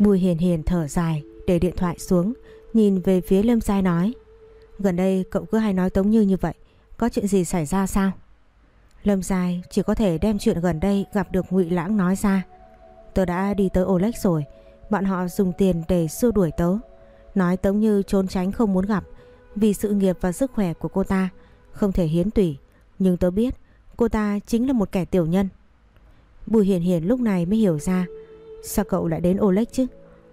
Bùi hiền hiền thở dài, Để điện thoại xuống, Nhìn về phía Lâm Giai nói, Gần đây cậu cứ hay nói Tống Như như vậy, Có chuyện gì xảy ra sao? Lâm Giai chỉ có thể đem chuyện gần đây Gặp được ngụy Lãng nói ra, Tớ đã đi tới Olex rồi, Bọn họ dùng tiền để xua đuổi tớ, Nói Tống Như trốn tránh không muốn gặp, Vì sự nghiệp và sức khỏe của cô ta Không thể hiến tủy, Nhưng tớ biết cô ta chính là một kẻ tiểu nhân. Bùi Hiền Hiền lúc này mới hiểu ra Sao cậu lại đến Oleg chứ?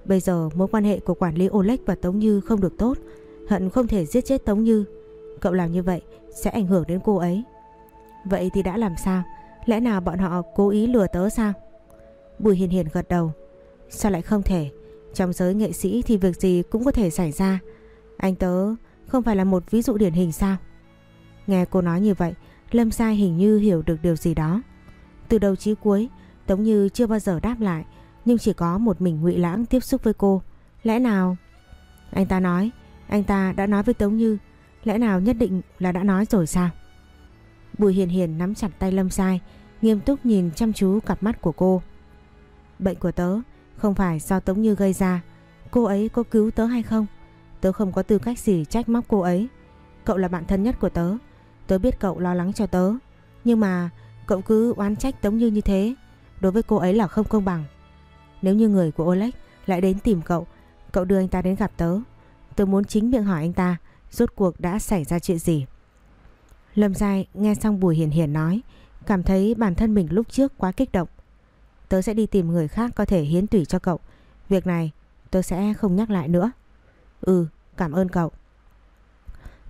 Bây giờ mối quan hệ của quản lý Oleg và Tống Như không được tốt, Hận không thể giết chết Tống Như. Cậu làm như vậy sẽ ảnh hưởng đến cô ấy. Vậy thì đã làm sao? Lẽ nào bọn họ cố ý lừa tớ sao? Bùi Hiền Hiền gật đầu. Sao lại không thể? Trong giới nghệ sĩ thì việc gì cũng có thể xảy ra. Anh tớ không phải là một ví dụ điển hình sao? Nghe cô nói như vậy, Lâm Sai hình như hiểu được điều gì đó. Từ đầu chí cuối, Tống Như chưa bao giờ đáp lại. Nhưng chỉ có một mình ngụy Lãng tiếp xúc với cô. Lẽ nào? Anh ta nói. Anh ta đã nói với Tống Như. Lẽ nào nhất định là đã nói rồi sao? Bùi Hiền Hiền nắm chặt tay Lâm Sai, Nghiêm túc nhìn chăm chú cặp mắt của cô. Bệnh của tớ Không phải do Tống Như gây ra. Cô ấy có cứu tớ hay không? Tớ không có tư cách gì trách móc cô ấy. Cậu là bạn thân nhất của tớ. Tớ biết cậu lo lắng cho tớ. Nhưng mà cậu cứ oán trách Tống Như như thế, Đối với cô ấy là không công bằng. Nếu như người của Oleg lại đến tìm cậu Cậu đưa anh ta đến gặp tớ. Tớ muốn chính miệng hỏi anh ta, Rốt cuộc đã xảy ra chuyện gì? Lâm Giai nghe xong Bùi Hiền Hiền nói, Cảm thấy bản thân mình lúc trước quá kích động. Tớ sẽ đi tìm người khác có thể hiến tủy cho cậu. Việc này tớ sẽ không nhắc lại nữa. Ừ cảm ơn cậu.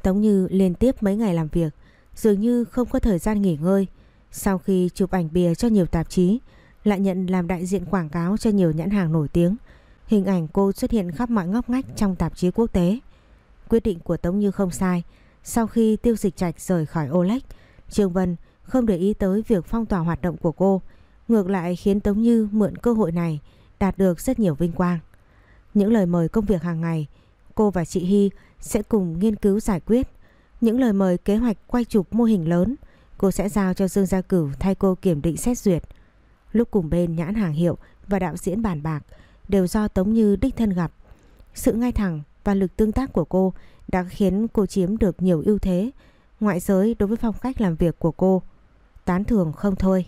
Tống Như liên tiếp mấy ngày làm việc, Dường như không có thời gian nghỉ ngơi. Sau khi chụp ảnh bìa cho nhiều tạp chí lại nhận làm đại diện quảng cáo cho nhiều nhãn hàng nổi tiếng Hình ảnh cô xuất hiện khắp mọi ngóc ngách trong tạp chí quốc tế Quyết định của Tống Như không sai Sau khi tiêu dịch trạch rời khỏi Olex Trương Vân không để ý tới việc phong tỏa hoạt động của cô Ngược lại khiến Tống Như mượn cơ hội này đạt được rất nhiều vinh quang. Những lời mời công việc hàng ngày, cô và chị Hy sẽ cùng nghiên cứu giải quyết. Những lời mời kế hoạch quay chụp mô hình lớn, cô sẽ giao cho Dương Gia Cửu thay cô kiểm định xét duyệt. Lúc cùng bên nhãn hàng hiệu và đạo diễn bàn bạc đều do Tống Như đích thân gặp. Sự ngay thẳng và lực tương tác của cô đã khiến cô chiếm được nhiều ưu thế ngoại giới đối với phong cách làm việc của cô. Tán thưởng không thôi.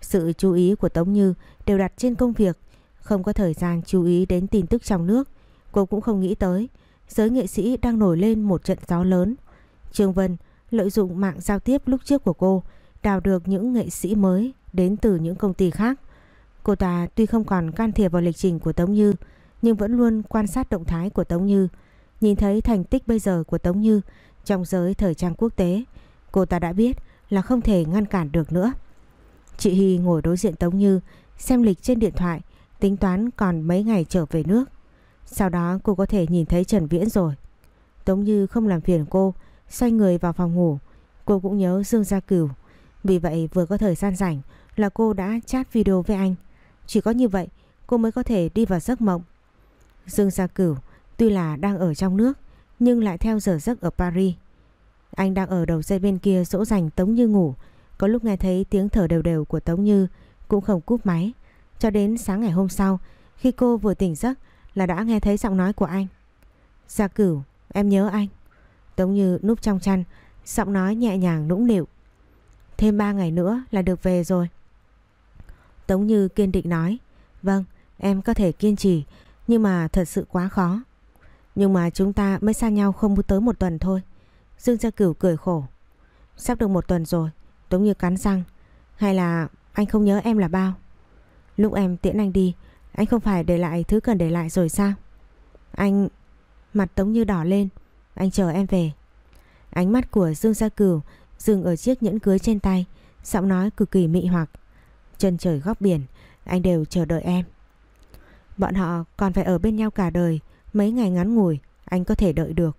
Sự chú ý của Tống Như đều đặt trên công việc, không có thời gian chú ý đến tin tức trong nước. Cô cũng không nghĩ tới, giới nghệ sĩ đang nổi lên một trận gió lớn. Trương Vân lợi dụng mạng giao tiếp lúc trước của cô, đào được những nghệ sĩ mới đến từ những công ty khác. Cô ta tuy không còn can thiệp vào lịch trình của Tống Như, nhưng vẫn luôn quan sát động thái của Tống Như. Nhìn thấy thành tích bây giờ của Tống Như trong giới thời trang quốc tế, cô ta đã biết là không thể ngăn cản được nữa. Chị Hy ngồi đối diện Tống Như xem lịch trên điện thoại tính toán còn mấy ngày trở về nước. Sau đó cô có thể nhìn thấy Trần Viễn rồi. Tống Như không làm phiền cô xoay người vào phòng ngủ. Cô cũng nhớ Dương Gia Cửu. Vì vậy vừa có thời gian rảnh là cô đã chat video với anh. Chỉ có như vậy cô mới có thể đi vào giấc mộng. Dương Gia Cửu tuy là đang ở trong nước nhưng lại theo giờ giấc ở Paris. Anh đang ở đầu dây bên kia dỗ dành Tống Như ngủ có lúc nghe thấy tiếng thở đều đều của Tống Như cũng không cúp máy. Cho đến sáng ngày hôm sau, khi cô vừa tỉnh giấc là đã nghe thấy giọng nói của anh. Gia cửu, em nhớ anh. Tống Như núp trong chăn, giọng nói nhẹ nhàng nũng nịu. Thêm 3 ngày nữa là được về rồi. Tống Như kiên định nói. Vâng, em có thể kiên trì, nhưng mà thật sự quá khó. Nhưng mà chúng ta mới xa nhau không tới một tuần thôi. Dương Gia Cửu cười khổ. Sắp được một tuần rồi, Tống Như cắn răng Hay là anh không nhớ em là bao Lúc em tiễn anh đi Anh không phải để lại thứ cần để lại rồi sao Anh Mặt Tống Như đỏ lên Anh chờ em về Ánh mắt của Dương Gia Cửu Dừng ở chiếc nhẫn cưới trên tay Giọng nói cực kỳ mị hoặc Chân trời góc biển Anh đều chờ đợi em Bọn họ còn phải ở bên nhau cả đời Mấy ngày ngắn ngủi Anh có thể đợi được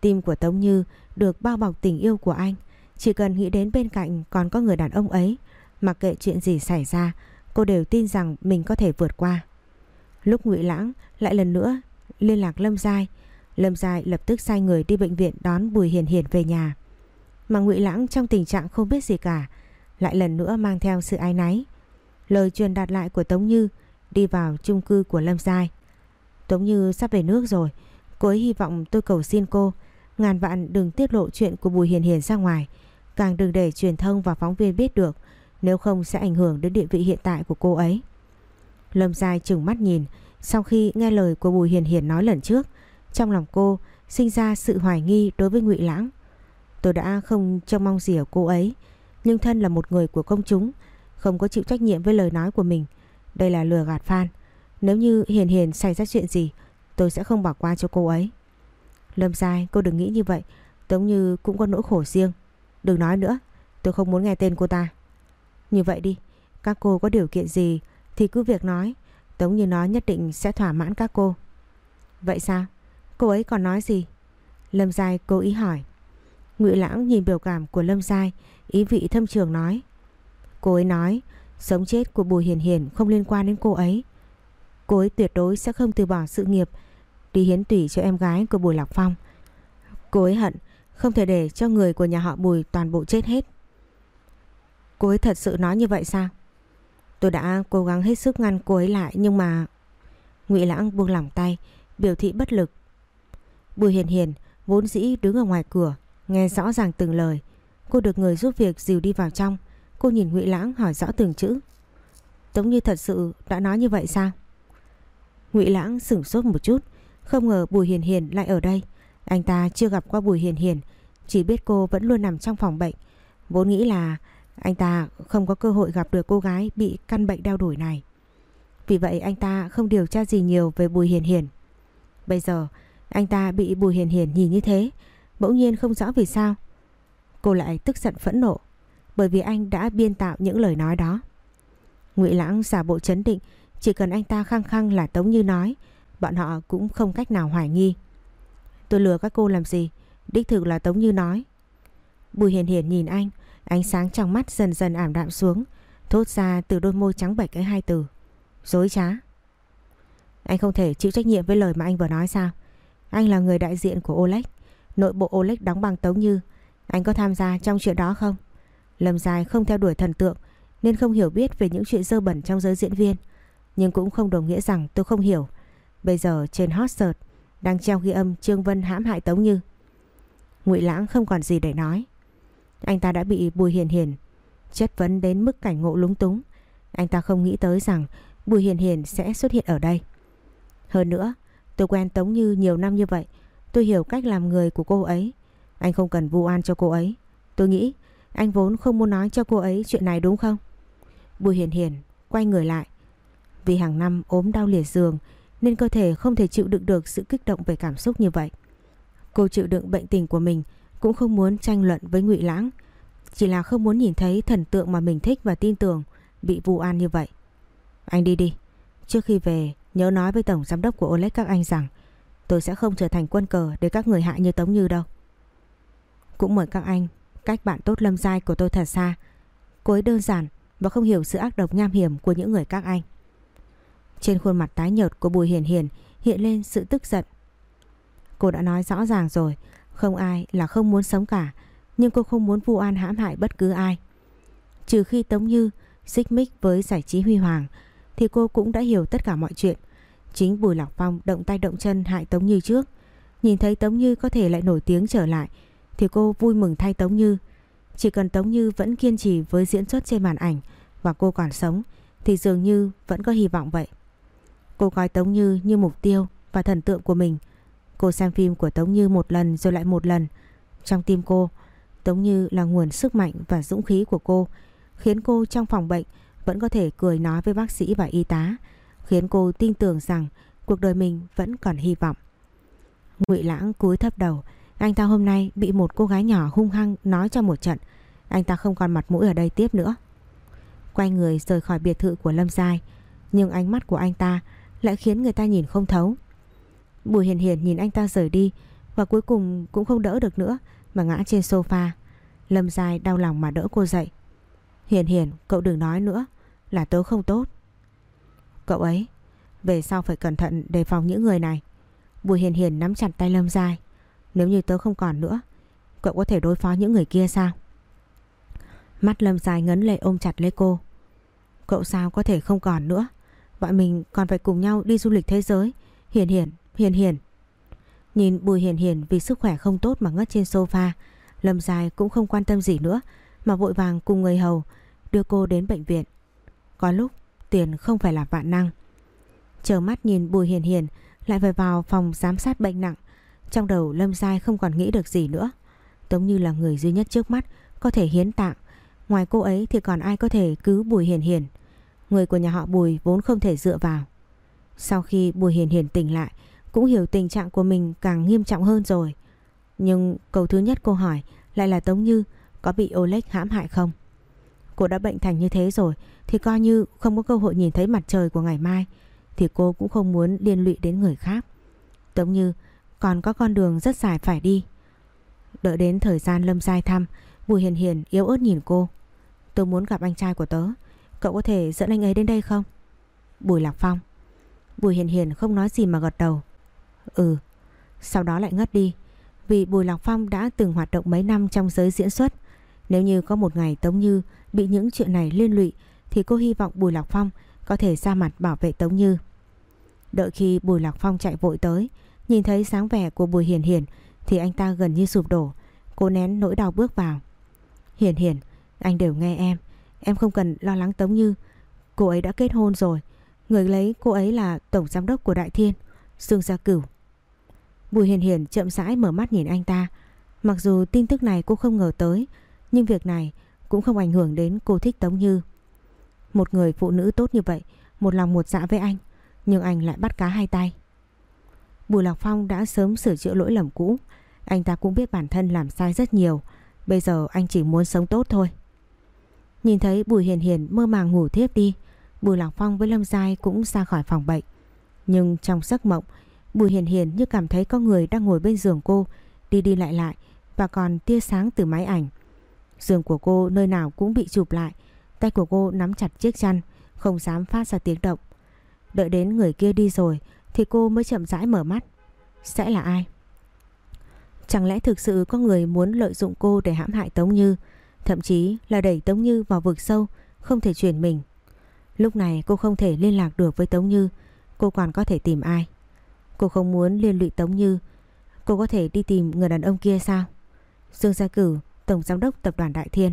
Tim của Tống Như được bao bọc tình yêu của anh chỉ cần nghĩ đến bên cạnh còn có người đàn ông ấy, mặc kệ chuyện gì xảy ra, cô đều tin rằng mình có thể vượt qua. Lúc Ngụy Lãng lại lần nữa liên lạc Lâm Giai, Lâm Giai lập tức sai người đi bệnh viện đón Bùi Hiền Hiền về nhà. Mà Ngụy Lãng trong tình trạng không biết gì cả, lại lần nữa mang theo sự ái náy. Lời truyền đạt lại của Tống Như đi vào chung cư của Lâm Giai. Tống Như sắp về nước rồi, cô ấy hy vọng tôi cầu xin cô ngàn vạn đừng tiết lộ chuyện của Bùi Hiền Hiền ra ngoài, càng đừng để truyền thông và phóng viên biết được, nếu không sẽ ảnh hưởng đến địa vị hiện tại của cô ấy. Lâm Giai trừng mắt nhìn, sau khi nghe lời của Bùi Hiền Hiền nói lần trước, trong lòng cô sinh ra sự hoài nghi đối với Ngụy Lãng. Tôi đã không trông mong gì ở cô ấy, nhưng thân là một người của công chúng, không có chịu trách nhiệm với lời nói của mình. Đây là lừa gạt fan. Nếu như Hiền Hiền xảy ra chuyện gì, tôi sẽ không bỏ qua cho cô ấy. Lâm Giai, cô đừng nghĩ như vậy, Tống Như cũng có nỗi khổ riêng. Đừng nói nữa, tôi không muốn nghe tên cô ta. Như vậy đi, các cô có điều kiện gì thì cứ việc nói, Tống Như nói nhất định sẽ thỏa mãn các cô. Vậy sao? Cô ấy còn nói gì? Lâm Giai cố ý hỏi. Ngụy Lãng nhìn biểu cảm của Lâm Giai, ý vị thâm trường nói. Cô ấy nói, sống chết của Bùi Hiền Hiền không liên quan đến cô ấy. Cô ấy tuyệt đối sẽ không từ bỏ sự nghiệp đi hiến tủy cho em gái của Bùi Lạc Phong. Cô ấy hận không thể để cho người của nhà họ Bùi toàn bộ chết hết. Cô ấy thật sự nói như vậy sao? Tôi đã cố gắng hết sức ngăn cô ấy lại nhưng mà... Ngụy Lãng buông lỏng tay, biểu thị bất lực. Bùi Hiền Hiền vốn dĩ đứng ở ngoài cửa, nghe rõ ràng từng lời. Cô được người giúp việc dìu đi vào trong. Cô nhìn Ngụy Lãng hỏi rõ từng chữ. Tống như thật sự đã nói như vậy sao? Ngụy Lãng sửng sốt một chút, không ngờ Bùi Hiền Hiền lại ở đây. Anh ta chưa gặp qua Bùi Hiền Hiền, chỉ biết cô vẫn luôn nằm trong phòng bệnh. Vốn nghĩ là anh ta không có cơ hội gặp được cô gái bị căn bệnh đau đuổi này. Vì vậy anh ta không điều tra gì nhiều về Bùi Hiền Hiền. Bây giờ anh ta bị Bùi Hiền Hiền nhìn như thế, bỗng nhiên không rõ vì sao. Cô lại tức giận phẫn nộ, bởi vì anh đã biên tạo những lời nói đó. Ngụy Lãng giả bộ chấn định, chỉ cần anh ta khăng khăng là Tống Như nói, bọn họ cũng không cách nào hoài nghi. Tôi lừa các cô làm gì? Đích thực là Tống Như nói. Bùi Hiền Hiền nhìn anh, ánh sáng trong mắt dần dần ảm đạm xuống, thốt ra từ đôi môi trắng bệch ấy hai từ. Dối trá. Anh không thể chịu trách nhiệm với lời mà anh vừa nói sao? Anh là người đại diện của Oleg. Nội bộ Oleg đóng bằng Tống Như. Anh có tham gia trong chuyện đó không? Lâm Dài không theo đuổi thần tượng nên không hiểu biết về những chuyện dơ bẩn trong giới diễn viên. Nhưng cũng không đồng nghĩa rằng tôi không hiểu. Bây giờ trên hot search đang treo ghi âm Trương Vân hãm hại Tống Như. Ngụy Lãng không còn gì để nói. Anh ta đã bị Bùi Hiền Hiền chất vấn đến mức cảnh ngộ lúng túng. Anh ta không nghĩ tới rằng Bùi Hiền Hiền sẽ xuất hiện ở đây. Hơn nữa, tôi quen Tống Như nhiều năm như vậy. Tôi hiểu cách làm người của cô ấy. Anh không cần vu oan cho cô ấy. Tôi nghĩ anh vốn không muốn nói cho cô ấy chuyện này đúng không? Bùi Hiền Hiền quay người lại. Vì hàng năm ốm đau liệt giường nên cơ thể không thể chịu đựng được sự kích động về cảm xúc như vậy. Cô chịu đựng bệnh tình của mình cũng không muốn tranh luận với Ngụy Lãng, chỉ là không muốn nhìn thấy thần tượng mà mình thích và tin tưởng bị vu an như vậy. Anh đi đi, trước khi về nhớ nói với tổng giám đốc của Oleg các anh rằng tôi sẽ không trở thành quân cờ để các người hại như Tống Như đâu. Cũng mời các anh, cách bạn tốt lâm giai của tôi thật xa. Cô ấy đơn giản và không hiểu sự ác độc nham hiểm của những người các anh. Trên khuôn mặt tái nhợt của Bùi Hiền Hiền hiện lên sự tức giận. Cô đã nói rõ ràng rồi, không ai là không muốn sống cả, nhưng cô không muốn vu an hãm hại bất cứ ai. Trừ khi Tống Như xích mích với giải trí huy hoàng, thì cô cũng đã hiểu tất cả mọi chuyện. Chính Bùi Lạc Phong động tay động chân hại Tống Như trước. Nhìn thấy Tống Như có thể lại nổi tiếng trở lại, thì cô vui mừng thay Tống Như. Chỉ cần Tống Như vẫn kiên trì với diễn xuất trên màn ảnh và cô còn sống, thì dường như vẫn có hy vọng vậy. Cô coi Tống Như như mục tiêu và thần tượng của mình. Cô xem phim của Tống Như một lần rồi lại một lần. Trong tim cô, Tống Như là nguồn sức mạnh và dũng khí của cô, khiến cô trong phòng bệnh vẫn có thể cười nói với bác sĩ và y tá, khiến cô tin tưởng rằng cuộc đời mình vẫn còn hy vọng. Ngụy Lãng cúi thấp đầu, anh ta hôm nay bị một cô gái nhỏ hung hăng nói cho một trận, anh ta không còn mặt mũi ở đây tiếp nữa. Quay người rời khỏi biệt thự của Lâm Giai, nhưng ánh mắt của anh ta lại khiến người ta nhìn không thấu. Bùi Hiền Hiền nhìn anh ta rời đi và cuối cùng cũng không đỡ được nữa mà ngã trên sofa. Lâm Giai đau lòng mà đỡ cô dậy. Hiền Hiền, cậu đừng nói nữa là tớ không tốt. Cậu ấy, về sau phải cẩn thận đề phòng những người này. Bùi Hiền Hiền nắm chặt tay Lâm Giai. Nếu như tớ không còn nữa, cậu có thể đối phó những người kia sao? Mắt Lâm Giai ngấn lệ ôm chặt lấy cô. Cậu sao có thể không còn nữa? Bọn mình còn phải cùng nhau đi du lịch thế giới. Hiền hiền, hiền hiền. Nhìn Bùi Hiền Hiền vì sức khỏe không tốt mà ngất trên sofa, Lâm Dài cũng không quan tâm gì nữa mà vội vàng cùng người hầu đưa cô đến bệnh viện. Có lúc tiền không phải là vạn năng. Chờ mắt nhìn Bùi Hiền Hiền, lại phải vào phòng giám sát bệnh nặng. Trong đầu Lâm Giai không còn nghĩ được gì nữa. Tống như là người duy nhất trước mắt, có thể hiến tạng. Ngoài cô ấy thì còn ai có thể cứu Bùi Hiền Hiền. Người của nhà họ Bùi vốn không thể dựa vào. Sau khi Bùi Hiền Hiền tỉnh lại, cũng hiểu tình trạng của mình càng nghiêm trọng hơn rồi. Nhưng câu thứ nhất cô hỏi lại là Tống Như có bị Oleg hãm hại không? Cô đã bệnh thành như thế rồi thì coi như không có cơ hội nhìn thấy mặt trời của ngày mai thì cô cũng không muốn liên lụy đến người khác. Tống Như còn có con đường rất dài phải đi. Đợi đến thời gian Lâm Giai thăm, Bùi Hiền Hiền yếu ớt nhìn cô. Tôi muốn gặp anh trai của tớ, cậu có thể dẫn anh ấy đến đây không? Bùi Lạc Phong. Bùi Hiền Hiền không nói gì mà gật đầu. Ừ, sau đó lại ngất đi. Vì Bùi Lạc Phong đã từng hoạt động mấy năm trong giới diễn xuất. Nếu như có một ngày Tống Như bị những chuyện này liên lụy thì cô hy vọng Bùi Lạc Phong có thể ra mặt bảo vệ Tống Như. Đợi khi Bùi Lạc Phong chạy vội tới, nhìn thấy sáng vẻ của Bùi Hiền Hiền thì anh ta gần như sụp đổ. Cô nén nỗi đau bước vào. Hiền Hiền, anh đều nghe em. Em không cần lo lắng Tống Như. Cô ấy đã kết hôn rồi. Người lấy cô ấy là tổng giám đốc của Đại Thiên, Dương Gia Cửu. Bùi Hiền Hiền chậm rãi mở mắt nhìn anh ta. Mặc dù tin tức này cô không ngờ tới, nhưng việc này cũng không ảnh hưởng đến cô thích Tống Như. Một người phụ nữ tốt như vậy, một lòng một dạ với anh, nhưng anh lại bắt cá hai tay. Bùi Lạc Phong đã sớm sửa chữa lỗi lầm cũ, anh ta cũng biết bản thân làm sai rất nhiều, bây giờ anh chỉ muốn sống tốt thôi. Nhìn thấy Bùi Hiền Hiền mơ màng ngủ thiếp đi, Bùi Lạc Phong với Lâm Giai cũng ra khỏi phòng bệnh. Nhưng trong giấc mộng, Bùi Hiền Hiền như cảm thấy có người đang ngồi bên giường cô, đi đi lại lại và còn tia sáng từ máy ảnh. Giường của cô nơi nào cũng bị chụp lại, tay của cô nắm chặt chiếc chăn, không dám phát ra tiếng động. Đợi đến người kia đi rồi thì cô mới chậm rãi mở mắt. Sẽ là ai? Chẳng lẽ thực sự có người muốn lợi dụng cô để hãm hại Tống Như, thậm chí là đẩy Tống Như vào vực sâu, không thể chuyển mình. Lúc này cô không thể liên lạc được với Tống Như, cô còn có thể tìm ai? Cô không muốn liên lụy Tống Như, cô có thể đi tìm người đàn ông kia sao? Dương Gia Cử, Tổng Giám đốc Tập đoàn Đại Thiên.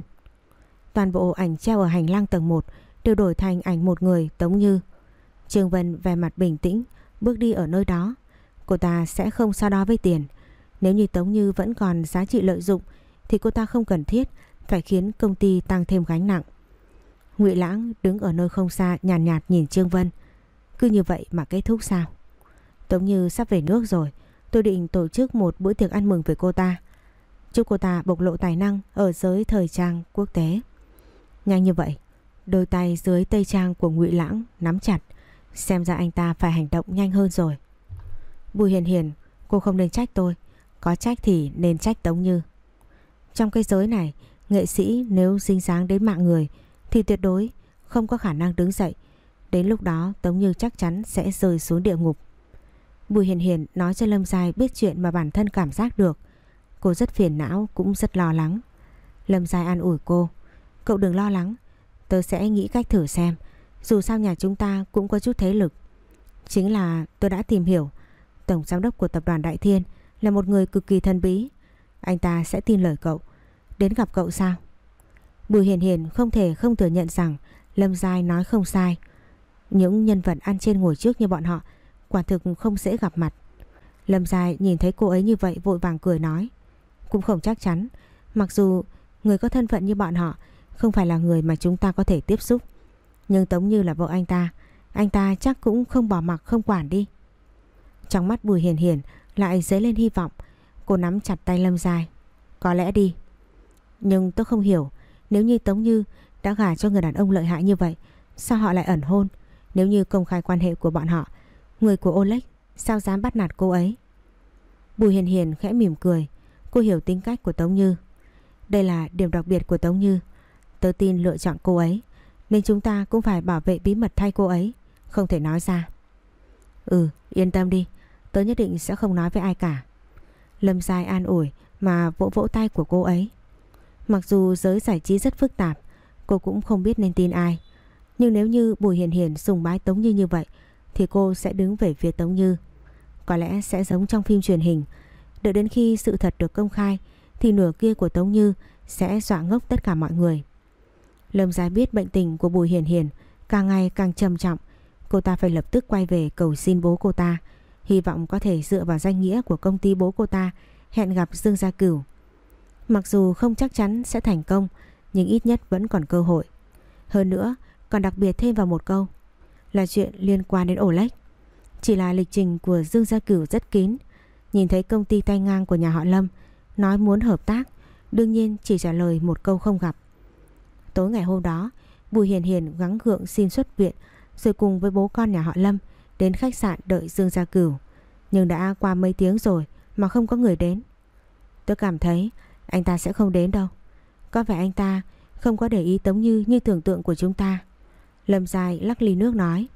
Toàn bộ ảnh treo ở hành lang tầng 1 đều đổi thành ảnh một người Tống Như. Trương Vân vẻ mặt bình tĩnh, bước đi ở nơi đó. Cô ta sẽ không so đo với tiền. Nếu như Tống Như vẫn còn giá trị lợi dụng thì cô ta không cần thiết phải khiến công ty tăng thêm gánh nặng. Ngụy Lãng đứng ở nơi không xa nhàn nhạt, nhạt nhìn Trương Vân. Cứ như vậy mà kết thúc sao? Tống Như sắp về nước rồi. Tôi định tổ chức một bữa tiệc ăn mừng với cô ta. Chúc cô ta bộc lộ tài năng ở giới thời trang quốc tế. Nhanh như vậy, đôi tay dưới tây trang của Ngụy Lãng nắm chặt, xem ra anh ta phải hành động nhanh hơn rồi. Bùi Hiền Hiền, cô không nên trách tôi, có trách thì nên trách Tống Như. Trong cái giới này, nghệ sĩ nếu sinh dáng đến mạng người thì tuyệt đối không có khả năng đứng dậy. Đến lúc đó Tống Như chắc chắn sẽ rơi xuống địa ngục. Bùi Hiền Hiền nói cho Lâm Giai biết chuyện mà bản thân cảm giác được. Cô rất phiền não, cũng rất lo lắng. Lâm Giai an ủi cô. Cậu đừng lo lắng. Tớ sẽ nghĩ cách thử xem. Dù sao nhà chúng ta cũng có chút thế lực. Chính là tôi đã tìm hiểu. Tổng giám đốc của tập đoàn Đại Thiên là một người cực kỳ thân bí. Anh ta sẽ tin lời cậu. Đến gặp cậu sao? Bùi Hiền Hiền không thể không thừa nhận rằng Lâm Giai nói không sai. Những nhân vật ăn trên ngồi trước như bọn họ quả thực không dễ gặp mặt. Lâm Giai nhìn thấy cô ấy như vậy vội vàng cười nói. Cũng không chắc chắn, mặc dù người có thân phận như bọn họ không phải là người mà chúng ta có thể tiếp xúc. Nhưng Tống Như là vợ anh ta, anh ta chắc cũng không bỏ mặc không quản đi. Trong mắt Bùi Hiền Hiền lại dấy lên hy vọng, cô nắm chặt tay Lâm dài. Có lẽ đi. Nhưng tôi không hiểu, nếu như Tống Như đã gả cho người đàn ông lợi hại như vậy, sao họ lại ẩn hôn? Nếu như công khai quan hệ của bọn họ, người của Oleg sao dám bắt nạt cô ấy? Bùi Hiền Hiền khẽ mỉm cười, cô hiểu tính cách của Tống Như. Đây là điểm đặc biệt của Tống Như. Tớ tin lựa chọn cô ấy, nên chúng ta cũng phải bảo vệ bí mật thay cô ấy, không thể nói ra. Ừ, yên tâm đi, tớ nhất định sẽ không nói với ai cả. Lâm Giai an ủi mà vỗ vỗ tay của cô ấy. Mặc dù giới giải trí rất phức tạp, cô cũng không biết nên tin ai. Nhưng nếu như Bùi Hiền Hiền sùng bái Tống Như như vậy thì cô sẽ đứng về phía Tống Như. Có lẽ sẽ giống trong phim truyền hình. Đợi đến khi sự thật được công khai, thì nửa kia của Tống Như sẽ dọa ngốc tất cả mọi người. Lâm Gia biết bệnh tình của Bùi Hiền Hiền càng ngày càng trầm trọng. Cô ta phải lập tức quay về cầu xin bố cô ta. Hy vọng có thể dựa vào danh nghĩa của công ty bố cô ta hẹn gặp Dương Gia Cửu. Mặc dù không chắc chắn sẽ thành công, nhưng ít nhất vẫn còn cơ hội. Hơn nữa, còn đặc biệt thêm vào một câu là chuyện liên quan đến Oleg. Chỉ là lịch trình của Dương Gia Cửu rất kín. Nhìn thấy công ty tay ngang của nhà họ Lâm nói muốn hợp tác, đương nhiên chỉ trả lời một câu không gặp. Tối ngày hôm đó, Bùi Hiền Hiền gắng gượng xin xuất viện rồi cùng với bố con nhà họ Lâm đến khách sạn đợi Dương Gia Cửu. Nhưng đã qua mấy tiếng rồi mà không có người đến. Tôi cảm thấy anh ta sẽ không đến đâu. Có vẻ anh ta không có để ý Tống Như như tưởng tượng của chúng ta. Lâm dài lắc ly nước nói.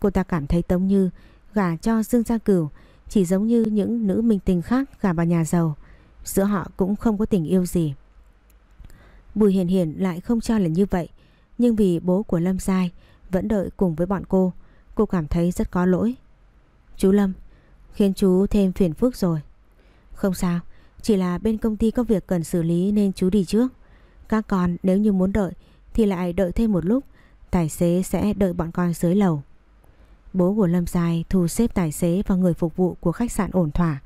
Cô ta cảm thấy Tống Như gả cho Dương Gia Cửu chỉ giống như những nữ minh tinh khác gả vào nhà giàu. Giữa họ cũng không có tình yêu gì. Bùi Hiền Hiền lại không cho là như vậy. Nhưng vì bố của Lâm Giai vẫn đợi cùng với bọn cô, cô cảm thấy rất có lỗi. Chú Lâm, khiến chú thêm phiền phức rồi. Không sao, chỉ là bên công ty có việc cần xử lý nên chú đi trước. Các con nếu như muốn đợi thì lại đợi thêm một lúc, tài xế sẽ đợi bọn con dưới lầu. Bố của Lâm dài thu xếp tài xế và người phục vụ của khách sạn ổn thỏa.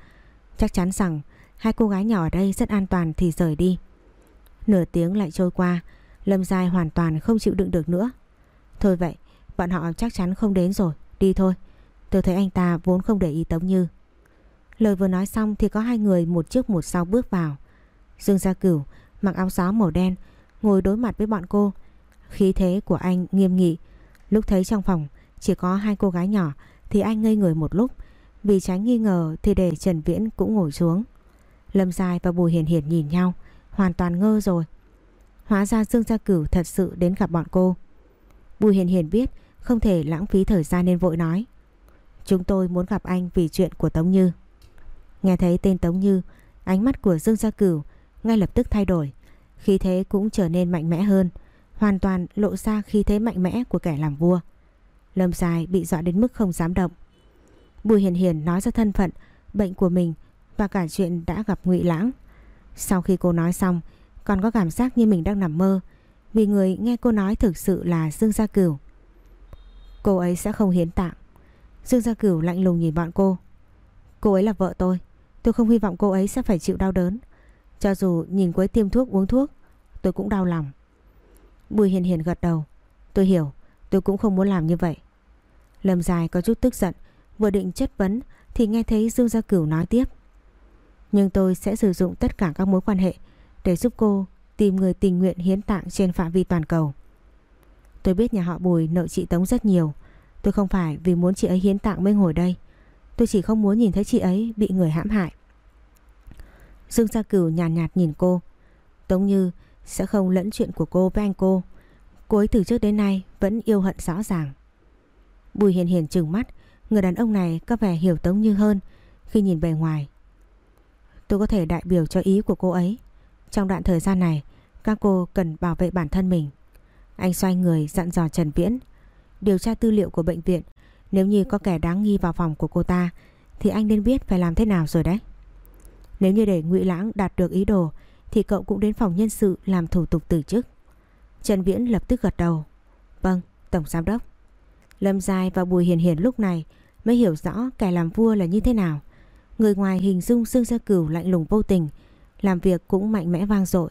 Chắc chắn rằng hai cô gái nhỏ ở đây rất an toàn thì rời đi. Nửa tiếng lại trôi qua, Lâm dài hoàn toàn không chịu đựng được nữa. Thôi vậy, bọn họ chắc chắn không đến rồi, đi thôi. Tôi thấy anh ta vốn không để ý Tống Như. Lời vừa nói xong thì có hai người một trước một sau bước vào. Dương Gia Cửu mặc áo gió màu đen, ngồi đối mặt với bọn cô. Khí thế của anh nghiêm nghị. Lúc thấy trong phòng chỉ có hai cô gái nhỏ thì anh ngây người một lúc. Vì tránh nghi ngờ thì để Trần Viễn cũng ngồi xuống. Lâm Giai và Bùi Hiền Hiền nhìn nhau, hoàn toàn ngơ rồi. Hóa ra Dương Gia Cửu thật sự đến gặp bọn cô. Bùi Hiền Hiền biết không thể lãng phí thời gian nên vội nói. Chúng tôi muốn gặp anh vì chuyện của Tống Như. Nghe thấy tên Tống Như, ánh mắt của Dương Gia Cửu ngay lập tức thay đổi. Khí thế cũng trở nên mạnh mẽ hơn, hoàn toàn lộ ra khí thế mạnh mẽ của kẻ làm vua. Lâm Dài bị dọa đến mức không dám động. Bùi Hiền Hiền nói ra thân phận, bệnh của mình và cả chuyện đã gặp Ngụy Lãng. Sau khi cô nói xong, còn có cảm giác như mình đang nằm mơ, vì người nghe cô nói thực sự là Dương Gia Cửu. Cô ấy sẽ không hiến tạng. Dương Gia Cửu lạnh lùng nhìn bọn cô. Cô ấy là vợ tôi, tôi không hy vọng cô ấy sẽ phải chịu đau đớn. Cho dù nhìn cô ấy tiêm thuốc uống thuốc, tôi cũng đau lòng. Bùi Hiền Hiền gật đầu. Tôi hiểu, tôi cũng không muốn làm như vậy. Lâm Dài có chút tức giận, vừa định chất vấn thì nghe thấy Dương Gia Cửu nói tiếp. Nhưng tôi sẽ sử dụng tất cả các mối quan hệ để giúp cô tìm người tình nguyện hiến tạng trên phạm vi toàn cầu. Tôi biết nhà họ Bùi nợ chị Tống rất nhiều. Tôi không phải vì muốn chị ấy hiến tạng mới ngồi đây. Tôi chỉ không muốn nhìn thấy chị ấy bị người hãm hại. Dương Gia Cửu nhàn nhạt, nhạt nhìn cô. Tống Như sẽ không lẫn chuyện của cô với anh cô. Cô ấy từ trước đến nay vẫn yêu hận rõ ràng. Bùi Hiền Hiền trừng mắt, người đàn ông này có vẻ hiểu Tống Như hơn khi nhìn bề ngoài. Tôi có thể đại biểu cho ý của cô ấy. Trong đoạn thời gian này, các cô cần bảo vệ bản thân mình. Anh xoay người dặn dò Trần Viễn. Điều tra tư liệu của bệnh viện. Nếu như có kẻ đáng nghi vào phòng của cô ta, thì anh nên biết phải làm thế nào rồi đấy. Nếu như để Ngụy Lãng đạt được ý đồ, thì cậu cũng đến phòng nhân sự làm thủ tục từ chức. Trần Viễn lập tức gật đầu. Vâng, Tổng Giám Đốc. Lâm Giai và Bùi Hiền Hiền lúc này mới hiểu rõ kẻ làm vua là như thế nào. Người ngoài hình dung Dương Gia Cửu lạnh lùng vô tình, làm việc cũng mạnh mẽ vang dội,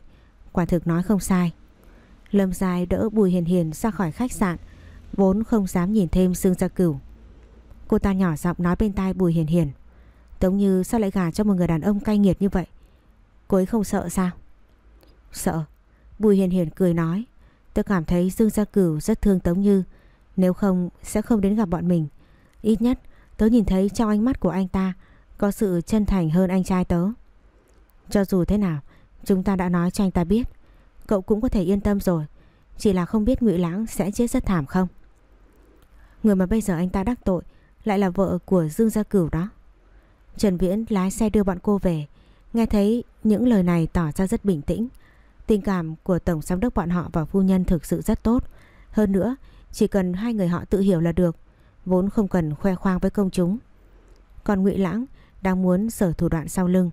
quả thực nói không sai. Lâm Giai đỡ Bùi Hiền Hiền ra khỏi khách sạn, vốn không dám nhìn thêm Dương Gia Cửu. Cô ta nhỏ giọng nói bên tai Bùi Hiền Hiền. Tống Như sao lại gả cho một người đàn ông cay nghiệt như vậy? Cô ấy không sợ sao? Sợ. Bùi Hiền Hiền cười nói. Tôi cảm thấy Dương Gia Cửu rất thương Tống Như. Nếu không sẽ không đến gặp bọn mình. Ít nhất tớ nhìn thấy trong ánh mắt của anh ta có sự chân thành hơn anh trai tớ. Cho dù thế nào, chúng ta đã nói cho anh ta biết. Cậu cũng có thể yên tâm rồi. Chỉ là không biết Ngụy Lãng sẽ chết rất thảm không? Người mà bây giờ anh ta đắc tội lại là vợ của Dương Gia Cửu đó. Trần Viễn lái xe đưa bọn cô về. Nghe thấy những lời này tỏ ra rất bình tĩnh. Tình cảm của Tổng Giám đốc bọn họ và phu nhân thực sự rất tốt. Hơn nữa, chỉ cần hai người họ tự hiểu là được, Vốn không cần khoe khoang với công chúng. Còn ngụy Lãng đang muốn sở thủ đoạn sau lưng.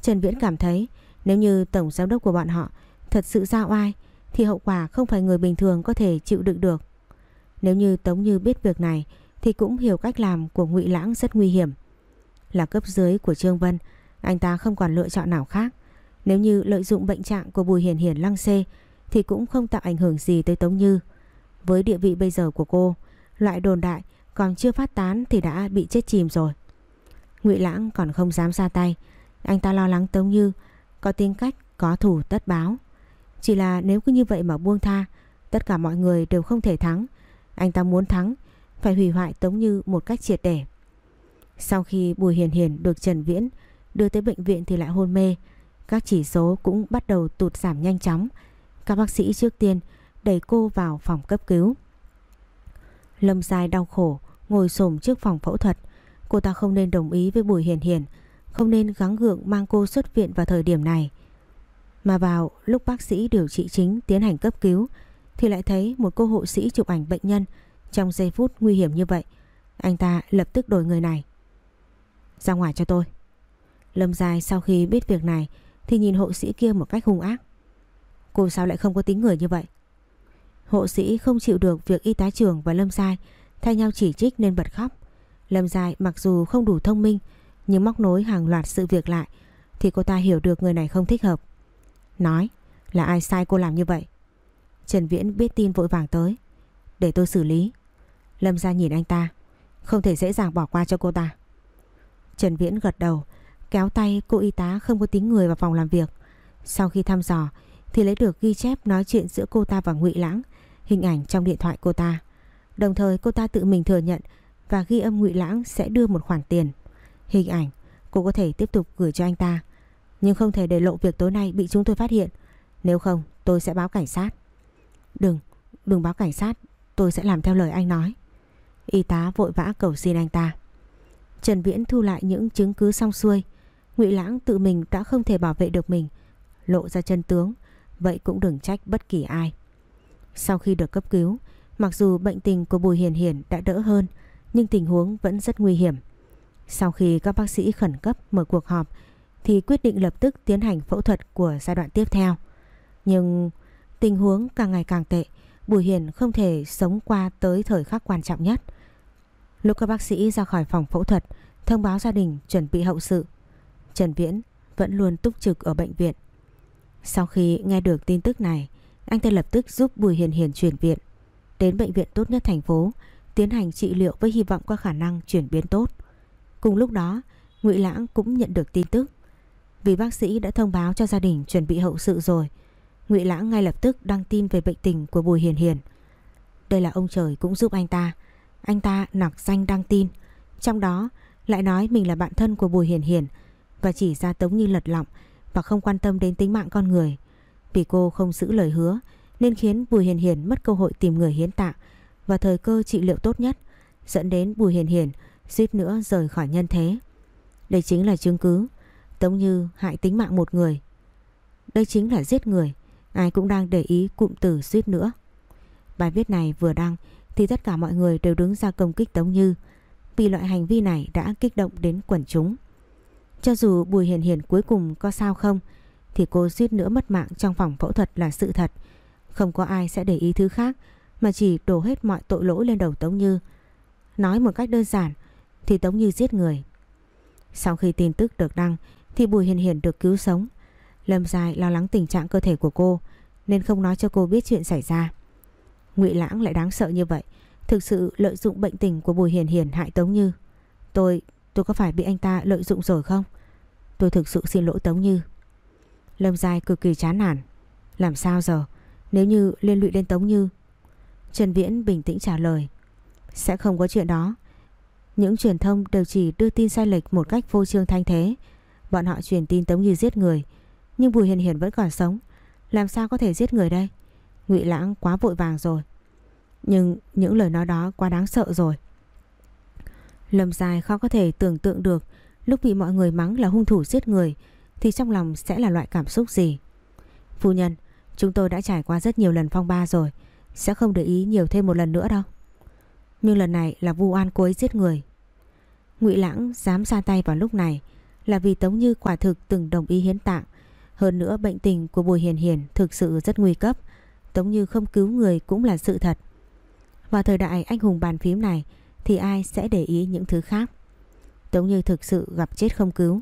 Trần Viễn cảm thấy Nếu như tổng giám đốc của bọn họ Thật sự ra oai, Thì hậu quả không phải người bình thường có thể chịu đựng được. Nếu như Tống Như biết việc này, Thì cũng hiểu cách làm của ngụy Lãng rất nguy hiểm. Là cấp dưới của Trương Vân, Anh ta không còn lựa chọn nào khác. Nếu như lợi dụng bệnh trạng của Bùi Hiền Hiền lăng xê, Thì cũng không tạo ảnh hưởng gì tới Tống Như. Với địa vị bây giờ của cô. Loại đồn đại còn chưa phát tán thì đã bị chết chìm rồi. Ngụy Lãng còn không dám ra tay. Anh ta lo lắng Tống Như, Có tính cách, có thủ tất báo. Chỉ là nếu cứ như vậy mà buông tha, Tất cả mọi người đều không thể thắng. Anh ta muốn thắng, Phải hủy hoại Tống Như một cách triệt để. Sau khi Bùi Hiền Hiền được Trần Viễn Đưa tới bệnh viện thì lại hôn mê. Các chỉ số cũng bắt đầu tụt giảm nhanh chóng. Các bác sĩ trước tiên Đẩy cô vào phòng cấp cứu. Lâm Giai đau khổ, Ngồi xổm trước phòng phẫu thuật. Cô ta không nên đồng ý với Bùi Hiền Hiền Không nên gắng gượng mang cô xuất viện vào thời điểm này. Mà vào lúc bác sĩ điều trị chính tiến hành cấp cứu, Thì lại thấy một cô hộ sĩ chụp ảnh bệnh nhân Trong giây phút nguy hiểm như vậy. Anh ta lập tức đổi người này. Ra ngoài cho tôi. Lâm Giai sau khi biết việc này Thì nhìn hộ sĩ kia một cách hung ác. Cô sao lại không có tính người như vậy? Hộ sĩ không chịu được việc y tá trưởng và Lâm Giai thay nhau chỉ trích nên bật khóc. Lâm Giai mặc dù không đủ thông minh nhưng móc nối hàng loạt sự việc lại thì cô ta hiểu được người này không thích hợp. Nói là ai sai cô làm như vậy? Trần Viễn biết tin vội vàng tới. Để tôi xử lý. Lâm Gia nhìn anh ta. Không thể dễ dàng bỏ qua cho cô ta. Trần Viễn gật đầu kéo tay cô y tá không có tính người vào phòng làm việc. Sau khi thăm dò thì lấy được ghi chép nói chuyện giữa cô ta và Ngụy Lãng, hình ảnh trong điện thoại cô ta. Đồng thời cô ta tự mình thừa nhận và ghi âm Ngụy Lãng sẽ đưa một khoản tiền. Hình ảnh cô có thể tiếp tục gửi cho anh ta, nhưng không thể để lộ việc tối nay bị chúng tôi phát hiện. Nếu không, tôi sẽ báo cảnh sát. Đừng, đừng báo cảnh sát, tôi sẽ làm theo lời anh nói. Y tá vội vã cầu xin anh ta. Trần Viễn thu lại những chứng cứ xong xuôi. Ngụy Lãng tự mình đã không thể bảo vệ được mình, lộ ra chân tướng, vậy cũng đừng trách bất kỳ ai. Sau khi được cấp cứu, Mặc dù bệnh tình của Bùi Hiền Hiền đã đỡ hơn nhưng tình huống vẫn rất nguy hiểm. Sau khi các bác sĩ khẩn cấp mở cuộc họp thì quyết định lập tức tiến hành phẫu thuật của giai đoạn tiếp theo. Nhưng tình huống càng ngày càng tệ, Bùi Hiền không thể sống qua tới thời khắc quan trọng nhất. Lúc các bác sĩ ra khỏi phòng phẫu thuật, thông báo gia đình chuẩn bị hậu sự. Trần Viễn vẫn luôn túc trực ở bệnh viện. Sau khi nghe được tin tức này, anh ta lập tức giúp Bùi Hiền Hiền chuyển viện đến bệnh viện tốt nhất thành phố tiến hành trị liệu với hy vọng có khả năng chuyển biến tốt. Cùng lúc đó, Ngụy Lãng cũng nhận được tin tức. Vì bác sĩ đã thông báo cho gia đình chuẩn bị hậu sự rồi, Ngụy Lãng ngay lập tức đăng tin về bệnh tình của Bùi Hiền Hiền. Đây là ông trời cũng giúp anh ta. Anh ta nặc danh đăng tin, trong đó lại nói mình là bạn thân của Bùi Hiền Hiền và chỉ ra Tống Như lật lọng và không quan tâm đến tính mạng con người. Vì cô không giữ lời hứa nên khiến Bùi Hiền Hiền mất cơ hội tìm người hiến tạng và thời cơ trị liệu tốt nhất, dẫn đến Bùi Hiền Hiền suýt nữa rời khỏi nhân thế. Đây chính là chứng cứ Tống Như hại tính mạng một người. Đây chính là giết người, ai cũng đang để ý cụm từ suýt nữa. Bài viết này vừa đăng thì tất cả mọi người đều đứng ra công kích Tống Như vì loại hành vi này đã kích động đến quần chúng. Cho dù Bùi Hiền Hiền cuối cùng có sao không thì cô suýt nữa mất mạng trong phòng phẫu thuật là sự thật không có ai sẽ để ý thứ khác mà chỉ đổ hết mọi tội lỗi lên đầu Tống Như. Nói một cách đơn giản thì Tống Như giết người. Sau khi tin tức được đăng thì Bùi Hiền Hiền được cứu sống. Lâm Dài lo lắng tình trạng cơ thể của cô nên không nói cho cô biết chuyện xảy ra. Ngụy Lãng lại đáng sợ như vậy, thực sự lợi dụng bệnh tình của Bùi Hiền Hiền hại Tống Như. Tôi, tôi có phải bị anh ta lợi dụng rồi không? Tôi thực sự xin lỗi Tống Như. Lâm Dài cực kỳ chán nản. Làm sao giờ? Nếu như liên lụy đến Tống Như? Trần Viễn bình tĩnh trả lời. Sẽ không có chuyện đó. Những truyền thông đều chỉ đưa tin sai lệch Một cách vô trương thanh thế. Bọn họ truyền tin Tống Như giết người, Nhưng Bùi Hiền Hiền vẫn còn sống. Làm sao có thể giết người đây? Ngụy Lãng quá vội vàng rồi. Nhưng những lời nói đó quá đáng sợ rồi. Lâm dài khó có thể tưởng tượng được Lúc bị mọi người mắng là hung thủ giết người. Thì trong lòng sẽ là loại cảm xúc gì Phu nhân, Chúng tôi đã trải qua rất nhiều lần phong ba rồi, sẽ không để ý nhiều thêm một lần nữa đâu. Nhưng lần này là vu oan cô ấy giết người. Ngụy Lãng dám ra tay vào lúc này là vì Tống Như quả thực từng đồng ý hiến tạng. Hơn nữa bệnh tình của Bùi Hiền Hiền thực sự rất nguy cấp. Tống Như không cứu người cũng là sự thật. Vào thời đại anh hùng bàn phím này thì ai sẽ để ý những thứ khác. Tống Như thực sự gặp chết không cứu.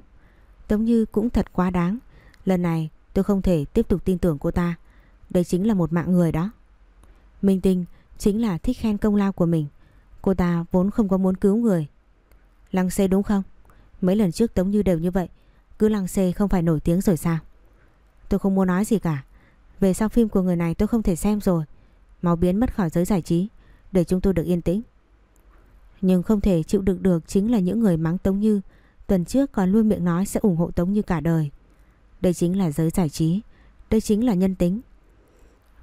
Tống Như cũng thật quá đáng. Lần này, tôi không thể tiếp tục tin tưởng cô ta. Đây chính là một mạng người đó. Minh Tinh chính là thích khen công lao của mình. Cô ta vốn không có muốn cứu người. Lăng xê đúng không? Mấy lần trước Tống Như đều như vậy. Cứ lăng xê không phải nổi tiếng rồi sao? Tôi không muốn nói gì cả. Về sau phim của người này tôi không thể xem rồi. máu biến mất khỏi giới giải trí, để chúng tôi được yên tĩnh. Nhưng không thể chịu đựng được chính là những người mắng Tống Như tuần trước còn luôn miệng nói sẽ ủng hộ Tống Như cả đời. Đây chính là giới giải trí, đây chính là nhân tính.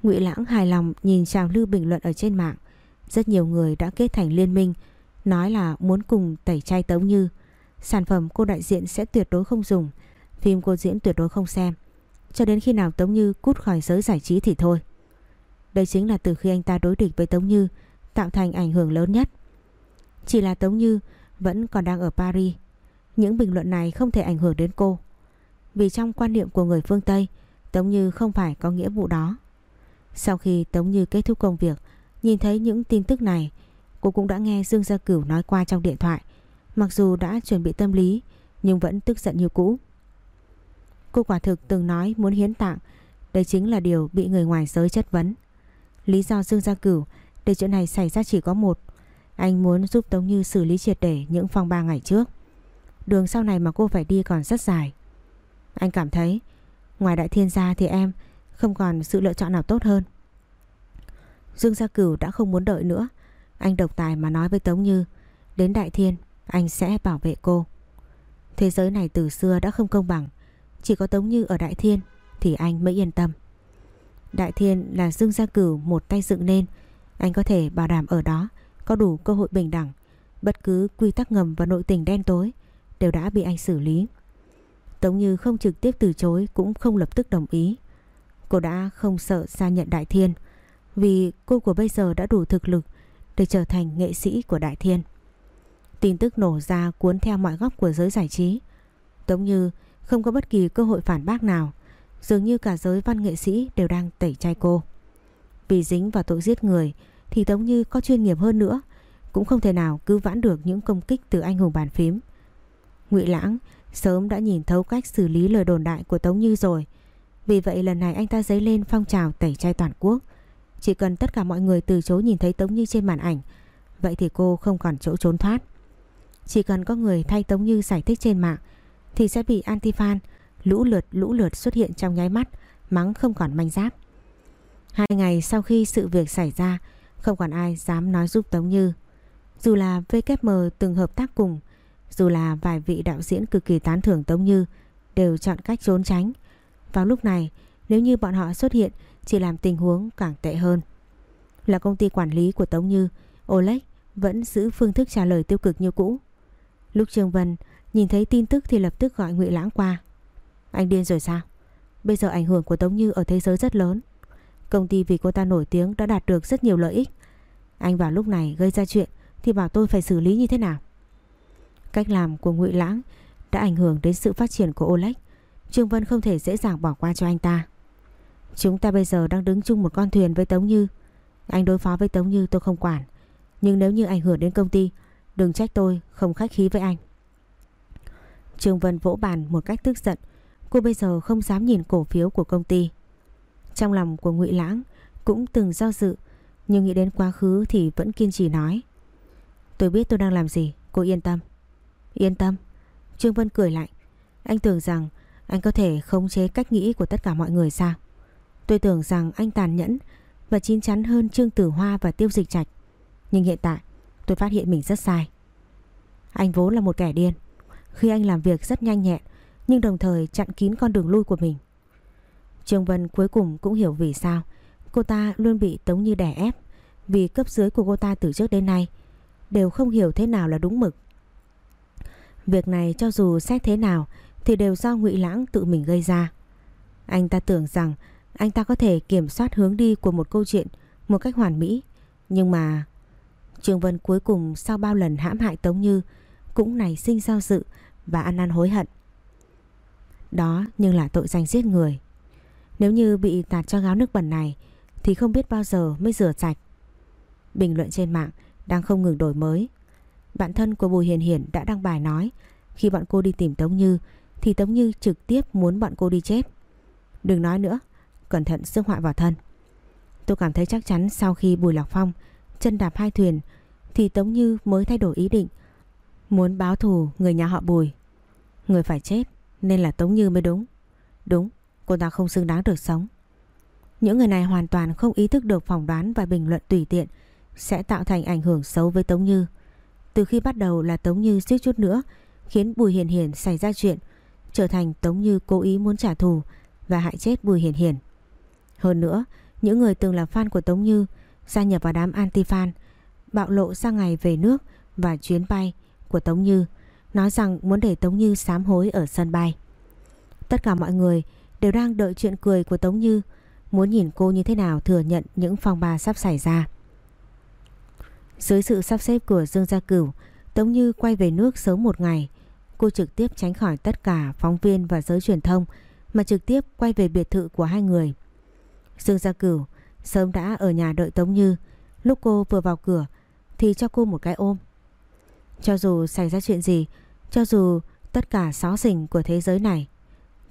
Ngụy Lãng hài lòng nhìn trào lưu bình luận ở trên mạng. Rất nhiều người đã kết thành liên minh nói là muốn cùng tẩy chay Tống Như. Sản phẩm cô đại diện sẽ tuyệt đối không dùng, phim cô diễn tuyệt đối không xem. Cho đến khi nào Tống Như cút khỏi giới giải trí thì thôi. Đây chính là từ khi anh ta đối địch với Tống Như tạo thành ảnh hưởng lớn nhất. Chỉ là Tống Như vẫn còn đang ở Paris. Những bình luận này không thể ảnh hưởng đến cô. Vì trong quan niệm của người phương Tây, Tống Như không phải có nghĩa vụ đó. Sau khi Tống Như kết thúc công việc, nhìn thấy những tin tức này, cô cũng đã nghe Dương Gia Cửu nói qua trong điện thoại. Mặc dù đã chuẩn bị tâm lý, nhưng vẫn tức giận như cũ. Cô quả thực từng nói muốn hiến tạng, đây chính là điều bị người ngoài giới chất vấn. Lý do Dương Gia Cửu để chuyện này xảy ra chỉ có một, anh muốn giúp Tống Như xử lý triệt để những phong ba ngày trước. Đường sau này mà cô phải đi còn rất dài. Anh cảm thấy, ngoài đại thiên gia thì em không còn sự lựa chọn nào tốt hơn. Dương Gia Cửu đã không muốn đợi nữa. Anh độc tài mà nói với Tống Như, đến đại thiên, anh sẽ bảo vệ cô. Thế giới này từ xưa đã không công bằng. Chỉ có Tống Như ở đại thiên thì anh mới yên tâm. Đại thiên là Dương Gia Cửu một tay dựng nên. Anh có thể bảo đảm ở đó có đủ cơ hội bình đẳng. Bất cứ quy tắc ngầm và nội tình đen tối đều đã bị anh xử lý. Tống Như không trực tiếp từ chối, cũng không lập tức đồng ý. Cô đã không sợ xa nhận Đại Thiên, vì cô của bây giờ đã đủ thực lực để trở thành nghệ sĩ của Đại Thiên. Tin tức nổ ra cuốn theo mọi góc của giới giải trí. Tống Như không có bất kỳ cơ hội phản bác nào. Dường như cả giới văn nghệ sĩ đều đang tẩy chay cô. Vì dính vào tội giết người thì Tống Như có chuyên nghiệp hơn nữa, cũng không thể nào cứu vãn được những công kích từ anh hùng bàn phím. Ngụy Lãng sớm đã nhìn thấu cách xử lý lời đồn đại của Tống Như rồi. Vì vậy lần này anh ta dấy lên phong trào tẩy chay toàn quốc. Chỉ cần tất cả mọi người từ chối nhìn thấy Tống Như trên màn ảnh, vậy thì cô không còn chỗ trốn thoát. Chỉ cần có người thay Tống Như giải thích trên mạng thì sẽ bị anti-fan lũ lượt lũ lượt xuất hiện trong nháy mắt, mắng không còn manh giáp. Hai ngày sau khi sự việc xảy ra, không còn ai dám nói giúp Tống Như. Dù là VKM từng hợp tác cùng, dù là vài vị đạo diễn cực kỳ tán thưởng Tống Như đều chọn cách trốn tránh. Vào lúc này, nếu như bọn họ xuất hiện chỉ làm tình huống càng tệ hơn. Là công ty quản lý của Tống Như, Oleg vẫn giữ phương thức trả lời tiêu cực như cũ. Lúc Trương Vân nhìn thấy tin tức thì lập tức gọi Ngụy Lãng qua. Anh điên rồi sao? Bây giờ ảnh hưởng của Tống Như ở thế giới rất lớn. Công ty vì cô ta nổi tiếng đã đạt được rất nhiều lợi ích. Anh vào lúc này gây ra chuyện thì bảo tôi phải xử lý như thế nào? Cách làm của Ngụy Lãng đã ảnh hưởng đến sự phát triển của Oleg. Trương Vân không thể dễ dàng bỏ qua cho anh ta. Chúng ta bây giờ đang đứng chung một con thuyền với Tống Như. Anh đối phó với Tống Như tôi không quản. Nhưng nếu như ảnh hưởng đến công ty, đừng trách tôi không khách khí với anh. Trương Vân vỗ bàn một cách tức giận. Cô bây giờ không dám nhìn cổ phiếu của công ty. Trong lòng của Ngụy Lãng cũng từng do dự, nhưng nghĩ đến quá khứ thì vẫn kiên trì nói. Tôi biết tôi đang làm gì, cô yên tâm. Yên tâm. Trương Vân cười lạnh, Anh tưởng rằng anh có thể khống chế cách nghĩ của tất cả mọi người sao? Tôi tưởng rằng anh tàn nhẫn và chín chắn hơn Trương Tử Hoa và Tiêu Dịch Trạch. Nhưng hiện tại tôi phát hiện mình rất sai. Anh vốn là một kẻ điên. Khi anh làm việc rất nhanh nhẹn nhưng đồng thời chặn kín con đường lui của mình. Trương Vân cuối cùng cũng hiểu vì sao cô ta luôn bị Tống Như đè ép vì cấp dưới của cô ta từ trước đến nay đều không hiểu thế nào là đúng mực. Việc này cho dù xét thế nào thì đều do Ngụy Lãng tự mình gây ra. Anh ta tưởng rằng anh ta có thể kiểm soát hướng đi của một câu chuyện một cách hoàn mỹ. Nhưng mà Trương Vân cuối cùng sau bao lần hãm hại Tống Như cũng nảy sinh giao dự và ăn năn hối hận. Đó nhưng là tội danh giết người. Nếu như bị tạt cho gáo nước bẩn này thì không biết bao giờ mới rửa sạch. Bình luận trên mạng đang không ngừng đổi mới. Bạn thân của Bùi Hiền Hiển đã đăng bài nói khi bọn cô đi tìm Tống Như thì Tống Như trực tiếp muốn bọn cô đi chết. Đừng nói nữa, cẩn thận sức họa vào thân. Tôi cảm thấy chắc chắn sau khi Bùi Lạc Phong chân đạp hai thuyền thì Tống Như mới thay đổi ý định. Muốn báo thù người nhà họ Bùi. Người phải chết nên là Tống Như mới đúng. Đúng, cô ta không xứng đáng được sống. Những người này hoàn toàn không ý thức được phỏng đoán và bình luận tùy tiện sẽ tạo thành ảnh hưởng xấu với Tống Như. Từ khi bắt đầu là Tống Như suýt chút nữa khiến Bùi Hiền Hiền xảy ra chuyện, trở thành Tống Như cố ý muốn trả thù và hại chết Bùi Hiền Hiền. Hơn nữa, những người từng là fan của Tống Như gia nhập vào đám anti-fan, bạo lộ ra ngày về nước và chuyến bay của Tống Như, nói rằng muốn để Tống Như sám hối ở sân bay. Tất cả mọi người đều đang đợi chuyện cười của Tống Như, muốn nhìn cô như thế nào thừa nhận những phong ba sắp xảy ra. Dưới sự sắp xếp của Dương Gia Cửu, Tống Như quay về nước sớm một ngày. Cô trực tiếp tránh khỏi tất cả phóng viên và giới truyền thông mà trực tiếp quay về biệt thự của hai người. Dương Gia Cửu sớm đã ở nhà đợi Tống Như. Lúc cô vừa vào cửa thì cho cô một cái ôm. Cho dù xảy ra chuyện gì, cho dù tất cả xó xỉnh của thế giới này,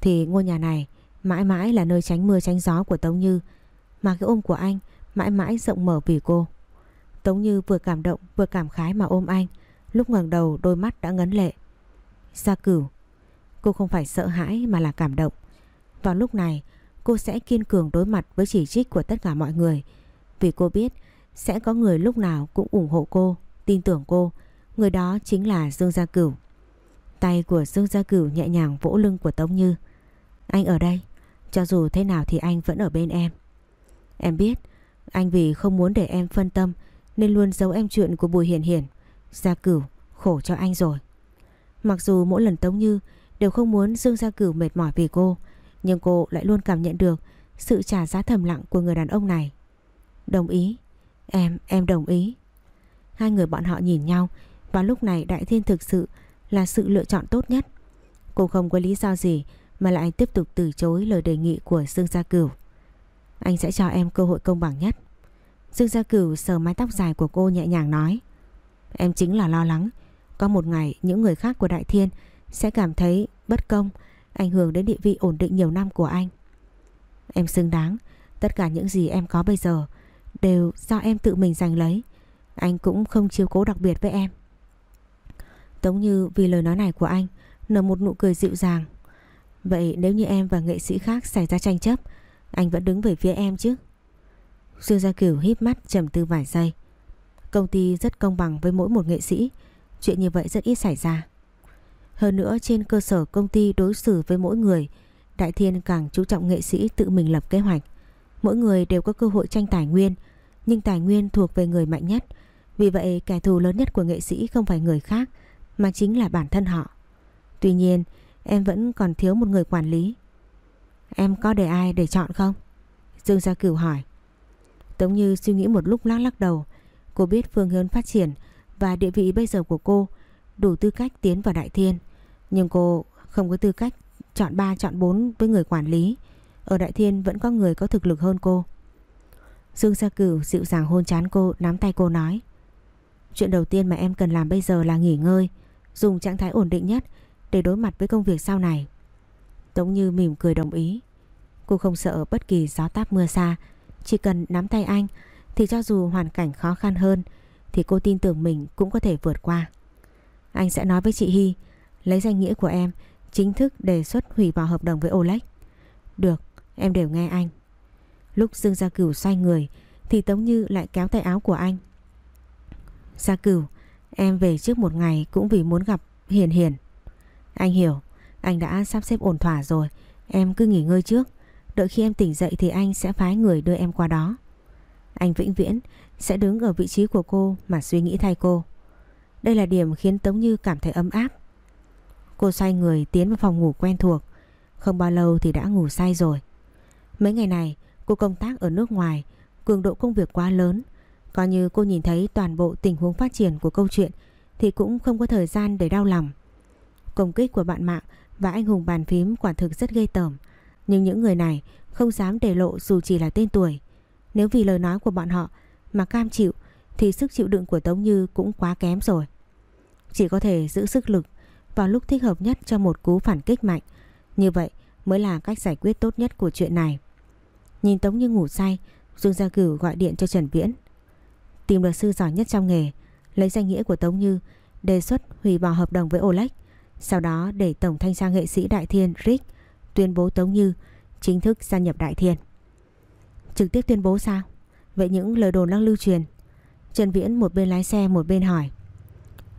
thì ngôi nhà này mãi mãi là nơi tránh mưa tránh gió của Tống Như. Mà cái ôm của anh mãi mãi rộng mở vì cô. Tống Như vừa cảm động vừa cảm khái mà ôm anh. Lúc ngẩng đầu đôi mắt đã ngấn lệ. Gia cửu, cô không phải sợ hãi mà là cảm động. Vào lúc này, cô sẽ kiên cường đối mặt với chỉ trích của tất cả mọi người. Vì cô biết sẽ có người lúc nào cũng ủng hộ cô, tin tưởng cô. Người đó chính là Dương Gia Cửu. Tay của Dương Gia Cửu nhẹ nhàng vỗ lưng của Tống Như. Anh ở đây, cho dù thế nào thì anh vẫn ở bên em. Em biết, anh vì không muốn để em phân tâm nên luôn giấu em chuyện của Bùi Hiền Hiền. Gia Cửu khổ cho anh rồi. Mặc dù mỗi lần Tống Như đều không muốn Dương Gia Cửu mệt mỏi vì cô, nhưng cô lại luôn cảm nhận được sự trả giá thầm lặng của người đàn ông này. Đồng ý. Em, em đồng ý. Hai người bọn họ nhìn nhau và lúc này Đại Thiên thực sự là sự lựa chọn tốt nhất. Cô không có lý do gì mà lại tiếp tục từ chối lời đề nghị của Dương Gia Cửu. Anh sẽ cho em cơ hội công bằng nhất. Dương Gia Cửu sờ mái tóc dài của cô nhẹ nhàng nói. Em chính là lo lắng. Có một ngày những người khác của Đại Thiên sẽ cảm thấy bất công ảnh hưởng đến địa vị ổn định nhiều năm của anh. Em xứng đáng, tất cả những gì em có bây giờ đều do em tự mình giành lấy. Anh cũng không chiếu cố đặc biệt với em. Tống như vì lời nói này của anh nở một nụ cười dịu dàng. Vậy nếu như em và nghệ sĩ khác xảy ra tranh chấp, anh vẫn đứng về phía em chứ? Dương Gia Cửu híp mắt trầm tư vài giây. Công ty rất công bằng với mỗi một nghệ sĩ, chuyện như vậy rất ít xảy ra. Hơn nữa trên cơ sở công ty đối xử với mỗi người, Đại Thiên càng chú trọng nghệ sĩ tự mình lập kế hoạch. Mỗi người đều có cơ hội tranh tài nguyên, nhưng tài nguyên thuộc về người mạnh nhất. Vì vậy kẻ thù lớn nhất của nghệ sĩ không phải người khác, mà chính là bản thân họ. Tuy nhiên, em vẫn còn thiếu một người quản lý. Em có để ai để chọn không? Dương Gia Cửu hỏi. Tống Như suy nghĩ một lúc lắc lắc đầu. Cô biết phương hướng phát triển và địa vị bây giờ của cô đủ tư cách tiến vào Đại Thiên. Nhưng cô không có tư cách chọn 3 chọn 4 với người quản lý. Ở Đại Thiên vẫn có người có thực lực hơn cô. Dương Gia Cửu dịu dàng hôn chán cô, nắm tay cô nói. Chuyện đầu tiên mà em cần làm bây giờ là nghỉ ngơi, dùng trạng thái ổn định nhất để đối mặt với công việc sau này. Tống Như mỉm cười đồng ý. Cô không sợ bất kỳ gió táp mưa xa, chỉ cần nắm tay anh thì cho dù hoàn cảnh khó khăn hơn thì cô tin tưởng mình cũng có thể vượt qua. Anh sẽ nói với chị Hy lấy danh nghĩa của em chính thức đề xuất hủy bỏ hợp đồng với Oleg. Được, em đều nghe anh. Lúc Dương Gia Cửu xoay người thì Tống Như lại kéo tay áo của anh. Gia Cửu, em về trước một ngày cũng vì muốn gặp Hiền Hiền. Anh hiểu, anh đã sắp xếp ổn thỏa rồi, em cứ nghỉ ngơi trước. Đợi khi em tỉnh dậy thì anh sẽ phái người đưa em qua đó. Anh vĩnh viễn sẽ đứng ở vị trí của cô mà suy nghĩ thay cô. Đây là điểm khiến Tống Như cảm thấy ấm áp. Cô xoay người tiến vào phòng ngủ quen thuộc. Không bao lâu thì đã ngủ say rồi. Mấy ngày này, cô công tác ở nước ngoài, cường độ công việc quá lớn. Coi như cô nhìn thấy toàn bộ tình huống phát triển của câu chuyện thì cũng không có thời gian để đau lòng. Công kích của bạn mạng và anh hùng bàn phím quả thực rất gây tởm. Nhưng những người này không dám để lộ dù chỉ là tên tuổi. Nếu vì lời nói của bọn họ mà cam chịu thì sức chịu đựng của Tống Như cũng quá kém rồi. Chỉ có thể giữ sức lực vào lúc thích hợp nhất cho một cú phản kích mạnh. Như vậy mới là cách giải quyết tốt nhất của chuyện này. Nhìn Tống Như ngủ say, Dương Gia Cửu gọi điện cho Trần Viễn. Tìm luật sư giỏi nhất trong nghề, lấy danh nghĩa của Tống Như, đề xuất hủy bỏ hợp đồng với Oleg. Sau đó để Tổng Thanh tra nghệ sĩ Đại Thiên Rick tuyên bố Tống Như chính thức gia nhập Đại Thiên. Trực tiếp tuyên bố sao? Vậy những lời đồn đang lưu truyền. Trần Viễn một bên lái xe một bên hỏi.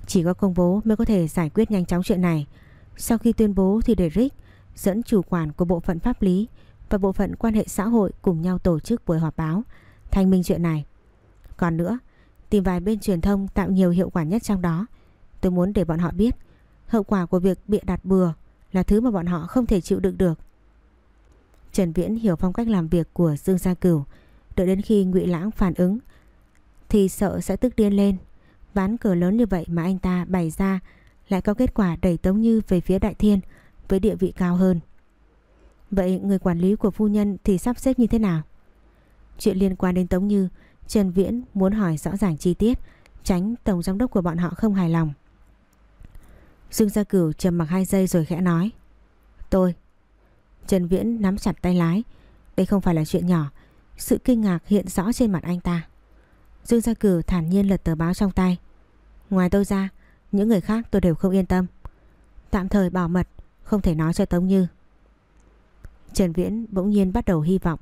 Chỉ có công bố mới có thể giải quyết nhanh chóng chuyện này. Sau khi tuyên bố thì để Rick dẫn chủ quản của bộ phận pháp lý và bộ phận quan hệ xã hội cùng nhau tổ chức buổi họp báo thanh minh chuyện này. Còn nữa, tìm vài bên truyền thông tạo nhiều hiệu quả nhất trong đó. Tôi muốn để bọn họ biết hậu quả của việc bịa đặt bừa là thứ mà bọn họ không thể chịu đựng được. Trần Viễn hiểu phong cách làm việc của Dương Gia Cửu, đợi đến khi Ngụy Lãng phản ứng thì sợ sẽ tức điên lên. Ván cờ lớn như vậy mà anh ta bày ra lại có kết quả đẩy Tống Như về phía Đại Thiên với địa vị cao hơn. Vậy người quản lý của phu nhân thì sắp xếp như thế nào? Chuyện liên quan đến Tống Như, Trần Viễn muốn hỏi rõ ràng chi tiết, tránh tổng giám đốc của bọn họ không hài lòng. Dương Gia Cửu trầm mặc hai giây rồi khẽ nói. Tôi. Trần Viễn nắm chặt tay lái. Đây không phải là chuyện nhỏ. Sự kinh ngạc hiện rõ trên mặt anh ta. Dương Gia Cửu thản nhiên lật tờ báo trong tay. Ngoài tôi ra, những người khác tôi đều không yên tâm. Tạm thời bảo mật, không thể nói cho Tống Như. Trần Viễn bỗng nhiên bắt đầu hy vọng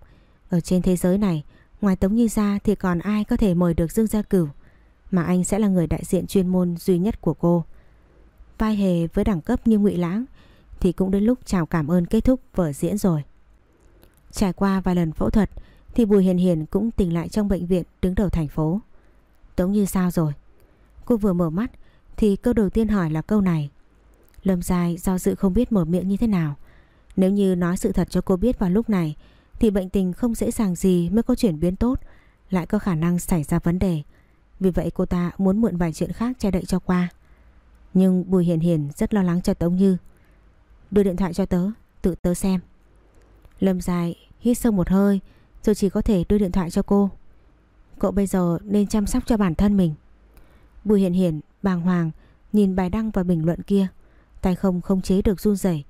ở trên thế giới này ngoài Tống Như ra thì còn ai có thể mời được Dương Gia Cửu mà anh sẽ là người đại diện chuyên môn duy nhất của cô. Vai hề với đẳng cấp như Ngụy Lãng thì cũng đến lúc chào cảm ơn kết thúc vở diễn rồi. Trải qua vài lần phẫu thuật thì Bùi Hiền Hiền cũng tỉnh lại trong bệnh viện đứng đầu thành phố. Tống Như sao rồi? Cô vừa mở mắt thì câu đầu tiên hỏi là câu này. Lâm dài do dự không biết mở miệng như thế nào. Nếu như nói sự thật cho cô biết vào lúc này thì bệnh tình không dễ dàng gì mới có chuyển biến tốt, lại có khả năng xảy ra vấn đề. Vì vậy cô ta muốn mượn vài chuyện khác che đậy cho qua. Nhưng Bùi Hiền Hiền rất lo lắng cho Tống Như. Đưa điện thoại cho tớ, tự tớ xem. Lâm dài hít sâu một hơi rồi chỉ có thể đưa điện thoại cho cô. Cậu bây giờ nên chăm sóc cho bản thân mình. Bùi Hiền Hiền bàng hoàng nhìn bài đăng và bình luận kia. Tay không không chế được run rẩy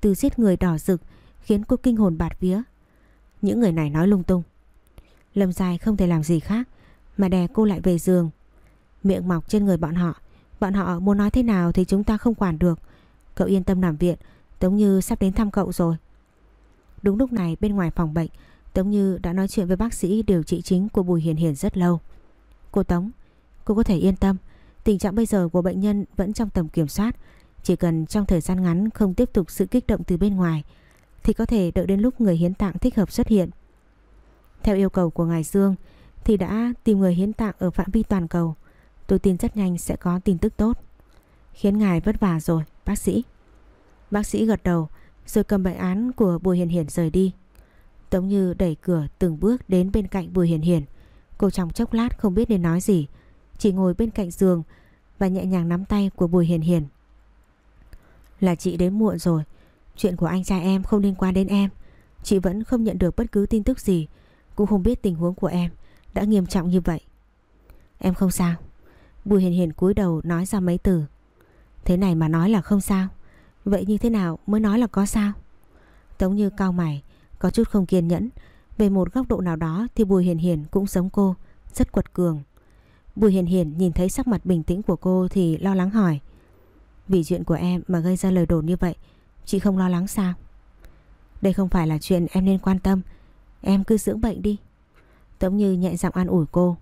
từ giết người đỏ rực khiến cô kinh hồn bạt vía. Những người này nói lung tung. Lâm dài không thể làm gì khác mà đè cô lại về giường. Miệng mọc trên người bọn họ. Bọn họ muốn nói thế nào thì chúng ta không quản được. Cậu yên tâm nằm viện, Tống Như sắp đến thăm cậu rồi. Đúng lúc này bên ngoài phòng bệnh, Tống Như đã nói chuyện với bác sĩ điều trị chính của Bùi Hiền Hiền rất lâu. Cô Tống, cô có thể yên tâm, tình trạng bây giờ của bệnh nhân vẫn trong tầm kiểm soát. Chỉ cần trong thời gian ngắn không tiếp tục sự kích động từ bên ngoài thì có thể đợi đến lúc người hiến tạng thích hợp xuất hiện. Theo yêu cầu của Ngài Dương thì đã tìm người hiến tạng ở phạm vi toàn cầu. Tôi tin rất nhanh sẽ có tin tức tốt. Khiến ngài vất vả rồi, bác sĩ. Bác sĩ gật đầu rồi cầm bệnh án của Bùi Hiền Hiền rời đi. Tống Như đẩy cửa từng bước đến bên cạnh Bùi Hiền Hiền. Cô trong chốc lát không biết nên nói gì. Chỉ ngồi bên cạnh giường và nhẹ nhàng nắm tay của Bùi Hiền Hiền. Là chị đến muộn rồi. Chuyện của anh trai em không liên quan đến em. Chị vẫn không nhận được bất cứ tin tức gì. Cũng không biết tình huống của em đã nghiêm trọng như vậy. Em không sao. Bùi Hiền Hiền cúi đầu nói ra mấy từ. Thế này mà nói là không sao. Vậy như thế nào mới nói là có sao? Tống như cao mày, có chút không kiên nhẫn. Về một góc độ nào đó thì Bùi Hiền Hiền cũng giống cô, rất quật cường. Bùi Hiền Hiền nhìn thấy sắc mặt bình tĩnh của cô thì lo lắng hỏi. Vì chuyện của em mà gây ra lời đồn như vậy, chị không lo lắng sao? Đây không phải là chuyện em nên quan tâm, em cứ dưỡng bệnh đi. Tống như nhẹ giọng an ủi cô.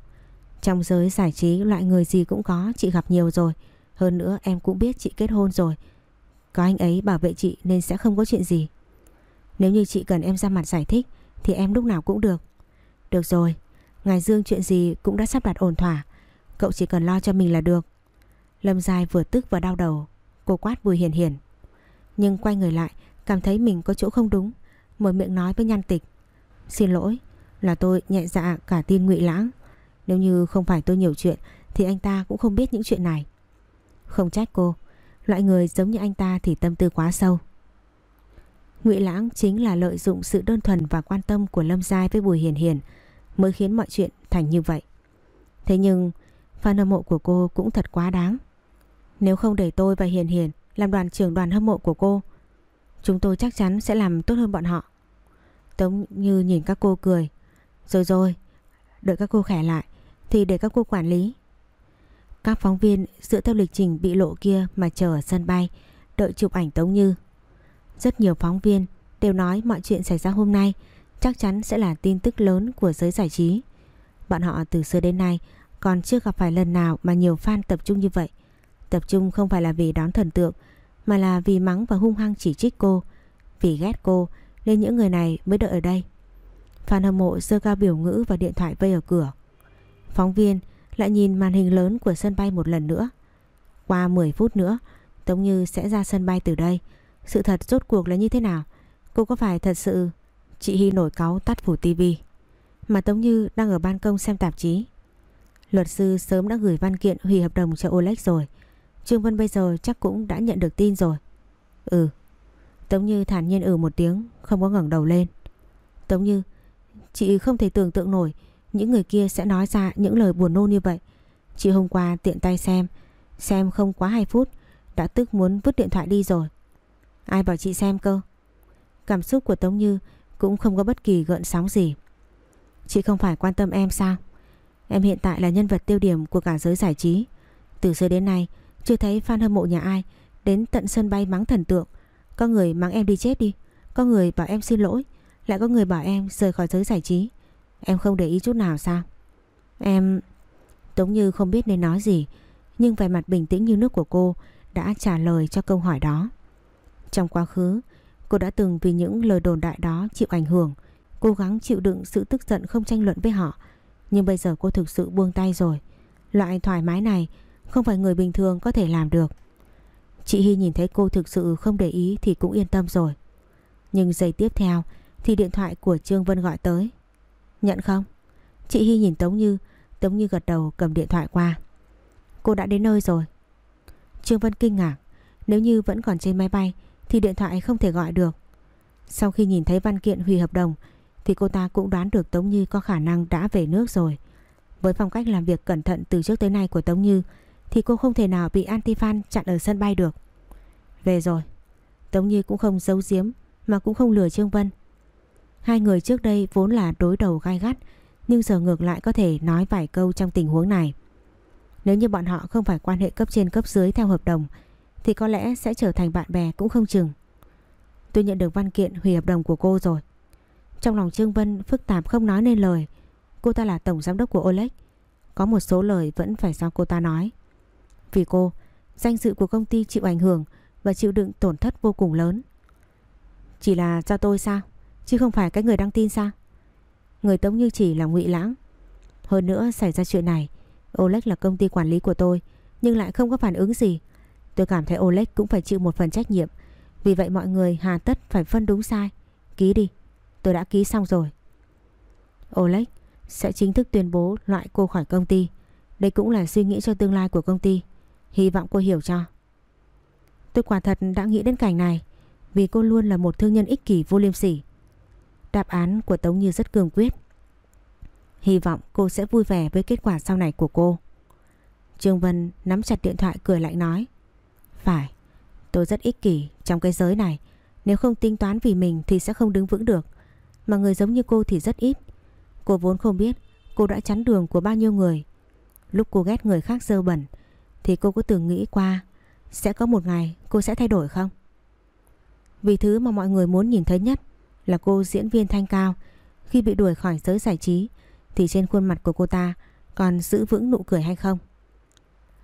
Trong giới giải trí loại người gì cũng có, chị gặp nhiều rồi. Hơn nữa em cũng biết chị kết hôn rồi. Có anh ấy bảo vệ chị nên sẽ không có chuyện gì. Nếu như chị cần em ra mặt giải thích thì em lúc nào cũng được. Được rồi, Ngài Dương chuyện gì cũng đã sắp đặt ổn thỏa. Cậu chỉ cần lo cho mình là được. Lâm Giai vừa tức vừa đau đầu. Cô quát Bùi Hiền Hiền. Nhưng quay người lại, cảm thấy mình có chỗ không đúng. Mở miệng nói với nhan tịch. Xin lỗi, Là tôi nhẹ dạ cả tin ngụy Lãng. Nếu như không phải tôi nhiều chuyện thì anh ta cũng không biết những chuyện này. Không trách cô, loại người giống như anh ta thì tâm tư quá sâu. Ngụy Lãng chính là lợi dụng sự đơn thuần và quan tâm của Lâm Giai với Bùi Hiền Hiền mới khiến mọi chuyện thành như vậy. Thế nhưng fan hâm mộ của cô cũng thật quá đáng. Nếu không để tôi và Hiền Hiền làm đoàn trưởng đoàn hâm mộ của cô, chúng tôi chắc chắn sẽ làm tốt hơn bọn họ. Tống như nhìn các cô cười. Rồi rồi, đợi các cô khỏe lại thì để các cô quản lý. Các phóng viên dựa theo lịch trình bị lộ kia mà chờ ở sân bay, đợi chụp ảnh Tống Như. Rất nhiều phóng viên đều nói mọi chuyện xảy ra hôm nay chắc chắn sẽ là tin tức lớn của giới giải trí. Bọn họ từ xưa đến nay còn chưa gặp phải lần nào mà nhiều fan tập trung như vậy. Tập trung không phải là vì đón thần tượng mà là vì mắng và hung hăng chỉ trích cô, vì ghét cô nên những người này mới đợi ở đây. Fan hâm mộ dơ cao biểu ngữ và điện thoại vây ở cửa. Phóng viên lại nhìn màn hình lớn của sân bay một lần nữa. Qua 10 phút nữa, Tống Như sẽ ra sân bay từ đây. Sự thật rốt cuộc là như thế nào? Cô có phải thật sự... Chị Hy nổi cáu tắt phủ tivi Mà Tống Như đang ở ban công xem tạp chí Luật sư sớm đã gửi văn kiện hủy hợp đồng cho Oleg rồi Trương Vân bây giờ chắc cũng đã nhận được tin rồi Ừ Tống Như thản nhiên ừ một tiếng Không có ngẩng đầu lên Tống Như Chị không thể tưởng tượng nổi những người kia sẽ nói ra những lời buồn nôn như vậy. Chị hôm qua tiện tay xem Xem không quá 2 phút, Đã tức muốn vứt điện thoại đi rồi. Ai bảo chị xem cơ? Cảm xúc của Tống Như Cũng không có bất kỳ gợn sóng gì. Chị không phải quan tâm em sao? Em hiện tại là nhân vật tiêu điểm của cả giới giải trí. Từ xưa đến nay, Chưa thấy fan hâm mộ nhà ai Đến tận sân bay mắng thần tượng. Có người mắng em đi chết đi, Có người bảo em xin lỗi, Lại có người bảo em rời khỏi giới giải trí. Em không để ý chút nào sao? Em Tống Như không biết nên nói gì, Nhưng vẻ mặt bình tĩnh như nước của cô Đã trả lời cho câu hỏi đó. Trong quá khứ, Cô đã từng vì những lời đồn đại đó chịu ảnh hưởng, Cố gắng chịu đựng sự tức giận không tranh luận với họ. Nhưng bây giờ cô thực sự buông tay rồi. Loại thoải mái này Không phải người bình thường có thể làm được. Chị Hy nhìn thấy cô thực sự không để ý Thì cũng yên tâm rồi. Nhưng giây tiếp theo Thì điện thoại của Trương Vân gọi tới. Nhận không? Chị Hy nhìn Tống Như Tống Như gật đầu cầm điện thoại qua. Cô đã đến nơi rồi. Trương Vân kinh ngạc, Nếu như vẫn còn trên máy bay Thì điện thoại không thể gọi được. Sau khi nhìn thấy văn kiện hủy hợp đồng Thì cô ta cũng đoán được Tống Như có khả năng đã về nước rồi. Với phong cách làm việc cẩn thận từ trước tới nay của Tống Như Thì cô không thể nào bị anti-fan chặn ở sân bay được. Về rồi. Tống Như cũng không giấu giếm Mà cũng không lừa Trương Vân. Hai người trước đây vốn là đối đầu gai gắt, Nhưng giờ ngược lại có thể nói vài câu trong tình huống này. Nếu như bọn họ không phải quan hệ cấp trên cấp dưới theo hợp đồng, Thì có lẽ sẽ trở thành bạn bè cũng không chừng. Tôi nhận được văn kiện hủy hợp đồng của cô rồi. Trong lòng Trương Vân phức tạp không nói nên lời. Cô ta là tổng giám đốc của olex. Có một số lời vẫn phải do cô ta nói. Vì cô, Danh dự của công ty chịu ảnh hưởng Và chịu đựng tổn thất vô cùng lớn. Chỉ là do tôi sao? Chứ không phải cái người đăng tin sao? Người Tống Như chỉ là ngụy Lãng. Hơn nữa xảy ra chuyện này, Oleg là công ty quản lý của tôi, Nhưng lại không có phản ứng gì. Tôi cảm thấy Oleg cũng phải chịu một phần trách nhiệm. Vì vậy mọi người hà tất phải phân đúng sai. Ký đi, Tôi đã ký xong rồi. Oleg sẽ chính thức tuyên bố loại cô khỏi công ty. Đây cũng là suy nghĩ cho tương lai của công ty. Hy vọng cô hiểu cho. Tôi quả thật đã nghĩ đến cảnh này, Vì cô luôn là một thương nhân ích kỷ vô liêm sỉ. Đáp án của Tống Như rất cương quyết. Hy vọng cô sẽ vui vẻ với kết quả sau này của cô. Trương Vân nắm chặt điện thoại cười lạnh nói. Phải, tôi rất ích kỷ trong cái giới này. Nếu không tính toán vì mình thì sẽ không đứng vững được. Mà người giống như cô thì rất ít. Cô vốn không biết cô đã chắn đường của bao nhiêu người. Lúc cô ghét người khác dơ bẩn thì cô có từng nghĩ qua sẽ có một ngày cô sẽ thay đổi không? Vì thứ mà mọi người muốn nhìn thấy nhất là cô diễn viên thanh cao khi bị đuổi khỏi giới giải trí thì trên khuôn mặt của cô ta còn giữ vững nụ cười hay không?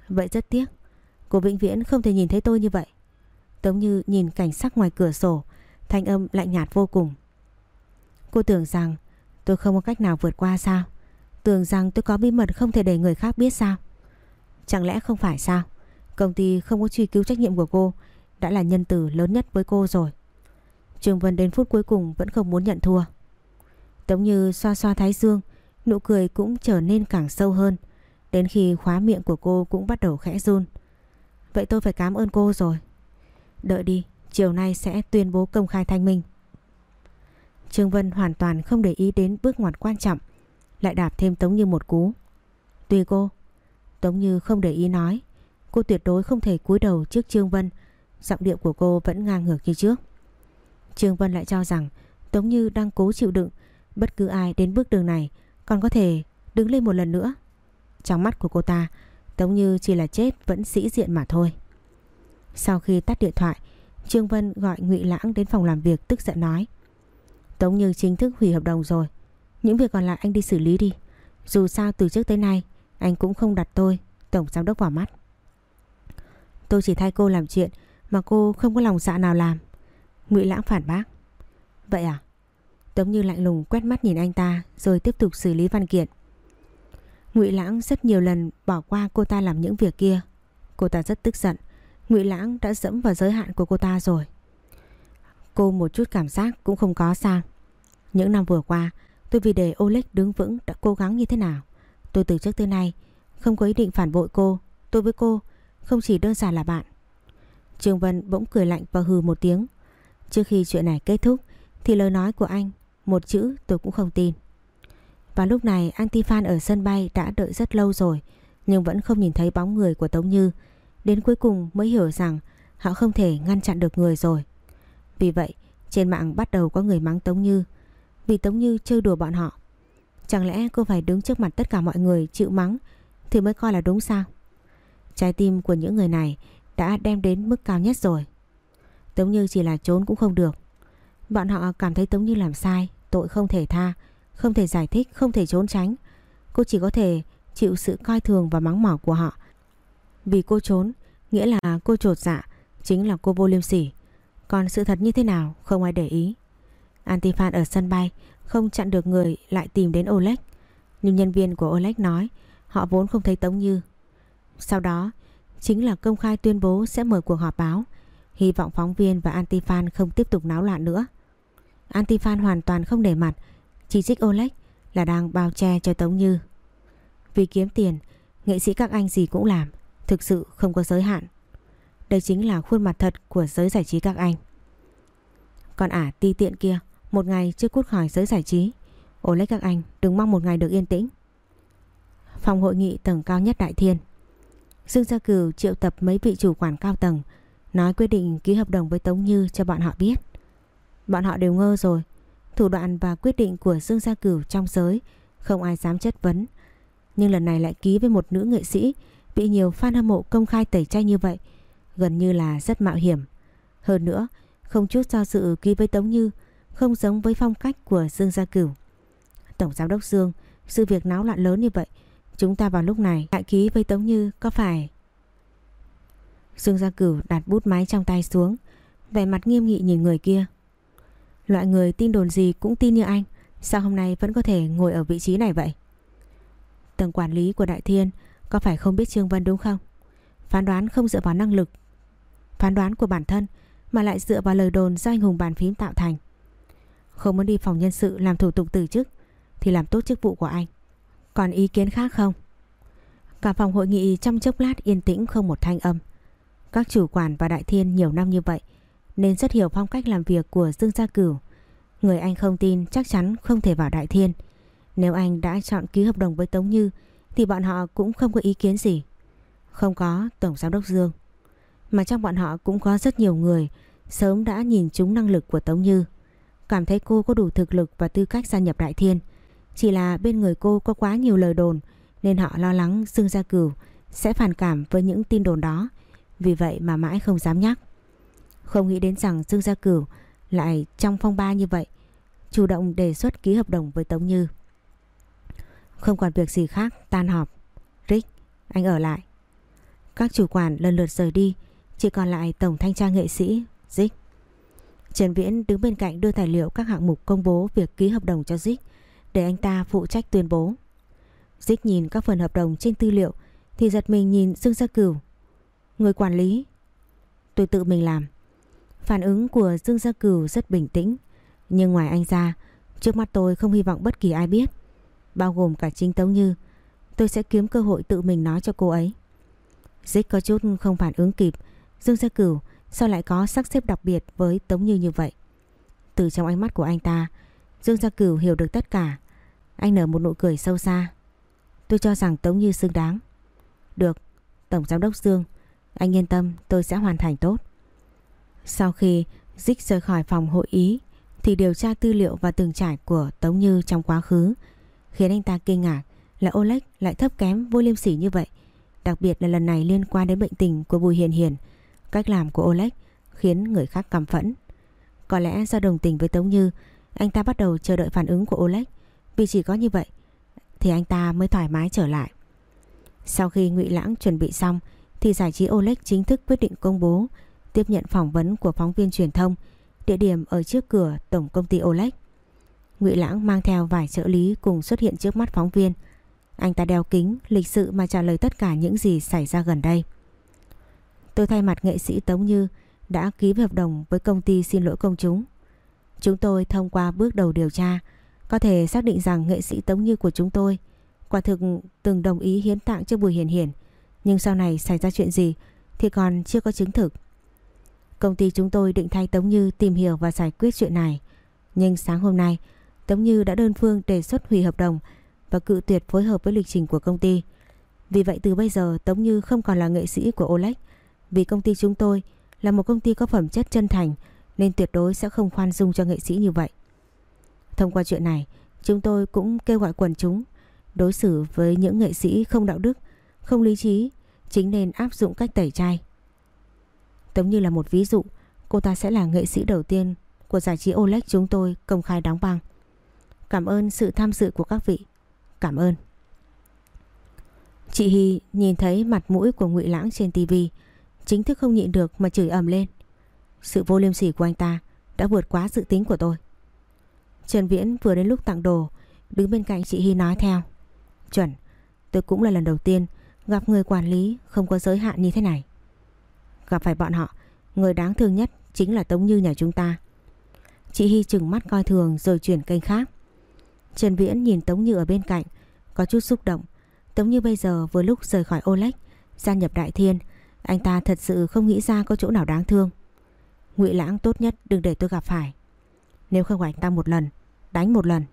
Vậy rất tiếc, cô vĩnh viễn không thể nhìn thấy tôi như vậy. Tống như nhìn cảnh sắc ngoài cửa sổ, thanh âm lạnh nhạt vô cùng. Cô tưởng rằng tôi không có cách nào vượt qua sao? Tưởng rằng tôi có bí mật không thể để người khác biết sao? Chẳng lẽ không phải sao? Công ty không có truy cứu trách nhiệm của cô đã là nhân từ lớn nhất với cô rồi. Trương Vân đến phút cuối cùng vẫn không muốn nhận thua. Tống Như xoa xoa thái dương, nụ cười cũng trở nên càng sâu hơn. Đến khi khóa miệng của cô cũng bắt đầu khẽ run. Vậy tôi phải cảm ơn cô rồi. Đợi đi, chiều nay sẽ tuyên bố công khai thanh minh. Trương Vân hoàn toàn không để ý đến bước ngoặt quan trọng, lại đạp thêm Tống Như một cú. Tùy cô. Tống Như không để ý nói, cô tuyệt đối không thể cúi đầu trước Trương Vân, giọng điệu của cô vẫn ngang ngược như trước. Trương Vân lại cho rằng Tống Như đang cố chịu đựng, bất cứ ai đến bước đường này còn có thể đứng lên một lần nữa. Trong mắt của cô ta, Tống Như chỉ là chết vẫn sĩ diện mà thôi. Sau khi tắt điện thoại, Trương Vân gọi Ngụy Lãng đến phòng làm việc tức giận nói. Tống Như chính thức hủy hợp đồng rồi. Những việc còn lại anh đi xử lý đi. Dù sao từ trước tới nay, anh cũng không đặt tôi, Tổng Giám đốc vào mắt. Tôi chỉ thay cô làm chuyện mà cô không có lòng dạ nào làm. Ngụy Lãng phản bác. Vậy à? Tống Như lạnh lùng quét mắt nhìn anh ta rồi tiếp tục xử lý văn kiện. Ngụy Lãng rất nhiều lần bỏ qua cô ta làm những việc kia. Cô ta rất tức giận. Ngụy Lãng đã dẫm vào giới hạn của cô ta rồi. Cô một chút cảm giác cũng không có sao. Những năm vừa qua, tôi vì để Oleg đứng vững đã cố gắng như thế nào. Tôi từ trước tới nay không có ý định phản bội cô. Tôi với cô không chỉ đơn giản là bạn. Trương Vân bỗng cười lạnh và hừ một tiếng. Trước khi chuyện này kết thúc, thì lời nói của anh, một chữ tôi cũng không tin. Và lúc này, Antifan ở sân bay đã đợi rất lâu rồi, nhưng vẫn không nhìn thấy bóng người của Tống Như. Đến cuối cùng mới hiểu rằng họ không thể ngăn chặn được người rồi. Vì vậy, trên mạng bắt đầu có người mắng Tống Như vì Tống Như chơi đùa bọn họ. Chẳng lẽ cô phải đứng trước mặt tất cả mọi người chịu mắng thì mới coi là đúng sao? Trái tim của những người này đã đem đến mức cao nhất rồi. Tống Như chỉ là trốn cũng không được. Bọn họ cảm thấy Tống Như làm sai, tội không thể tha, không thể giải thích, không thể trốn tránh. Cô chỉ có thể chịu sự coi thường và mắng mỏ của họ. Vì cô trốn, nghĩa là cô trột dạ, chính là cô vô liêm sỉ. Còn sự thật như thế nào không ai để ý. Antifan ở sân bay không chặn được người lại tìm đến Oleg. Nhưng nhân viên của Oleg nói họ vốn không thấy Tống Như. Sau đó chính là công khai tuyên bố sẽ mở cuộc họp báo. Hy vọng phóng viên và Antifan không tiếp tục náo loạn nữa. Antifan hoàn toàn không để mặt, chỉ trích Oleg là đang bao che cho Tống Như. Vì kiếm tiền, nghệ sĩ các anh gì cũng làm, thực sự không có giới hạn. Đây chính là khuôn mặt thật của giới giải trí các anh. Còn ả ti tiện kia, một ngày chưa cút khỏi giới giải trí. Oleg các anh đừng mong một ngày được yên tĩnh. Phòng hội nghị tầng cao nhất Đại Thiên. Dương Gia Cửu triệu tập mấy vị chủ quản cao tầng, nói quyết định ký hợp đồng với Tống Như cho bọn họ biết. Bọn họ đều ngơ rồi. Thủ đoạn và quyết định của Dương Gia Cửu trong giới không ai dám chất vấn. Nhưng lần này lại ký với một nữ nghệ sĩ bị nhiều fan hâm mộ công khai tẩy chay như vậy. Gần như là rất mạo hiểm. Hơn nữa, không chút do dự ký với Tống Như không giống với phong cách của Dương Gia Cửu. Tổng Giám đốc Dương, sự việc náo loạn lớn như vậy, chúng ta vào lúc này lại ký với Tống Như có phải... Dương Gia Cửu đặt bút máy trong tay xuống, vẻ mặt nghiêm nghị nhìn người kia. Loại người tin đồn gì cũng tin như anh Sao hôm nay vẫn có thể ngồi ở vị trí này vậy? Tầng quản lý của Đại Thiên Có phải không biết Trương Vân đúng không? Phán đoán không dựa vào năng lực Phán đoán của bản thân Mà lại dựa vào lời đồn do anh hùng bàn phím tạo thành. Không muốn đi phòng nhân sự Làm thủ tục từ chức Thì làm tốt chức vụ của anh. Còn ý kiến khác không? Cả phòng hội nghị trong chốc lát yên tĩnh không một thanh âm. Các chủ quản và Đại Thiên nhiều năm như vậy, nên rất hiểu phong cách làm việc của Dương Gia Cửu. Người anh không tin chắc chắn không thể vào Đại Thiên. Nếu anh đã chọn ký hợp đồng với Tống Như, thì bọn họ cũng không có ý kiến gì. Không có, Tổng Giám đốc Dương. Mà trong bọn họ cũng có rất nhiều người, sớm đã nhìn trúng năng lực của Tống Như. Cảm thấy cô có đủ thực lực và tư cách gia nhập Đại Thiên. Chỉ là bên người cô có quá nhiều lời đồn, nên họ lo lắng Dương Gia Cửu sẽ phản cảm với những tin đồn đó. Vì vậy mà mãi không dám nhắc. Không nghĩ đến rằng Dương Gia Cửu lại trong phong ba như vậy, chủ động đề xuất ký hợp đồng với Tống Như. Không còn việc gì khác, tan họp. Rick, anh ở lại. Các chủ quản lần lượt rời đi, chỉ còn lại tổng thanh tra nghệ sĩ, Rick. Trần Viễn đứng bên cạnh đưa tài liệu các hạng mục công bố việc ký hợp đồng cho Rick để anh ta phụ trách tuyên bố. Rick nhìn các phần hợp đồng trên tư liệu thì giật mình nhìn Dương Gia Cửu. Người quản lý. Tôi tự mình làm. Phản ứng của Dương Gia Cửu rất bình tĩnh. Nhưng ngoài anh ra, Trước mắt tôi không hy vọng bất kỳ ai biết. Bao gồm cả chính Tống Như. Tôi sẽ kiếm cơ hội tự mình nói cho cô ấy. Dích có chút không phản ứng kịp. Dương Gia Cửu, sao lại có sắc xếp đặc biệt với Tống Như như vậy? Từ trong ánh mắt của anh ta, Dương Gia Cửu hiểu được tất cả. Anh nở một nụ cười sâu xa. Tôi cho rằng Tống Như xứng đáng. Được, Tổng Giám đốc Dương anh yên tâm, tôi sẽ hoàn thành tốt. Sau khi Dích rời khỏi phòng hội ý, Thì điều tra tư liệu và từng trải của Tống Như trong quá khứ Khiến anh ta kinh ngạc là Oleg lại thấp kém vô liêm sỉ như vậy, Đặc biệt là lần này liên quan đến bệnh tình của Bùi Hiền Hiền. Cách làm của Oleg khiến người khác cảm phẫn. Có lẽ do đồng tình với Tống Như, Anh ta bắt đầu chờ đợi phản ứng của Oleg. Vì chỉ có như vậy, Thì anh ta mới thoải mái trở lại. Sau khi ngụy Lãng chuẩn bị xong thì giải trí Oleg chính thức quyết định công bố Tiếp nhận phỏng vấn của phóng viên truyền thông Địa điểm ở trước cửa tổng công ty Oleg Ngụy Lãng mang theo vài trợ lý cùng xuất hiện trước mắt phóng viên anh ta đeo kính, lịch sự mà trả lời tất cả những gì xảy ra gần đây. Tôi thay mặt nghệ sĩ Tống Như đã ký hợp đồng với công ty xin lỗi công chúng. Chúng tôi thông qua bước đầu điều tra có thể xác định rằng nghệ sĩ Tống Như của chúng tôi quả thực từng đồng ý hiến tặng cho Bùi Hiền Hiền nhưng sau này xảy ra chuyện gì thì còn chưa có chứng thực. Công ty chúng tôi định thay Tống Như tìm hiểu và giải quyết chuyện này nhưng sáng hôm nay Tống Như đã đơn phương đề xuất hủy hợp đồng và cự tuyệt phối hợp với lịch trình của công ty. Vì vậy từ bây giờ Tống Như không còn là nghệ sĩ của olex vì công ty chúng tôi là một công ty có phẩm chất chân thành nên tuyệt đối sẽ không khoan dung cho nghệ sĩ như vậy. Thông qua chuyện này, chúng tôi cũng kêu gọi quần chúng đối xử với những nghệ sĩ không đạo đức, không lý trí, chính nên áp dụng cách tẩy chay. Tống Như là một ví dụ, cô ta sẽ là nghệ sĩ đầu tiên của giải trí Oleg chúng tôi công khai đóng băng. Cảm ơn sự tham dự của các vị. Cảm ơn. Chị Hy nhìn thấy mặt mũi của Ngụy Lãng trên tivi, chính thức không nhịn được mà chửi ầm lên. Sự vô liêm sỉ của anh ta đã vượt quá dự tính của tôi. Trần Viễn vừa đến lúc tặng đồ, đứng bên cạnh chị Hy nói theo. Chuẩn, tôi cũng là lần đầu tiên gặp người quản lý không có giới hạn như thế này. Gặp phải bọn họ, người đáng thương nhất chính là Tống Như nhà chúng ta. Chị Hy chừng mắt coi thường rồi chuyển kênh khác. Trần Viễn nhìn Tống Như ở bên cạnh Có chút xúc động Tống Như bây giờ vừa lúc rời khỏi olex Gia nhập Đại Thiên Anh ta thật sự không nghĩ ra có chỗ nào đáng thương Ngụy Lãng tốt nhất đừng để tôi gặp phải Nếu không anh ta một lần Đánh một lần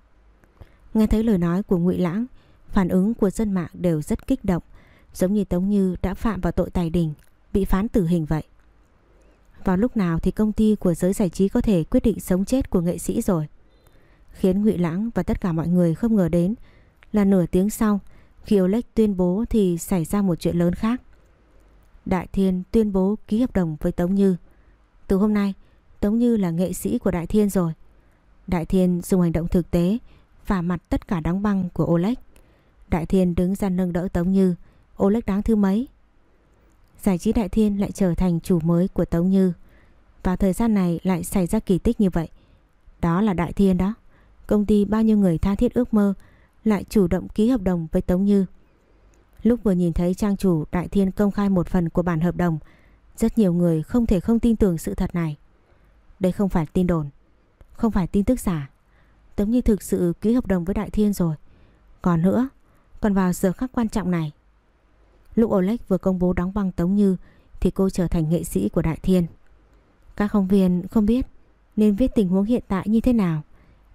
Nghe thấy lời nói của Ngụy Lãng Phản ứng của dân mạng đều rất kích động Giống như Tống Như đã phạm vào tội tài đình Bị phán tử hình vậy Vào lúc nào thì công ty của giới giải trí có thể quyết định sống chết của nghệ sĩ rồi Khiến Ngụy Lãng và tất cả mọi người không ngờ đến là nửa tiếng sau khi Oleg tuyên bố thì xảy ra một chuyện lớn khác. Đại Thiên tuyên bố ký hợp đồng với Tống Như. Từ hôm nay, Tống Như là nghệ sĩ của Đại Thiên rồi. Đại Thiên dùng hành động thực tế phả mặt tất cả đóng băng của Oleg. Đại Thiên đứng ra nâng đỡ Tống Như. Oleg đáng thứ mấy? Giải trí Đại Thiên lại trở thành chủ mới của Tống Như. Vào thời gian này lại xảy ra kỳ tích như vậy. Đó là Đại Thiên đó. Công ty bao nhiêu người tha thiết ước mơ lại chủ động ký hợp đồng với Tống Như. Lúc vừa nhìn thấy trang chủ Đại Thiên công khai một phần của bản hợp đồng, rất nhiều người không thể không tin tưởng sự thật này. Đây không phải tin đồn, không phải tin tức giả. Tống Như thực sự ký hợp đồng với Đại Thiên rồi. Còn nữa, còn vào giờ khắc quan trọng này. Lúc Oleg vừa công bố đóng băng Tống Như thì cô trở thành nghệ sĩ của Đại Thiên. Các phóng viên không biết nên viết tình huống hiện tại như thế nào.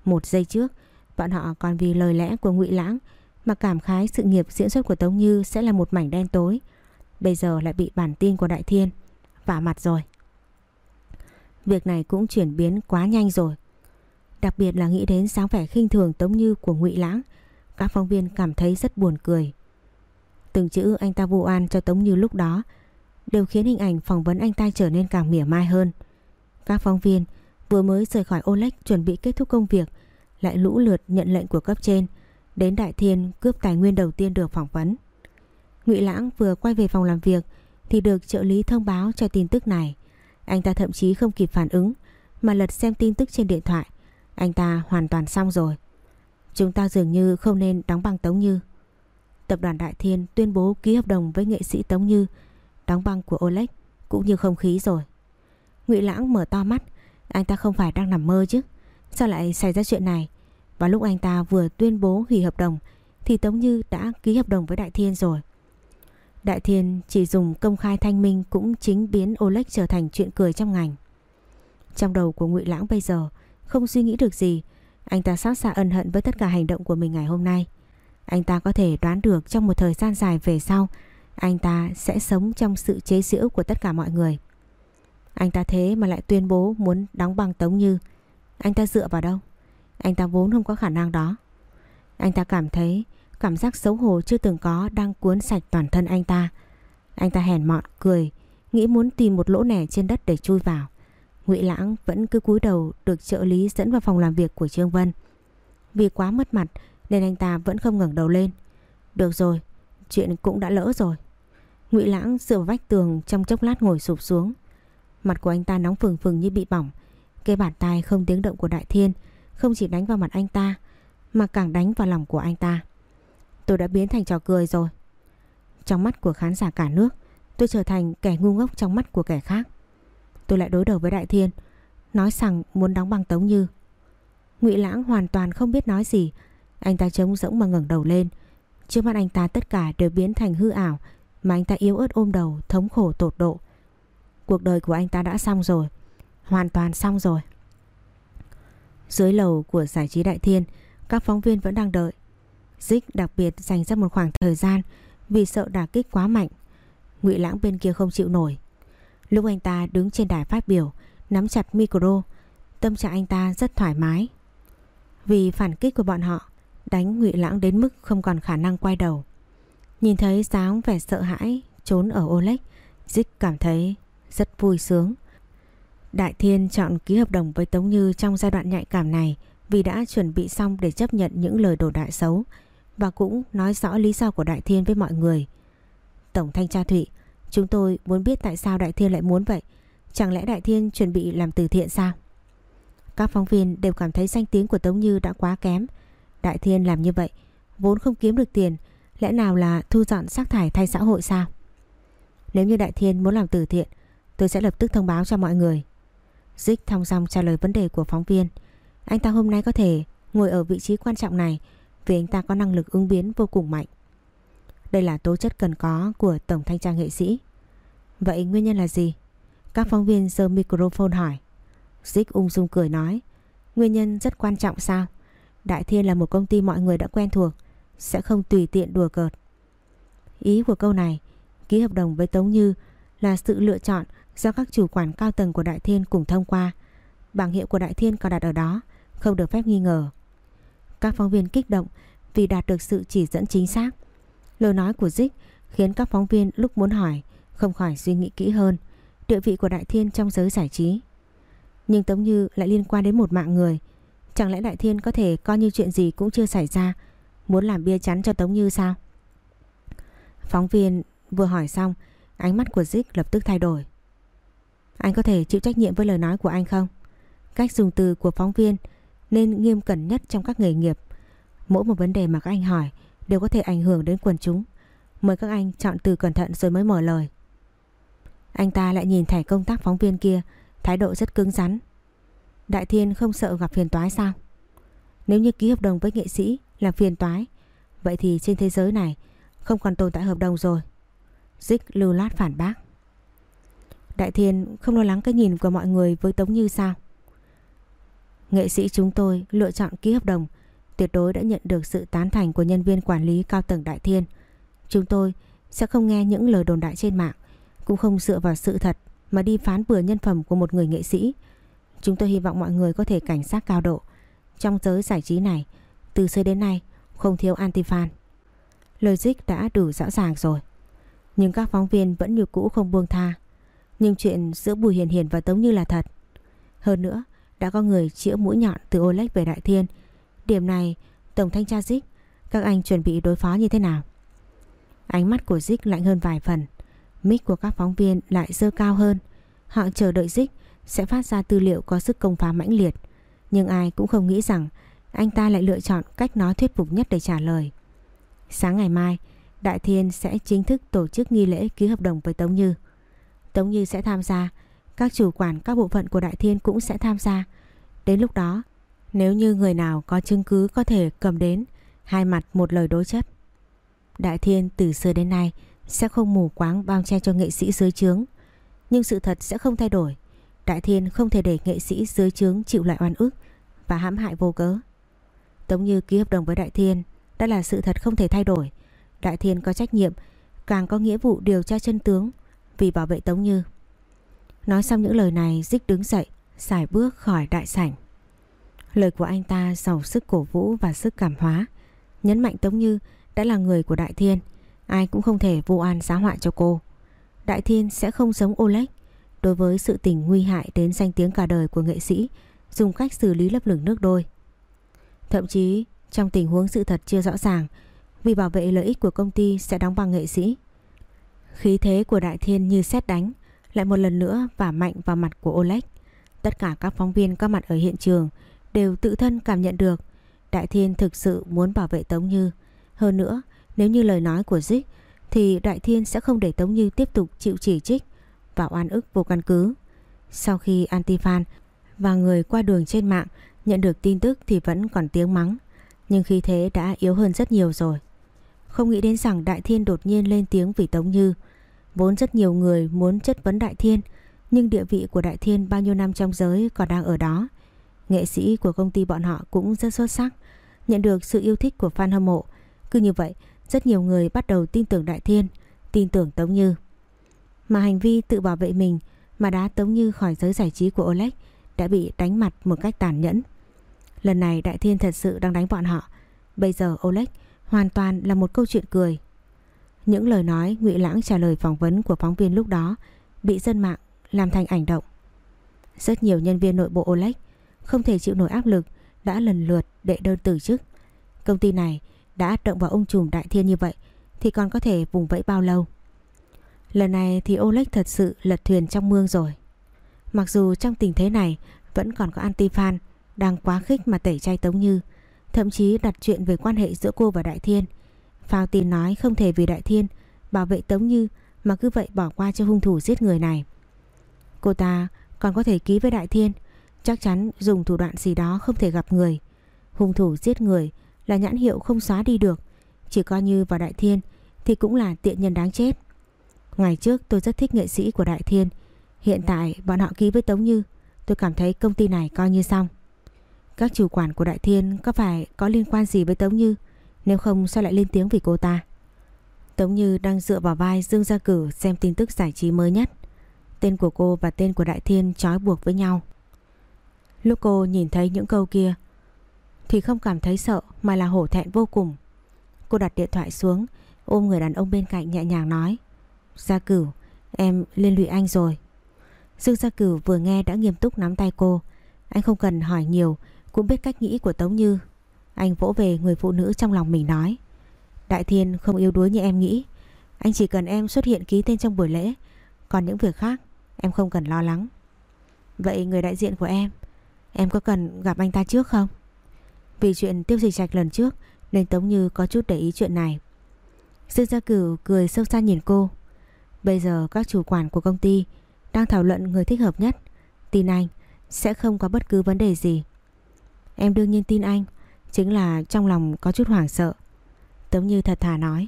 Một giây trước, bọn họ còn vì lời lẽ của Ngụy Lãng mà cảm khái sự nghiệp diễn xuất của Tống Như sẽ là một mảnh đen tối. Bây giờ lại bị bản tin của Đại Thiên vả mặt rồi. Việc này cũng chuyển biến quá nhanh rồi. Đặc biệt là nghĩ đến sáng vẻ khinh thường Tống Như của Ngụy Lãng, các phóng viên cảm thấy rất buồn cười. Từng chữ anh ta vu oan cho Tống Như lúc đó, đều khiến hình ảnh phỏng vấn anh ta trở nên càng mỉa mai hơn. Các phóng viên Vừa mới rời khỏi olex chuẩn bị kết thúc công việc, Lại lũ lượt nhận lệnh của cấp trên, Đến Đại Thiên cướp tài nguyên đầu tiên được phỏng vấn. Ngụy Lãng vừa quay về phòng làm việc Thì được trợ lý thông báo cho tin tức này. Anh ta thậm chí không kịp phản ứng, Mà lật xem tin tức trên điện thoại. Anh ta hoàn toàn xong rồi. Chúng ta dường như không nên đóng băng Tống Như. Tập đoàn Đại Thiên tuyên bố ký hợp đồng với nghệ sĩ Tống Như Đóng băng của Oleg cũng như không khí rồi Ngụy Lãng mở to mắt anh ta không phải đang nằm mơ chứ Sao lại xảy ra chuyện này Và lúc anh ta vừa tuyên bố hủy hợp đồng thì Tống Như đã ký hợp đồng với Đại Thiên rồi. Đại Thiên chỉ dùng công khai thanh minh cũng chính biến Oleg trở thành chuyện cười trong ngành. Trong đầu của Ngụy Lãng bây giờ không suy nghĩ được gì, anh ta sát xa ân hận với tất cả hành động của mình ngày hôm nay. Anh ta có thể đoán được trong một thời gian dài về sau, anh ta sẽ sống trong sự chế giễu của tất cả mọi người. Anh ta thế mà lại tuyên bố muốn đóng băng Tống Như. Anh ta dựa vào đâu? Anh ta vốn không có khả năng đó. Anh ta cảm thấy cảm giác xấu hổ chưa từng có đang cuốn sạch toàn thân anh ta. Anh ta hèn mọn cười, nghĩ muốn tìm một lỗ nẻ trên đất để chui vào. Ngụy Lãng vẫn cứ cúi đầu được trợ lý dẫn vào phòng làm việc của Trương Vân. Vì quá mất mặt nên anh ta vẫn không ngẩng đầu lên. Được rồi, chuyện cũng đã lỡ rồi. Ngụy Lãng dựa vách tường trong chốc lát ngồi sụp xuống. Mặt của anh ta nóng phừng phừng như bị bỏng. Cái bàn tay không tiếng động của Đại Thiên không chỉ đánh vào mặt anh ta mà càng đánh vào lòng của anh ta. Tôi đã biến thành trò cười rồi. Trong mắt của khán giả cả nước, tôi trở thành kẻ ngu ngốc trong mắt của kẻ khác. Tôi lại đối đầu với Đại Thiên, nói rằng muốn đóng băng Tống Như. Ngụy Lãng hoàn toàn không biết nói gì, anh ta trống rỗng mà ngẩng đầu lên. Trước mắt anh ta tất cả đều biến thành hư ảo mà anh ta yếu ớt ôm đầu, thống khổ tột độ. Cuộc đời của anh ta đã xong rồi, hoàn toàn xong rồi. Dưới lầu của giải trí Đại Thiên, các phóng viên vẫn đang đợi. Dích đặc biệt dành ra một khoảng thời gian vì sợ đả kích quá mạnh. Ngụy Lãng bên kia không chịu nổi. Lúc anh ta đứng trên đài phát biểu, nắm chặt micro, tâm trạng anh ta rất thoải mái. Vì phản kích của bọn họ, đánh Ngụy Lãng đến mức không còn khả năng quay đầu. Nhìn thấy dáng vẻ sợ hãi trốn ở Oleg, Dích cảm thấy rất vui sướng. Đại Thiên chọn ký hợp đồng với Tống Như trong giai đoạn nhạy cảm này vì đã chuẩn bị xong để chấp nhận những lời đổ đại xấu và cũng nói rõ lý do của Đại Thiên với mọi người. Tổng thanh tra Thụy, chúng tôi muốn biết tại sao Đại Thiên lại muốn vậy. Chẳng lẽ Đại Thiên chuẩn bị làm từ thiện sao? Các phóng viên đều cảm thấy danh tiếng của Tống Như đã quá kém. Đại Thiên làm như vậy, vốn không kiếm được tiền, lẽ nào là thu dọn rác thải thay xã hội sao? Nếu như Đại Thiên muốn làm từ thiện, tôi sẽ lập tức thông báo cho mọi người. Dích thong dong trả lời vấn đề của phóng viên. Anh ta hôm nay có thể ngồi ở vị trí quan trọng này vì anh ta có năng lực ứng biến vô cùng mạnh. Đây là tố chất cần có của Tổng Thanh tra nghệ sĩ. Vậy nguyên nhân là gì? Các phóng viên giơ microphone hỏi. Dích ung dung cười nói. Nguyên nhân rất quan trọng sao? Đại Thiên là một công ty mọi người đã quen thuộc, sẽ không tùy tiện đùa cợt. Ý của câu này, ký hợp đồng với Tống Như là sự lựa chọn do các chủ quản cao tầng của Đại Thiên cùng thông qua. Bảng hiệu của Đại Thiên còn đặt ở đó, không được phép nghi ngờ. Các phóng viên kích động vì đạt được sự chỉ dẫn chính xác. Lời nói của Dích khiến các phóng viên lúc muốn hỏi không khỏi suy nghĩ kỹ hơn địa vị của Đại Thiên trong giới giải trí. Nhưng Tống Như lại liên quan đến một mạng người. Chẳng lẽ Đại Thiên có thể coi như chuyện gì cũng chưa xảy ra muốn làm bia chắn cho Tống Như sao? Phóng viên vừa hỏi xong ánh mắt của Dích lập tức thay đổi. Anh có thể chịu trách nhiệm với lời nói của anh không? Cách dùng từ của phóng viên nên nghiêm cẩn nhất trong các nghề nghiệp. Mỗi một vấn đề mà các anh hỏi đều có thể ảnh hưởng đến quần chúng. Mời các anh chọn từ cẩn thận rồi mới mở lời. Anh ta lại nhìn thẻ công tác phóng viên kia, thái độ rất cứng rắn. Đại Thiên không sợ gặp phiền toái sao? Nếu như ký hợp đồng với nghệ sĩ là phiền toái, vậy thì trên thế giới này không còn tồn tại hợp đồng rồi. Dích lưu lát phản bác. Đại Thiên không lo lắng cái nhìn của mọi người với Tống Như sao? Nghệ sĩ chúng tôi lựa chọn ký hợp đồng tuyệt đối đã nhận được sự tán thành của nhân viên quản lý cao tầng Đại Thiên. Chúng tôi sẽ không nghe những lời đồn đại trên mạng, cũng không dựa vào sự thật mà đi phán bừa nhân phẩm của một người nghệ sĩ. Chúng tôi hy vọng mọi người có thể cảnh giác cao độ. Trong giới giải trí này, từ xưa đến nay không thiếu anti-fan. Lời đã đủ rõ ràng rồi. Nhưng các phóng viên vẫn như cũ không buông tha. Nhưng chuyện giữa Bùi Hiền Hiền và Tống Như là thật. Hơn nữa, đã có người chĩa mũi nhọn từ Oleg về Đại Thiên. Điểm này, Tổng Thanh tra Dích, các anh chuẩn bị đối phó như thế nào? Ánh mắt của Dích lạnh hơn vài phần. Mic của các phóng viên lại dơ cao hơn. Họ chờ đợi Dích sẽ phát ra tư liệu có sức công phá mãnh liệt. Nhưng ai cũng không nghĩ rằng anh ta lại lựa chọn cách nói thuyết phục nhất để trả lời. Sáng ngày mai, Đại Thiên sẽ chính thức tổ chức nghi lễ ký hợp đồng với Tống Như. Tống Như sẽ tham gia, các chủ quản các bộ phận của Đại Thiên cũng sẽ tham gia. Đến lúc đó, Nếu như người nào có chứng cứ có thể cầm đến hai mặt một lời đối chất. Đại Thiên từ xưa đến nay sẽ không mù quáng bao che cho nghệ sĩ dưới trướng. Nhưng sự thật sẽ không thay đổi. Đại Thiên không thể để nghệ sĩ dưới trướng chịu lại oan ức và hãm hại vô cớ. Tống Như ký hợp đồng với Đại Thiên đã là sự thật không thể thay đổi. Đại Thiên có trách nhiệm, càng có nghĩa vụ điều tra chân tướng vì bảo vệ Tống Như. Nói xong những lời này Dích đứng dậy, xài bước khỏi đại sảnh. Lời của anh ta giàu sức cổ vũ và sức cảm hóa, nhấn mạnh Tống Như đã là người của Đại Thiên, ai cũng không thể vô an xá họa cho cô. Đại Thiên sẽ không giống Oleg đối với sự tình nguy hại đến danh tiếng cả đời của nghệ sĩ, dùng cách xử lý lấp lửng nước đôi. Thậm chí trong tình huống sự thật chưa rõ ràng, vì bảo vệ lợi ích của công ty sẽ đóng băng nghệ sĩ. Khí thế của Đại Thiên như xét đánh, lại một lần nữa và mạnh vào mặt của Oleg. Tất cả các phóng viên có mặt ở hiện trường đều tự thân cảm nhận được Đại Thiên thực sự muốn bảo vệ Tống Như. Hơn nữa, nếu như lời nói của Dích thì Đại Thiên sẽ không để Tống Như tiếp tục chịu chỉ trích và oan ức vô căn cứ. Sau khi Antifan và người qua đường trên mạng nhận được tin tức thì vẫn còn tiếng mắng, nhưng khi thế đã yếu hơn rất nhiều rồi. Không nghĩ đến rằng Đại Thiên đột nhiên lên tiếng vì Tống Như. Vốn rất nhiều người muốn chất vấn Đại Thiên, nhưng địa vị của Đại Thiên bao nhiêu năm trong giới còn đang ở đó. Nghệ sĩ của công ty bọn họ cũng rất xuất sắc, nhận được sự yêu thích của fan hâm mộ. Cứ như vậy, rất nhiều người bắt đầu tin tưởng Đại Thiên, tin tưởng Tống Như. Mà hành vi tự bảo vệ mình mà đá Tống Như khỏi giới giải trí của Oleg đã bị đánh mặt một cách tàn nhẫn. Lần này Đại Thiên thật sự đang đánh bọn họ. Bây giờ Oleg hoàn toàn là một câu chuyện cười. Những lời nói ngụy Lãng trả lời phỏng vấn của phóng viên lúc đó bị dân mạng làm thành ảnh động. Rất nhiều nhân viên nội bộ Oleg không thể chịu nổi áp lực đã lần lượt đệ đơn từ chức. Công ty này đã động vào ông trùm Đại Thiên như vậy thì còn có thể vùng vẫy bao lâu. Lần này thì Oleg thật sự lật thuyền trong mương rồi. Mặc dù trong tình thế này vẫn còn có anti-fan đang quá khích mà tẩy chay Tống Như, thậm chí đặt chuyện về quan hệ giữa cô và Đại Thiên. Phao tin nói không thể vì Đại Thiên bảo vệ Tống Như mà cứ vậy bỏ qua cho hung thủ giết người này. Cô ta còn có thể ký với Đại Thiên, chắc chắn dùng thủ đoạn gì đó không thể gặp người. Hung thủ giết người là nhãn hiệu không xóa đi được, chỉ coi như vào Đại Thiên thì cũng là tiện nhân đáng chết. Ngày trước tôi rất thích nghệ sĩ của Đại Thiên, hiện tại bọn họ ký với Tống Như, tôi cảm thấy công ty này coi như xong. Các chủ quản của Đại Thiên có phải có liên quan gì với Tống Như? Nếu không sao lại lên tiếng vì cô ta? Tống Như đang dựa vào vai Dương Gia Cử xem tin tức giải trí mới nhất. Tên của cô và tên của Đại Thiên trói buộc với nhau. Lúc cô nhìn thấy những câu kia Thì không cảm thấy sợ mà là hổ thẹn vô cùng. Cô đặt điện thoại xuống Ôm người đàn ông bên cạnh nhẹ nhàng nói Gia Cửu Em liên lụy anh rồi Dương Gia Cửu vừa nghe đã nghiêm túc nắm tay cô Anh không cần hỏi nhiều cũng biết cách nghĩ của Tống Như. Anh vỗ về người phụ nữ trong lòng mình nói. Đại Thiên không yếu đuối như em nghĩ. Anh chỉ cần em xuất hiện ký tên trong buổi lễ. Còn những việc khác em không cần lo lắng. Vậy người đại diện của em, em có cần gặp anh ta trước không? Vì chuyện tiêu dịch trạch lần trước nên Tống Như có chút để ý chuyện này. Dương Gia Cửu cười sâu xa nhìn cô. Bây giờ các chủ quản của công ty đang thảo luận người thích hợp nhất. Tin anh sẽ không có bất cứ vấn đề gì. Em đương nhiên tin anh, Chính là trong lòng có chút hoảng sợ Tống Như thật thà nói,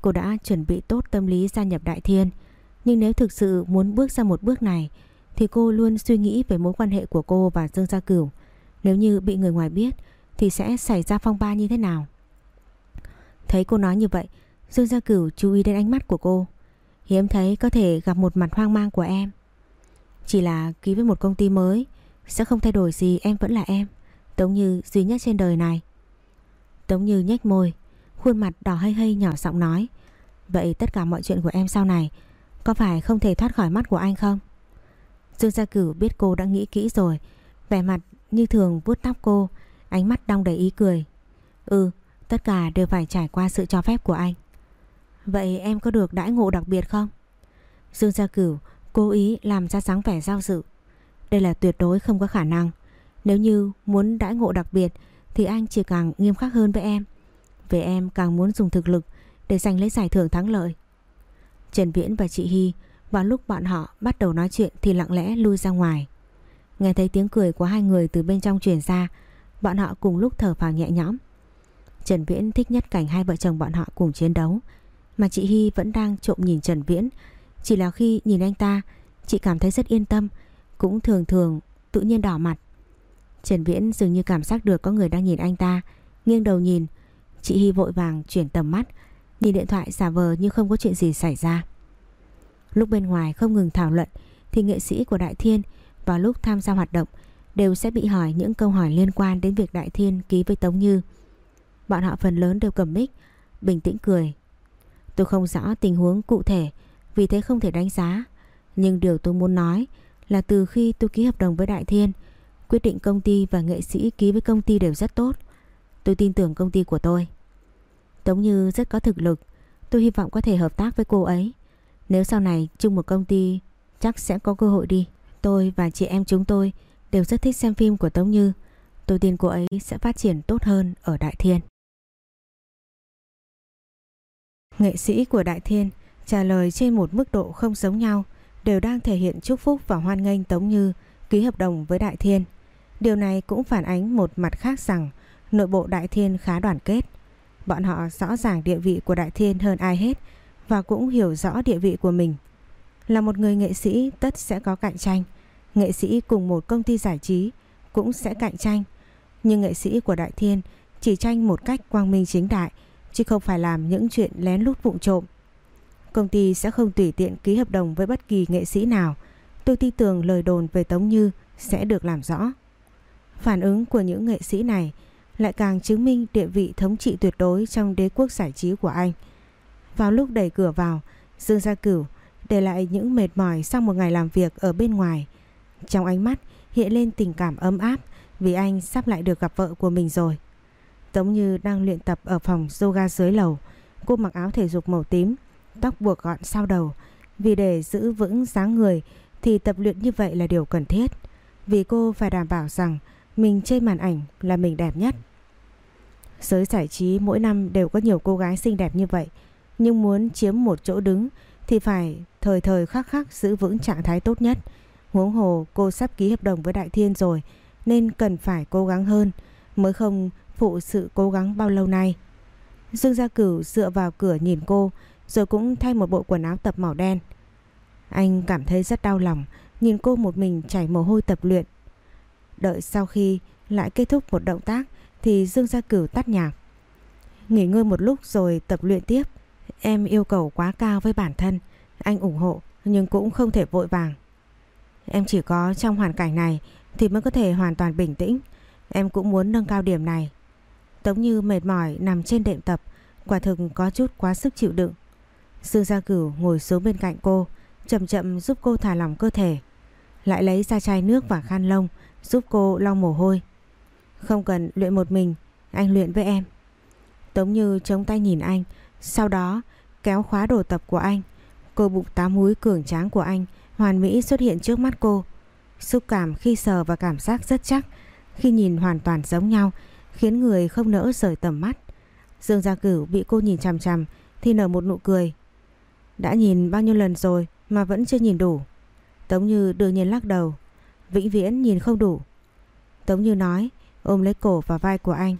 Cô đã chuẩn bị tốt tâm lý gia nhập Đại Thiên, Nhưng nếu thực sự muốn bước ra một bước này, Thì cô luôn suy nghĩ về mối quan hệ của cô và Dương Gia Cửu Nếu như bị người ngoài biết, Thì sẽ xảy ra phong ba như thế nào Thấy cô nói như vậy, Dương Gia Cửu chú ý đến ánh mắt của cô Hiếm thấy có thể gặp một mặt hoang mang của em. Chỉ là ký với một công ty mới, Sẽ không thay đổi gì em vẫn là em Tống Như duy nhất trên đời này. Tống Như nhếch môi, Khuôn mặt đỏ hay hay nhỏ giọng nói, Vậy tất cả mọi chuyện của em sau này Có phải không thể thoát khỏi mắt của anh không? Dương Gia Cửu biết cô đã nghĩ kỹ rồi, Vẻ mặt như thường vuốt tóc cô, Ánh mắt đong đầy ý cười. Ừ tất cả đều phải trải qua sự cho phép của anh. Vậy em có được đãi ngộ đặc biệt không Dương Gia Cửu cố ý làm ra sáng vẻ giao dự Đây là tuyệt đối không có khả năng nếu như muốn đãi ngộ đặc biệt thì anh chỉ càng nghiêm khắc hơn với em. Về em càng muốn dùng thực lực để giành lấy giải thưởng thắng lợi. Trần Viễn và chị Hy vào lúc bọn họ bắt đầu nói chuyện thì lặng lẽ lui ra ngoài. Nghe thấy tiếng cười của hai người từ bên trong truyền ra, Bọn họ cùng lúc thở vào nhẹ nhõm. Trần Viễn thích nhất cảnh hai vợ chồng bọn họ cùng chiến đấu. Mà chị Hy vẫn đang trộm nhìn Trần Viễn. Chỉ là khi nhìn anh ta, chị cảm thấy rất yên tâm. Cũng thường thường tự nhiên đỏ mặt. Trần Viễn dường như cảm giác được có người đang nhìn anh ta. Nghiêng đầu nhìn, chị Hy vội vàng chuyển tầm mắt. Nhìn điện thoại giả vờ như không có chuyện gì xảy ra. Lúc bên ngoài không ngừng thảo luận thì nghệ sĩ của Đại Thiên vào lúc tham gia hoạt động đều sẽ bị hỏi những câu hỏi liên quan đến việc Đại Thiên ký với Tống Như. Bọn họ phần lớn đều cầm mic, bình tĩnh cười. Tôi không rõ tình huống cụ thể, vì thế không thể đánh giá. Nhưng điều tôi muốn nói là từ khi tôi ký hợp đồng với Đại Thiên, quyết định công ty và nghệ sĩ ký với công ty đều rất tốt. Tôi tin tưởng công ty của tôi. Tống Như rất có thực lực, tôi hy vọng có thể hợp tác với cô ấy. Nếu sau này chung một công ty chắc sẽ có cơ hội đi. Tôi và chị em chúng tôi đều rất thích xem phim của Tống Như. Tôi tin cô ấy sẽ phát triển tốt hơn ở Đại Thiên. Nghệ sĩ của Đại Thiên trả lời trên một mức độ không giống nhau, đều đang thể hiện chúc phúc và hoan nghênh Tống Như ký hợp đồng với Đại Thiên. Điều này cũng phản ánh một mặt khác rằng nội bộ Đại Thiên khá đoàn kết. Bọn họ rõ ràng địa vị của Đại Thiên hơn ai hết và cũng hiểu rõ địa vị của mình. Là một người nghệ sĩ, tất sẽ có cạnh tranh. Nghệ sĩ cùng một công ty giải trí cũng sẽ cạnh tranh. Nhưng nghệ sĩ của Đại Thiên chỉ tranh một cách quang minh chính đại chứ không phải làm những chuyện lén lút vụng trộm. Công ty sẽ không tùy tiện ký hợp đồng với bất kỳ nghệ sĩ nào. Tôi tin tưởng lời đồn về Tống Như sẽ được làm rõ. Phản ứng của những nghệ sĩ này lại càng chứng minh địa vị thống trị tuyệt đối trong đế quốc giải trí của anh. Vào lúc đẩy cửa vào, Dương Gia Cửu để lại những mệt mỏi sau một ngày làm việc ở bên ngoài. Trong ánh mắt hiện lên tình cảm ấm áp vì anh sắp lại được gặp vợ của mình rồi. Giống Như đang luyện tập ở phòng yoga dưới lầu. Cô mặc áo thể dục màu tím, tóc buộc gọn sau đầu. Vì để giữ vững dáng người thì tập luyện như vậy là điều cần thiết. Vì cô phải đảm bảo rằng mình trên màn ảnh là mình đẹp nhất. Giới giải trí mỗi năm đều có nhiều cô gái xinh đẹp như vậy. Nhưng muốn chiếm một chỗ đứng thì phải thời thời khắc khắc giữ vững trạng thái tốt nhất. Huống hồ cô sắp ký hợp đồng với Đại Thiên rồi nên cần phải cố gắng hơn mới không phụ sự cố gắng bao lâu nay. Dương Gia Cửu dựa vào cửa nhìn cô rồi cũng thay một bộ quần áo tập màu đen. Anh cảm thấy rất đau lòng nhìn cô một mình chảy mồ hôi tập luyện. Đợi sau khi lại kết thúc một động tác thì Dương Gia Cửu tắt nhạc. Nghỉ ngơi một lúc rồi tập luyện tiếp. Em yêu cầu quá cao với bản thân, anh ủng hộ nhưng cũng không thể vội vàng. Em chỉ có trong hoàn cảnh này thì mới có thể hoàn toàn bình tĩnh. Em cũng muốn nâng cao điểm này. Tống Như mệt mỏi nằm trên đệm tập, quả thực có chút quá sức chịu đựng. Dương Gia Cửu ngồi xuống bên cạnh cô, chậm chậm giúp cô thả lỏng cơ thể. Lại lấy ra chai nước và khăn lông, giúp cô lau mồ hôi. Không cần luyện một mình, anh luyện với em. Tống Như chống tay nhìn anh, sau đó kéo khóa đồ tập của anh. Cô bụng tám múi cường tráng của anh hoàn mỹ xuất hiện trước mắt cô. Xúc cảm khi sờ và cảm giác rất chắc, khi nhìn hoàn toàn giống nhau, khiến người không nỡ rời tầm mắt. Dương Gia Cửu bị cô nhìn chằm chằm thì nở một nụ cười. Đã nhìn bao nhiêu lần rồi mà vẫn chưa nhìn đủ. Tống Như đương nhiên lắc đầu, vĩnh viễn nhìn không đủ. Tống Như nói, ôm lấy cổ và vai của anh.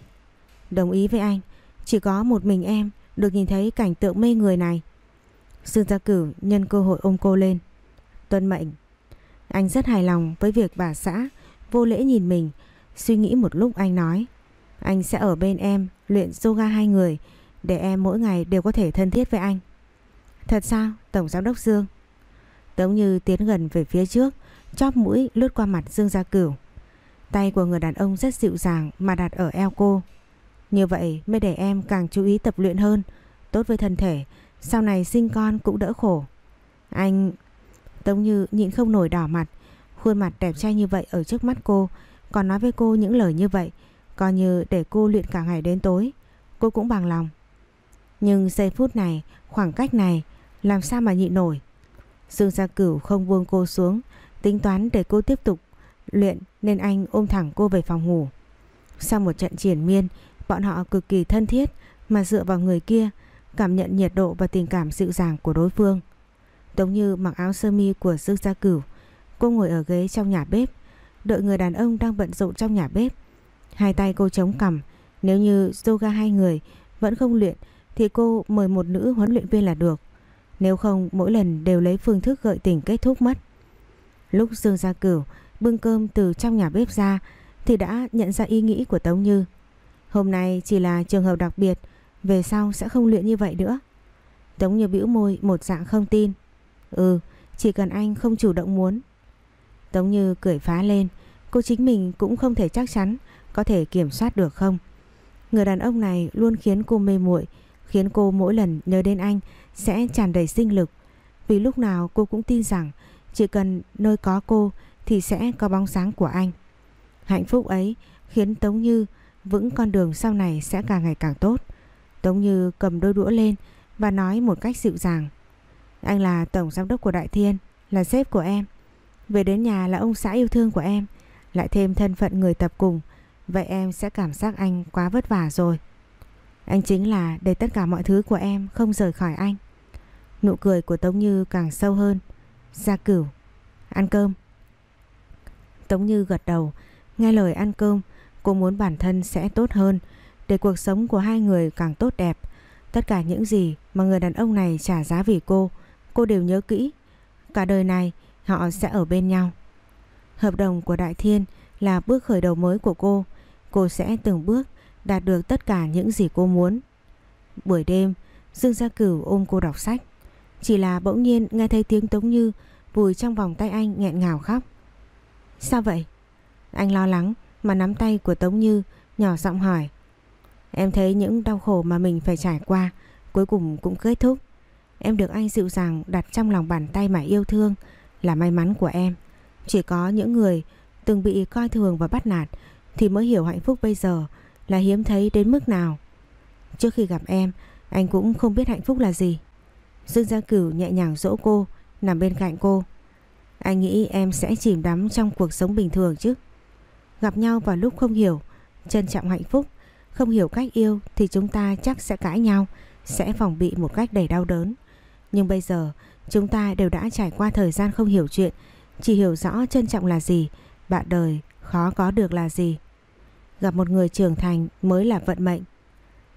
Đồng ý với anh, chỉ có một mình em được nhìn thấy cảnh tượng mê người này. Dương Gia Cửu nhân cơ hội ôm cô lên. Tuân mệnh. Anh rất hài lòng với việc bà xã vô lễ nhìn mình. Suy nghĩ một lúc anh nói. Anh sẽ ở bên em luyện yoga hai người để em mỗi ngày đều có thể thân thiết với anh. Thật sao, Tổng Giám đốc Dương? Tống Như tiến gần về phía trước, chóp mũi lướt qua mặt Dương Gia Cửu. Tay của người đàn ông rất dịu dàng mà đặt ở eo cô. Như vậy mới để em càng chú ý tập luyện hơn, tốt với thân thể, sau này sinh con cũng đỡ khổ. Anh... Tống Như nhịn không nổi đỏ mặt, khuôn mặt đẹp trai như vậy ở trước mắt cô, còn nói với cô những lời như vậy, coi như để cô luyện cả ngày đến tối, cô cũng bằng lòng. Nhưng giây phút này, khoảng cách này, làm sao mà nhịn nổi. Dương Gia Cửu không buông cô xuống, tính toán để cô tiếp tục luyện nên anh ôm thẳng cô về phòng ngủ. Sau một trận triển miên, bọn họ cực kỳ thân thiết mà dựa vào người kia, cảm nhận nhiệt độ và tình cảm dịu dàng của đối phương. Tống Như mặc áo sơ mi của Dương Gia Cửu, cô ngồi ở ghế trong nhà bếp, đợi người đàn ông đang bận rộn trong nhà bếp. Hai tay cô chống cằm, nếu như yoga hai người vẫn không luyện thì cô mời một nữ huấn luyện viên là được. Nếu không mỗi lần đều lấy phương thức gợi tình kết thúc mất. Lúc Dương Gia Cửu bưng cơm từ trong nhà bếp ra thì đã nhận ra ý nghĩ của Tống Như. Hôm nay chỉ là trường hợp đặc biệt, về sau sẽ không luyện như vậy nữa. Tống Như bĩu môi một dạng không tin. Ừ, chỉ cần anh không chủ động muốn. Tống Như cười phá lên, cô chính mình cũng không thể chắc chắn có thể kiểm soát được không. Người đàn ông này luôn khiến cô mê muội, khiến cô mỗi lần nhớ đến anh sẽ tràn đầy sinh lực. Vì lúc nào cô cũng tin rằng chỉ cần nơi có cô thì sẽ có bóng sáng của anh. Hạnh phúc ấy khiến Tống Như vững con đường sau này sẽ càng ngày càng tốt. Tống Như cầm đôi đũa lên và nói một cách dịu dàng. Anh là tổng giám đốc của Đại Thiên, là sếp của em. Về đến nhà là ông xã yêu thương của em, lại thêm thân phận người tập cùng. Vậy em sẽ cảm giác anh quá vất vả rồi. Anh chính là để tất cả mọi thứ của em không rời khỏi anh. Nụ cười của Tống Như càng sâu hơn. Gia cửu, ăn cơm. Tống Như gật đầu, nghe lời ăn cơm, cô muốn bản thân sẽ tốt hơn, để cuộc sống của hai người càng tốt đẹp. Tất cả những gì mà người đàn ông này trả giá vì cô, cô đều nhớ kỹ. Cả đời này họ sẽ ở bên nhau. Hợp đồng của Đại Thiên là bước khởi đầu mới của cô. Cô sẽ từng bước đạt được tất cả những gì cô muốn. Buổi đêm, Dương Gia Cửu ôm cô đọc sách. Chỉ là bỗng nhiên nghe thấy tiếng Tống Như vùi trong vòng tay anh nghẹn ngào khóc. Sao vậy? Anh lo lắng mà nắm tay của Tống Như nhỏ giọng hỏi. Em thấy những đau khổ mà mình phải trải qua cuối cùng cũng kết thúc. Em được anh dịu dàng đặt trong lòng bàn tay mà yêu thương là may mắn của em. Chỉ có những người từng bị coi thường và bắt nạt thì mới hiểu hạnh phúc bây giờ là hiếm thấy đến mức nào. Trước khi gặp em, anh cũng không biết hạnh phúc là gì. Dương Gia Cửu nhẹ nhàng dỗ cô, nằm bên cạnh cô. Anh nghĩ em sẽ chìm đắm trong cuộc sống bình thường chứ. Gặp nhau vào lúc không hiểu, trân trọng hạnh phúc, không hiểu cách yêu thì chúng ta chắc sẽ cãi nhau, sẽ phòng bị một cách đầy đau đớn. Nhưng bây giờ, chúng ta đều đã trải qua thời gian không hiểu chuyện, chỉ hiểu rõ trân trọng là gì, bạn đời khó có được là gì. Gặp một người trưởng thành mới là vận mệnh.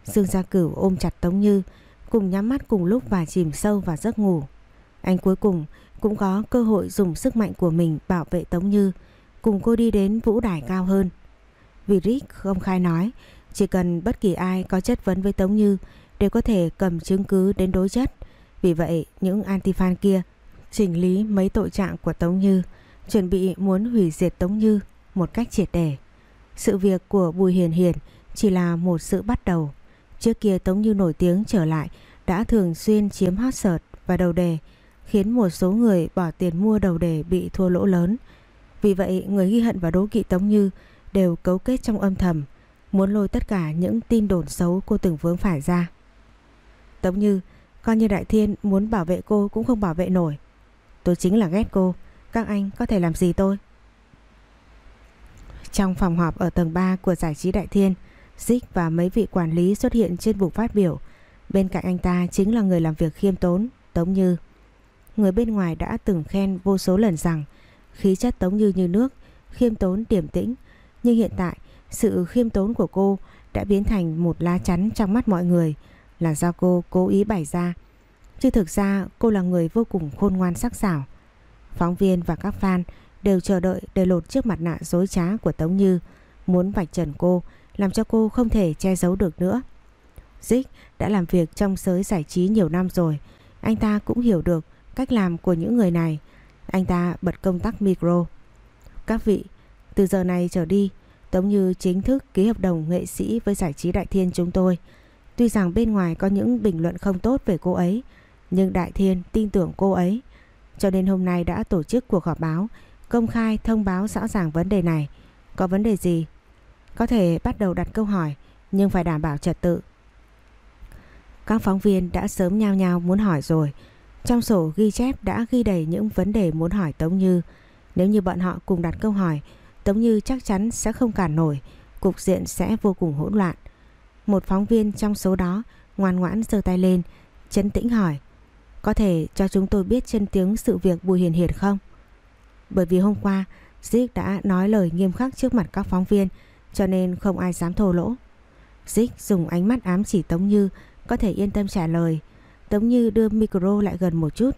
Dương Gia Cửu ôm chặt Tống Như, cùng nhắm mắt cùng lúc và chìm sâu vào giấc ngủ. Anh cuối cùng cũng có cơ hội dùng sức mạnh của mình bảo vệ Tống Như, cùng cô đi đến vũ đài cao hơn. Vì Rick không khai nói, chỉ cần bất kỳ ai có chất vấn với Tống Như đều có thể cầm chứng cứ đến đối chất. Vì vậy, những anti-fan kia chỉnh lý mấy tội trạng của Tống Như, chuẩn bị muốn hủy diệt Tống Như một cách triệt để. Sự việc của Bùi Hiền Hiền chỉ là một sự bắt đầu. Trước kia Tống Như nổi tiếng trở lại đã thường xuyên chiếm hot search và đầu đề, khiến một số người bỏ tiền mua đầu đề bị thua lỗ lớn. Vì vậy, người ghi hận và đố kỵ Tống Như đều cấu kết trong âm thầm, muốn lôi tất cả những tin đồn xấu cô từng vướng phải ra. Tống Như, coi như Đại Thiên muốn bảo vệ cô cũng không bảo vệ nổi. Tôi chính là ghét cô, các anh có thể làm gì tôi? Trong phòng họp ở tầng 3 của giải trí Đại Thiên, Dích và mấy vị quản lý xuất hiện trên bục phát biểu. Bên cạnh anh ta chính là người làm việc khiêm tốn, Tống Như. Người bên ngoài đã từng khen vô số lần rằng khí chất Tống Như như nước, khiêm tốn điềm tĩnh. Nhưng hiện tại, sự khiêm tốn của cô đã biến thành một lá chắn trong mắt mọi người là do cô cố ý bày ra. Chứ thực ra cô là người vô cùng khôn ngoan sắc sảo. Phóng viên và các fan đều chờ đợi để lột chiếc mặt nạ dối trá của Tống Như, muốn vạch trần cô, làm cho cô không thể che giấu được nữa. Dích đã làm việc trong giới giải trí nhiều năm rồi, anh ta cũng hiểu được cách làm của những người này. Anh ta bật công tắc micro. Các vị, từ giờ này trở đi, Tống Như chính thức ký hợp đồng nghệ sĩ với giải trí Đại Thiên chúng tôi. Tuy rằng bên ngoài có những bình luận không tốt về cô ấy, nhưng Đại Thiên tin tưởng cô ấy. Cho nên hôm nay đã tổ chức cuộc họp báo công khai thông báo rõ ràng vấn đề này. Có vấn đề gì? Có thể bắt đầu đặt câu hỏi nhưng phải đảm bảo trật tự. Các phóng viên đã sớm nhao nhao muốn hỏi rồi. Trong sổ ghi chép đã ghi đầy những vấn đề muốn hỏi Tống Như. Nếu như bọn họ cùng đặt câu hỏi, Tống Như chắc chắn sẽ không cản nổi, cục diện sẽ vô cùng hỗn loạn. Một phóng viên trong số đó ngoan ngoãn giơ tay lên, chấn tĩnh hỏi. Có thể cho chúng tôi biết chân tiếng sự việc Bùi Hiền Hiền không? Bởi vì hôm qua Zik đã nói lời nghiêm khắc trước mặt các phóng viên cho nên không ai dám thô lỗ. Dích dùng ánh mắt ám chỉ Tống Như có thể yên tâm trả lời. Tống Như đưa micro lại gần một chút,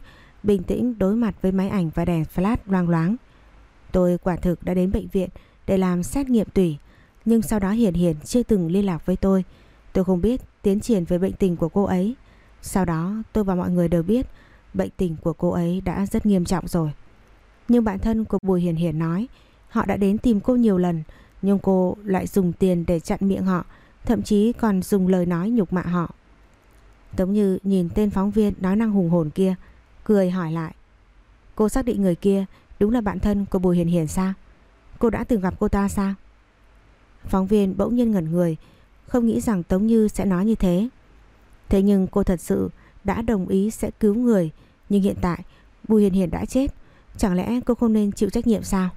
bình tĩnh đối mặt với máy ảnh và đèn flash loang loáng. Tôi quả thực đã đến bệnh viện để làm xét nghiệm tủy, nhưng sau đó Hiền Hiền chưa từng liên lạc với tôi. Tôi không biết tiến triển về bệnh tình của cô ấy. Sau đó tôi và mọi người đều biết bệnh tình của cô ấy đã rất nghiêm trọng rồi. Nhưng bạn thân của Bùi Hiền Hiền nói, họ đã đến tìm cô nhiều lần, nhưng cô lại dùng tiền để chặn miệng họ, thậm chí còn dùng lời nói nhục mạ họ. Tống Như nhìn tên phóng viên nói năng hùng hồn kia, cười hỏi lại Cô xác định người kia đúng là bạn thân của Bùi Hiền Hiền sao? Cô đã từng gặp cô ta sao? Phóng viên bỗng nhiên ngẩn người, không nghĩ rằng Tống Như sẽ nói như thế. Thế nhưng cô thật sự đã đồng ý sẽ cứu người, nhưng hiện tại Bùi Hiền Hiền đã chết chẳng lẽ cô không nên chịu trách nhiệm sao?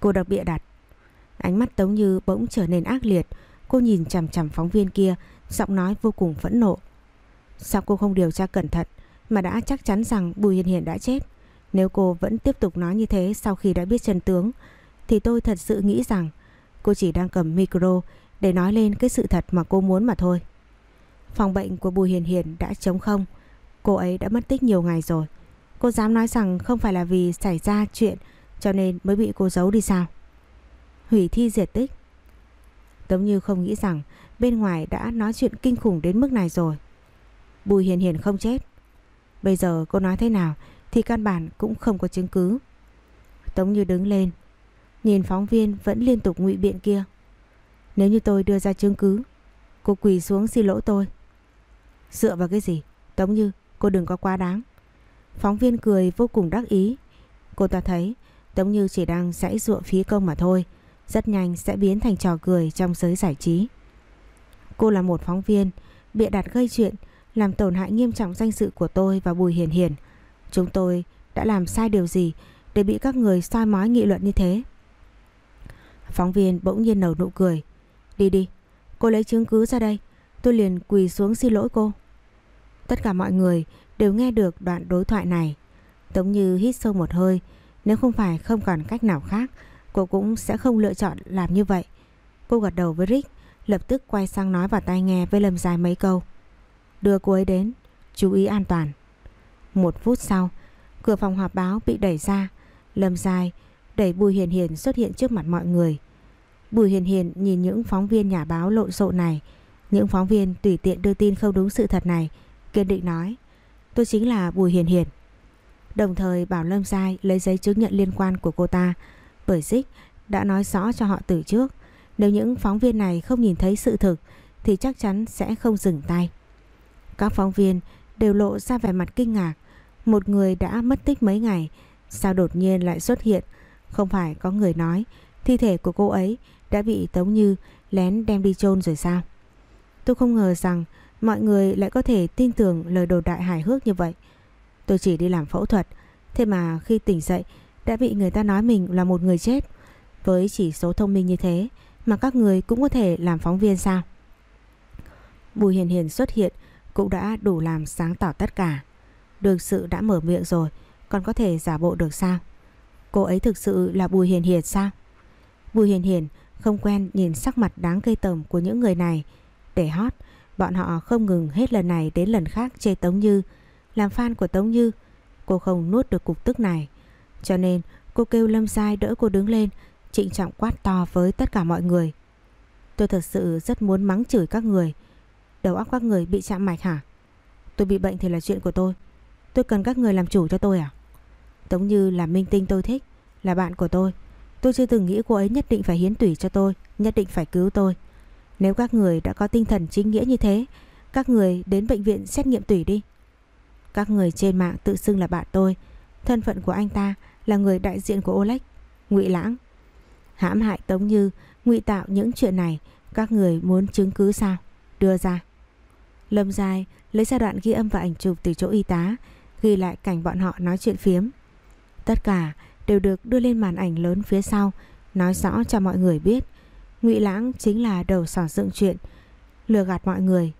Cô đặc bịa đặt. Ánh mắt Tống Như bỗng trở nên ác liệt. Cô nhìn chằm chằm phóng viên kia, Giọng nói vô cùng phẫn nộ. Sao cô không điều tra cẩn thận, Mà đã chắc chắn rằng Bùi Hiền Hiền đã chết? Nếu cô vẫn tiếp tục nói như thế Sau khi đã biết chân tướng, Thì tôi thật sự nghĩ rằng Cô chỉ đang cầm micro Để nói lên cái sự thật mà cô muốn mà thôi. Phòng bệnh của Bùi Hiền Hiền đã trống không. Cô ấy đã mất tích nhiều ngày rồi. Cô dám nói rằng không phải là vì xảy ra chuyện, Cho nên mới bị cô giấu đi sao? Hủy thi diệt tích. Tống Như không nghĩ rằng Bên ngoài đã nói chuyện kinh khủng đến mức này rồi. Bùi Hiền Hiền không chết. Bây giờ cô nói thế nào Thì căn bản cũng không có chứng cứ. Tống Như đứng lên, Nhìn phóng viên vẫn liên tục ngụy biện kia. Nếu như tôi đưa ra chứng cứ, Cô quỳ xuống xin lỗi tôi. Dựa vào cái gì? Tống Như, cô đừng có quá đáng. Phóng viên cười vô cùng đắc ý. Cô ta thấy Tống Như chỉ đang dãy ruộng phí công mà thôi, Rất nhanh sẽ biến thành trò cười trong giới giải trí. Cô là một phóng viên, Bịa đặt gây chuyện, Làm tổn hại nghiêm trọng danh dự của tôi và Bùi Hiền Hiền. Chúng tôi đã làm sai điều gì Để bị các người soi mói nghị luận như thế? Phóng viên bỗng nhiên nở nụ cười. Đi đi, Cô lấy chứng cứ ra đây, Tôi liền quỳ xuống xin lỗi cô. Tất cả mọi người đều nghe được đoạn đối thoại này. Tống Như hít sâu một hơi, nếu không phải không còn cách nào khác, cô cũng sẽ không lựa chọn làm như vậy. Cô gật đầu với Rick, lập tức quay sang nói vào tai nghe với Lâm Dài mấy câu. Đưa cô ấy đến, chú ý an toàn. Một phút sau, cửa phòng họp báo bị đẩy ra, Lâm Dài đẩy Bùi Hiền Hiền xuất hiện trước mặt mọi người. Bùi Hiền Hiền nhìn những phóng viên nhà báo lộn xộn này, những phóng viên tùy tiện đưa tin không đúng sự thật này, kiên định nói Tôi chính là Bùi Hiền Hiền. Đồng thời bảo Lâm Giai lấy giấy chứng nhận liên quan của cô ta. Bởi Dích đã nói rõ cho họ từ trước, Nếu những phóng viên này không nhìn thấy sự thực, Thì chắc chắn sẽ không dừng tay. Các phóng viên đều lộ ra vẻ mặt kinh ngạc. Một người đã mất tích mấy ngày, Sao đột nhiên lại xuất hiện? Không phải có người nói, Thi thể của cô ấy đã bị Tống Như lén đem đi chôn rồi sao? Tôi không ngờ rằng Mọi người lại có thể tin tưởng lời đồ đại hài hước như vậy. Tôi chỉ đi làm phẫu thuật, Thế mà khi tỉnh dậy, Đã bị người ta nói mình là một người chết. Với chỉ số thông minh như thế, Mà các người cũng có thể làm phóng viên sao? Bùi Hiền Hiền xuất hiện Cũng đã đủ làm sáng tỏ tất cả. Đường sự đã mở miệng rồi, Còn có thể giả bộ được sao? Cô ấy thực sự là Bùi Hiền Hiền sao? Bùi Hiền Hiền không quen nhìn sắc mặt đáng gây tởm của những người này. Để hót Bọn họ không ngừng hết lần này đến lần khác chê Tống Như. Làm fan của Tống Như, Cô không nuốt được cục tức này. Cho nên, cô kêu Lâm Sai đỡ cô đứng lên, Trịnh trọng quát to với tất cả mọi người. Tôi thật sự rất muốn mắng chửi các người. Đầu óc các người bị chạm mạch hả? Tôi bị bệnh thì là chuyện của tôi. Tôi cần các người làm chủ cho tôi à? Tống Như là minh tinh tôi thích, Là bạn của tôi. Tôi chưa từng nghĩ cô ấy nhất định phải hiến tủy cho tôi, Nhất định phải cứu tôi nếu các người đã có tinh thần chính nghĩa như thế, Các người đến bệnh viện xét nghiệm tủy đi. Các người trên mạng tự xưng là bạn tôi, Thân phận của anh ta là người đại diện của Oleg, ngụy Lãng. Hãm hại Tống Như, ngụy tạo những chuyện này, Các người muốn chứng cứ sao? Đưa ra. Lâm Giai lấy ra đoạn ghi âm và ảnh chụp từ chỗ y tá, Ghi lại cảnh bọn họ nói chuyện phiếm. Tất cả đều được đưa lên màn ảnh lớn phía sau, Nói rõ cho mọi người biết. Ngụy Lãng chính là đầu sỏ dựng chuyện, lừa gạt mọi người.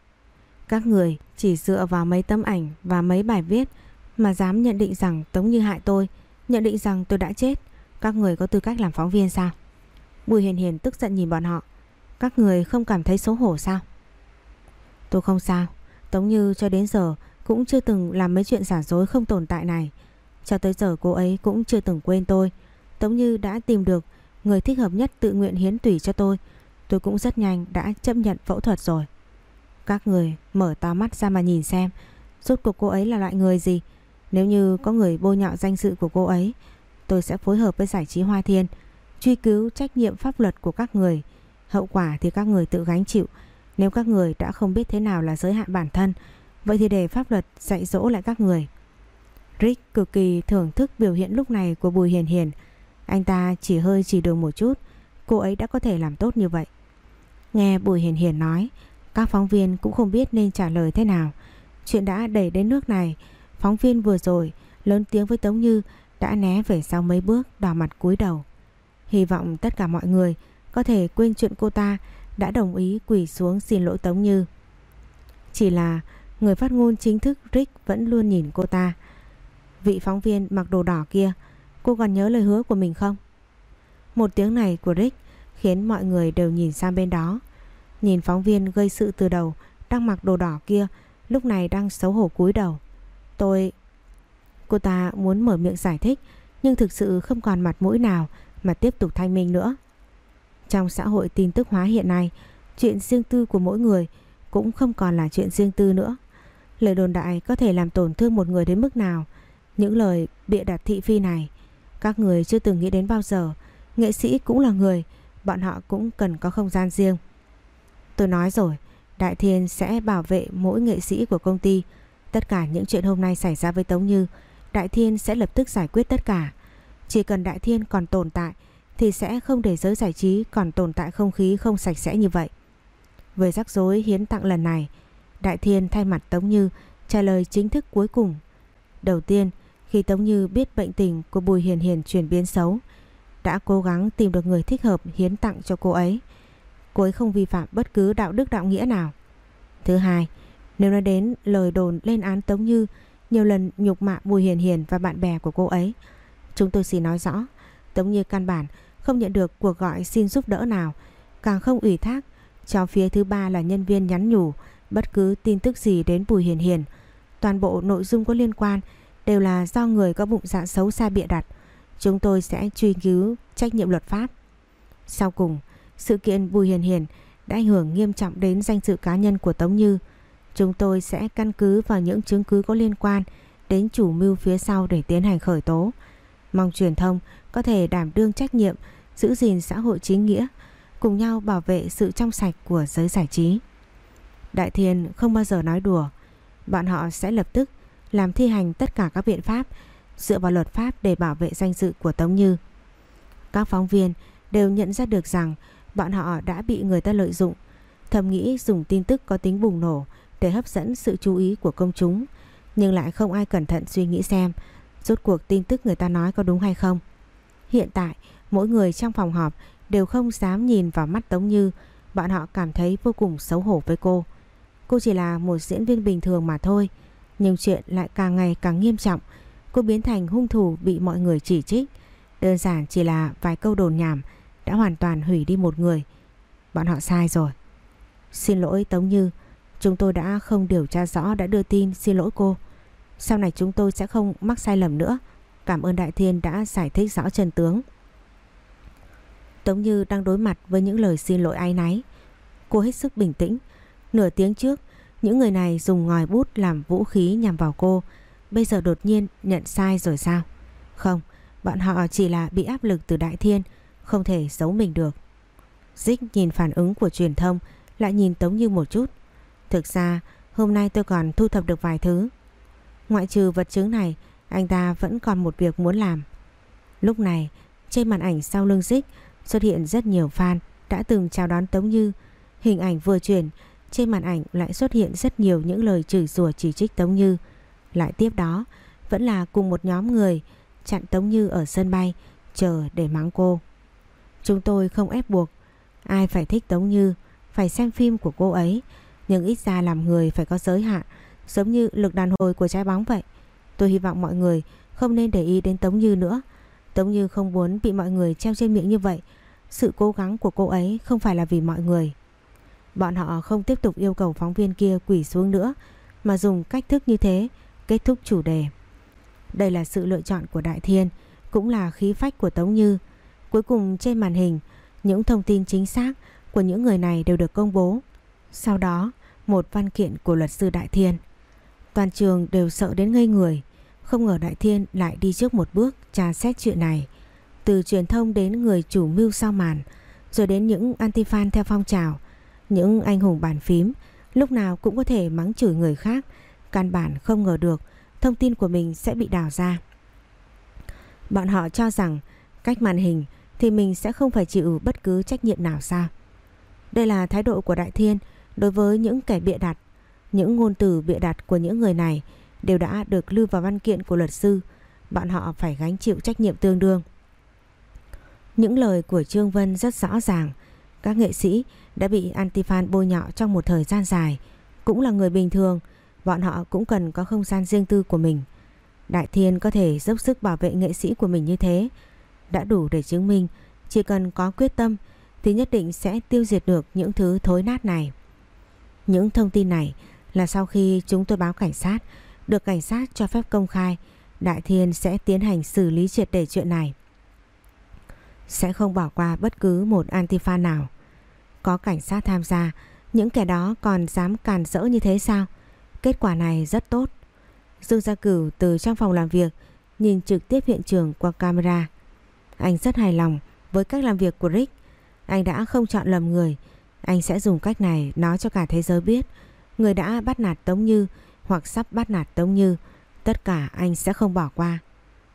Các người chỉ dựa vào mấy tấm ảnh và mấy bài viết mà dám nhận định rằng Tống Như hại tôi, nhận định rằng tôi đã chết. Các người có tư cách làm phóng viên sao? Bùi Hiền Hiền tức giận nhìn bọn họ. Các người không cảm thấy xấu hổ sao? Tôi không sao. Tống Như cho đến giờ cũng chưa từng làm mấy chuyện giả dối không tồn tại này. Cho tới giờ cô ấy cũng chưa từng quên tôi. Tống Như đã tìm được người thích hợp nhất tự nguyện hiến tủy cho tôi. Tôi cũng rất nhanh đã chấp nhận phẫu thuật rồi. Các người mở to mắt ra mà nhìn xem, Rốt cuộc cô ấy là loại người gì? Nếu như có người bôi nhọ danh dự của cô ấy, Tôi sẽ phối hợp với giải trí Hoa Thiên, Truy cứu trách nhiệm pháp luật của các người. Hậu quả thì các người tự gánh chịu. Nếu các người đã không biết thế nào là giới hạn bản thân, Vậy thì để pháp luật dạy dỗ lại các người. Rick cực kỳ thưởng thức biểu hiện lúc này của Bùi Hiền Hiền. Anh ta chỉ hơi chỉ đường một chút. Cô ấy đã có thể làm tốt như vậy. Nghe Bùi Hiền Hiền nói, Các phóng viên cũng không biết nên trả lời thế nào. Chuyện đã đẩy đến nước này, Phóng viên vừa rồi, lớn tiếng với Tống Như, Đã né về sau mấy bước, đỏ mặt cúi đầu. Hy vọng tất cả mọi người Có thể quên chuyện cô ta, Đã đồng ý quỳ xuống xin lỗi Tống Như. Chỉ là Người phát ngôn chính thức Rick vẫn luôn nhìn cô ta. Vị phóng viên mặc đồ đỏ kia Cô còn nhớ lời hứa của mình không? Một tiếng này của Rick Khiến mọi người đều nhìn sang bên đó. Nhìn phóng viên gây sự từ đầu, Đang mặc đồ đỏ kia, Lúc này đang xấu hổ cúi đầu. Tôi... Cô ta muốn mở miệng giải thích, Nhưng thực sự không còn mặt mũi nào Mà tiếp tục thanh minh nữa. Trong xã hội tin tức hóa hiện nay, Chuyện riêng tư của mỗi người Cũng không còn là chuyện riêng tư nữa. Lời đồn đại có thể làm tổn thương một người đến mức nào. Những lời bịa đặt thị phi này các người chưa từng nghĩ đến bao giờ Nghệ sĩ cũng là người Bọn họ cũng cần có không gian riêng Tôi nói rồi Đại Thiên sẽ bảo vệ mỗi nghệ sĩ của công ty. Tất cả những chuyện hôm nay xảy ra với Tống Như, Đại Thiên sẽ lập tức giải quyết tất cả. Chỉ cần Đại Thiên còn tồn tại thì sẽ không để giới giải trí còn tồn tại không khí không sạch sẽ như vậy. Với rắc rối hiến tặng lần này, Đại Thiên thay mặt Tống Như trả lời chính thức cuối cùng. Đầu tiên, khi Tống Như biết bệnh tình của Bùi Hiền Hiền chuyển biến xấu, đã cố gắng tìm được người thích hợp hiến tặng cho cô ấy. Cô ấy không vi phạm bất cứ đạo đức đạo nghĩa nào Thứ hai Nếu nói đến lời đồn lên án Tống Như Nhiều lần nhục mạ Bùi Hiền Hiền và bạn bè của cô ấy Chúng tôi xin nói rõ Tống Như căn bản không nhận được cuộc gọi xin giúp đỡ nào Càng không ủy thác Cho phía thứ ba là nhân viên nhắn nhủ Bất cứ tin tức gì đến Bùi Hiền Hiền Toàn bộ nội dung có liên quan Đều là do người có bụng dạ xấu xa bịa đặt Chúng tôi sẽ truy cứu trách nhiệm luật pháp Sau cùng sự kiện Bùi Hiền Hiền đã ảnh hưởng nghiêm trọng đến danh dự cá nhân của Tống Như. Chúng tôi sẽ căn cứ vào những chứng cứ có liên quan đến chủ mưu phía sau để tiến hành khởi tố. Mong truyền thông có thể đảm đương trách nhiệm giữ gìn xã hội chính nghĩa, cùng nhau bảo vệ sự trong sạch của giới giải trí. Đại Thiên không bao giờ nói đùa, bọn họ sẽ lập tức làm thi hành tất cả các biện pháp dựa vào luật pháp để bảo vệ danh dự của Tống Như. Các phóng viên đều nhận ra được rằng bọn họ đã bị người ta lợi dụng, thầm nghĩ dùng tin tức có tính bùng nổ để hấp dẫn sự chú ý của công chúng, nhưng lại không ai cẩn thận suy nghĩ xem rốt cuộc tin tức người ta nói có đúng hay không. Hiện tại, mỗi người trong phòng họp đều không dám nhìn vào mắt Tống Như, bọn họ cảm thấy vô cùng xấu hổ với cô. Cô chỉ là một diễn viên bình thường mà thôi, nhưng chuyện lại càng ngày càng nghiêm trọng. Cô biến thành hung thủ bị mọi người chỉ trích. Đơn giản chỉ là vài câu đồn nhảm đã hoàn toàn hủy đi một người. Bọn họ sai rồi. Xin lỗi Tống Như, chúng tôi đã không điều tra rõ đã đưa tin xin lỗi cô. Sau này chúng tôi sẽ không mắc sai lầm nữa. Cảm ơn Đại Thiên đã giải thích rõ chân tướng. Tống Như đang đối mặt với những lời xin lỗi ái náy. Cô hết sức bình tĩnh. Nửa tiếng trước, những người này dùng ngòi bút làm vũ khí nhằm vào cô. Bây giờ đột nhiên nhận sai rồi sao? Không, bọn họ chỉ là bị áp lực từ Đại Thiên không thể giấu mình được. Dích nhìn phản ứng của truyền thông lại nhìn Tống Như một chút. Thực ra hôm nay tôi còn thu thập được vài thứ. Ngoại trừ vật chứng này, anh ta vẫn còn một việc muốn làm. Lúc này, trên màn ảnh sau lưng Dích xuất hiện rất nhiều fan đã từng chào đón Tống Như. Hình ảnh vừa chuyển, trên màn ảnh lại xuất hiện rất nhiều những lời chửi rủa chỉ trích Tống Như. Lại tiếp đó, vẫn là cùng một nhóm người chặn Tống Như ở sân bay, chờ để mắng cô. Chúng tôi không ép buộc Ai phải thích Tống Như Phải xem phim của cô ấy Nhưng ít ra làm người phải có giới hạn Giống như lực đàn hồi của trái bóng vậy Tôi hy vọng mọi người không nên để ý đến Tống Như nữa Tống Như không muốn bị mọi người treo trên miệng như vậy sự cố gắng của cô ấy không phải là vì mọi người. Bọn họ không tiếp tục yêu cầu phóng viên kia quỳ xuống nữa mà dùng cách thức như thế kết thúc chủ đề. Đây là sự lựa chọn của Đại Thiên, cũng là khí phách của Tống Như. Cuối cùng trên màn hình, những thông tin chính xác của những người này đều được công bố. Sau đó, một văn kiện của luật sư Đại Thiên. Toàn trường đều sợ đến ngây người, không ngờ Đại Thiên lại đi trước một bước tra xét chuyện này. Từ truyền thông đến người chủ mưu sau màn, rồi đến những anti-fan theo phong trào, những anh hùng bàn phím, lúc nào cũng có thể mắng chửi người khác, căn bản không ngờ được thông tin của mình sẽ bị đào ra. Bọn họ cho rằng cách màn hình thì mình sẽ không phải chịu bất cứ trách nhiệm nào sao. Đây là thái độ của Đại Thiên đối với những kẻ bịa đặt. Những ngôn từ bịa đặt của những người này đều đã được lưu vào văn kiện của luật sư. Bọn họ phải gánh chịu trách nhiệm tương đương. Những lời của Trương Vân rất rõ ràng. Các nghệ sĩ đã bị Antifan bôi nhọ trong một thời gian dài. Cũng là người bình thường, bọn họ cũng cần có không gian riêng tư của mình. Đại Thiên có thể dốc sức bảo vệ nghệ sĩ của mình như thế, đã đủ để chứng minh chỉ cần có quyết tâm thì nhất định sẽ tiêu diệt được những thứ thối nát này. Những thông tin này là sau khi chúng tôi báo cảnh sát, được cảnh sát cho phép công khai, Đại Thiên sẽ tiến hành xử lý triệt để chuyện này. Sẽ không bỏ qua bất cứ một antifa nào. Có cảnh sát tham gia, những kẻ đó còn dám càn rỡ như thế sao? Kết quả này rất tốt. Dương Gia Cửu từ trong phòng làm việc nhìn trực tiếp hiện trường qua camera. Anh rất hài lòng với cách làm việc của Rick. Anh đã không chọn lầm người. Anh sẽ dùng cách này nói cho cả thế giới biết người đã bắt nạt Tống Như hoặc sắp bắt nạt Tống Như. Tất cả anh sẽ không bỏ qua.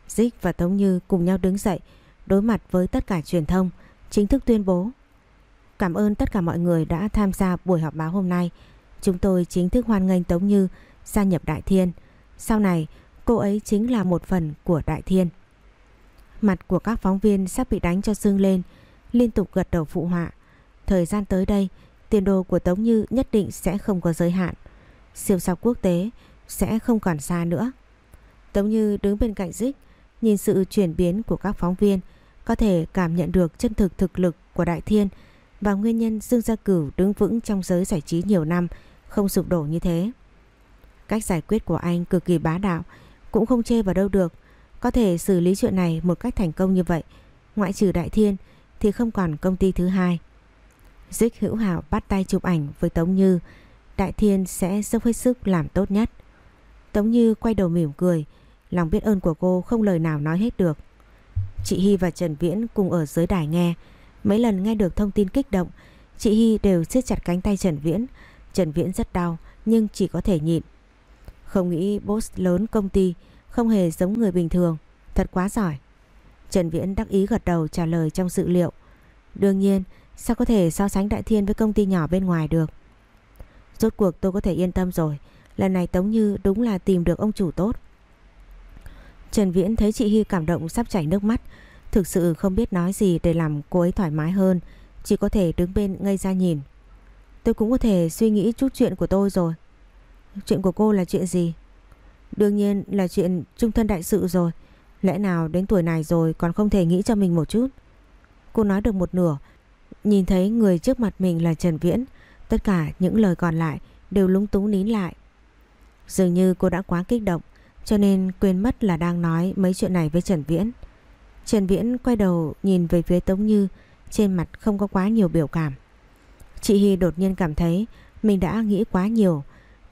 Rick và Tống Như cùng nhau đứng dậy đối mặt với tất cả truyền thông chính thức tuyên bố Cảm ơn tất cả mọi người đã tham gia buổi họp báo hôm nay. Chúng tôi chính thức hoan nghênh Tống Như gia nhập Đại Thiên. Sau này, cô ấy chính là một phần của Đại Thiên. Mặt của các phóng viên sắp bị đánh cho sưng lên, liên tục gật đầu phụ họa. Thời gian tới đây, tiền đồ của Tống Như nhất định sẽ không có giới hạn. Siêu sao quốc tế sẽ không còn xa nữa. Tống Như đứng bên cạnh Dích, nhìn sự chuyển biến của các phóng viên, có thể cảm nhận được chân thực thực lực của Đại Thiên và nguyên nhân Dương Gia Cửu đứng vững trong giới giải trí nhiều năm không sụp đổ như thế. Cách giải quyết của anh cực kỳ bá đạo, cũng không chê vào đâu được. Có thể xử lý chuyện này một cách thành công như vậy, ngoại trừ Đại Thiên thì không còn công ty thứ hai. Dích hữu hảo bắt tay chụp ảnh với Tống Như, Đại Thiên sẽ dốc hết sức làm tốt nhất. Tống Như quay đầu mỉm cười, lòng biết ơn của cô không lời nào nói hết được. Chị Hy và Trần Viễn cùng ở dưới đài nghe, mấy lần nghe được thông tin kích động, chị Hy đều siết chặt cánh tay Trần Viễn. Trần Viễn rất đau nhưng chỉ có thể nhịn. Không nghĩ boss lớn công ty không hề giống người bình thường, thật quá giỏi. Trần Viễn đắc ý gật đầu trả lời trong dự liệu. Đương nhiên, sao có thể so sánh Đại Thiên với công ty nhỏ bên ngoài được. Rốt cuộc tôi có thể yên tâm rồi, lần này Tống Như đúng là tìm được ông chủ tốt. Trần Viễn thấy chị Hy cảm động sắp chảy nước mắt, thực sự không biết nói gì để làm cô ấy thoải mái hơn, chỉ có thể đứng bên ngây ra nhìn. Tôi cũng có thể suy nghĩ chút chuyện của tôi rồi. Chuyện của cô là chuyện gì? Đương nhiên là chuyện trung thân đại sự rồi. Lẽ nào đến tuổi này rồi còn không thể nghĩ cho mình một chút? Cô nói được một nửa, nhìn thấy người trước mặt mình là Trần Viễn, tất cả những lời còn lại đều lúng túng nín lại. Dường như cô đã quá kích động, cho nên quên mất là đang nói mấy chuyện này với Trần Viễn. Trần Viễn quay đầu nhìn về phía Tống Như, trên mặt không có quá nhiều biểu cảm. Chị Hy đột nhiên cảm thấy mình đã nghĩ quá nhiều.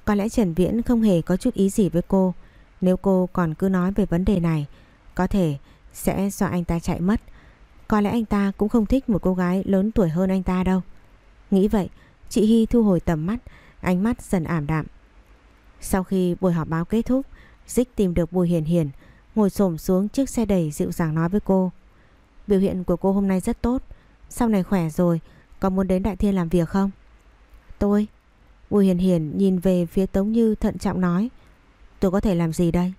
Có lẽ Trần Viễn không hề có chút ý gì với cô. Nếu cô còn cứ nói về vấn đề này, có thể sẽ do anh ta chạy mất. Có lẽ anh ta cũng không thích một cô gái lớn tuổi hơn anh ta đâu. Nghĩ vậy, chị Hy thu hồi tầm mắt, ánh mắt dần ảm đạm. Sau khi buổi họp báo kết thúc, Dích tìm được Bùi Hiền Hiền, ngồi xổm xuống chiếc xe đẩy dịu dàng nói với cô. Biểu hiện của cô hôm nay rất tốt, sau này khỏe rồi, có muốn đến Đại Thiên làm việc không? Tôi? Bùi Hiền Hiền nhìn về phía Tống Như thận trọng nói. Tôi có thể làm gì đây?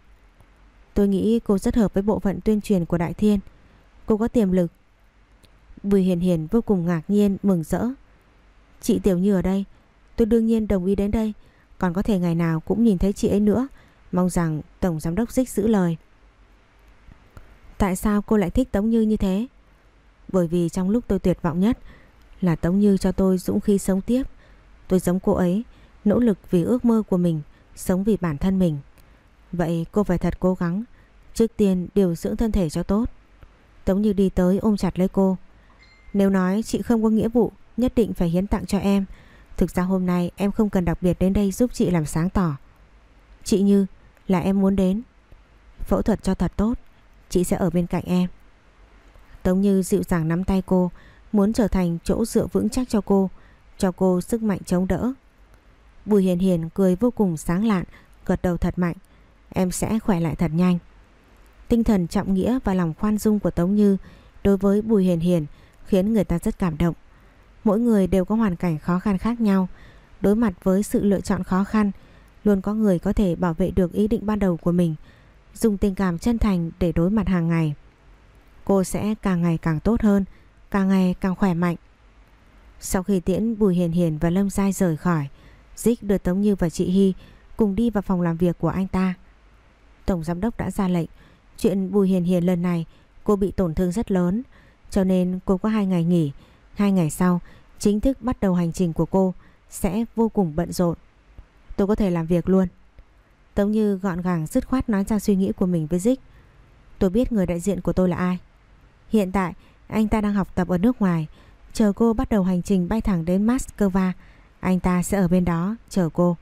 Tôi nghĩ cô rất hợp với bộ phận tuyên truyền của Đại Thiên. Cô có tiềm lực. Bùi Hiền Hiền vô cùng ngạc nhiên, mừng rỡ. Chị Tiểu Như ở đây, tôi đương nhiên đồng ý đến đây. Còn có thể ngày nào cũng nhìn thấy chị ấy nữa. Mong rằng Tổng Giám đốc Dích giữ lời. Tại sao cô lại thích Tống Như như thế? Bởi vì trong lúc tôi tuyệt vọng nhất là Tống Như cho tôi dũng khí sống tiếp. Tôi giống cô ấy, nỗ lực vì ước mơ của mình, sống vì bản thân mình. Vậy cô phải thật cố gắng, trước tiên điều dưỡng thân thể cho tốt. Tống Như đi tới ôm chặt lấy cô. Nếu nói chị không có nghĩa vụ, nhất định phải hiến tặng cho em. Thực ra hôm nay em không cần đặc biệt đến đây giúp chị làm sáng tỏ. Chị Như là em muốn đến. Phẫu thuật cho thật tốt, chị sẽ ở bên cạnh em. Tống Như dịu dàng nắm tay cô, muốn trở thành chỗ dựa vững chắc cho cô, cho cô sức mạnh chống đỡ. Bùi Hiền Hiền cười vô cùng sáng lạn, gật đầu thật mạnh. Em sẽ khỏe lại thật nhanh. Tinh thần trọng nghĩa và lòng khoan dung của Tống Như đối với Bùi Hiền Hiền khiến người ta rất cảm động. Mỗi người đều có hoàn cảnh khó khăn khác nhau. Đối mặt với sự lựa chọn khó khăn, luôn có người có thể bảo vệ được ý định ban đầu của mình, dùng tình cảm chân thành để đối mặt hàng ngày. Cô sẽ càng ngày càng tốt hơn, càng ngày càng khỏe mạnh. Sau khi tiễn Bùi Hiền Hiền và Lâm Giai rời khỏi, Dích đưa Tống Như và chị Hy cùng đi vào phòng làm việc của anh ta. Tổng giám đốc đã ra lệnh, chuyện Bùi Hiền Hiền lần này cô bị tổn thương rất lớn, cho nên cô có hai ngày nghỉ, hai ngày sau chính thức bắt đầu hành trình của cô sẽ vô cùng bận rộn. Tôi có thể làm việc luôn. Tống Như gọn gàng dứt khoát nói ra suy nghĩ của mình với Dích. Tôi biết người đại diện của tôi là ai. Hiện tại anh ta đang học tập ở nước ngoài, chờ cô bắt đầu hành trình bay thẳng đến Moscow, anh ta sẽ ở bên đó chờ cô.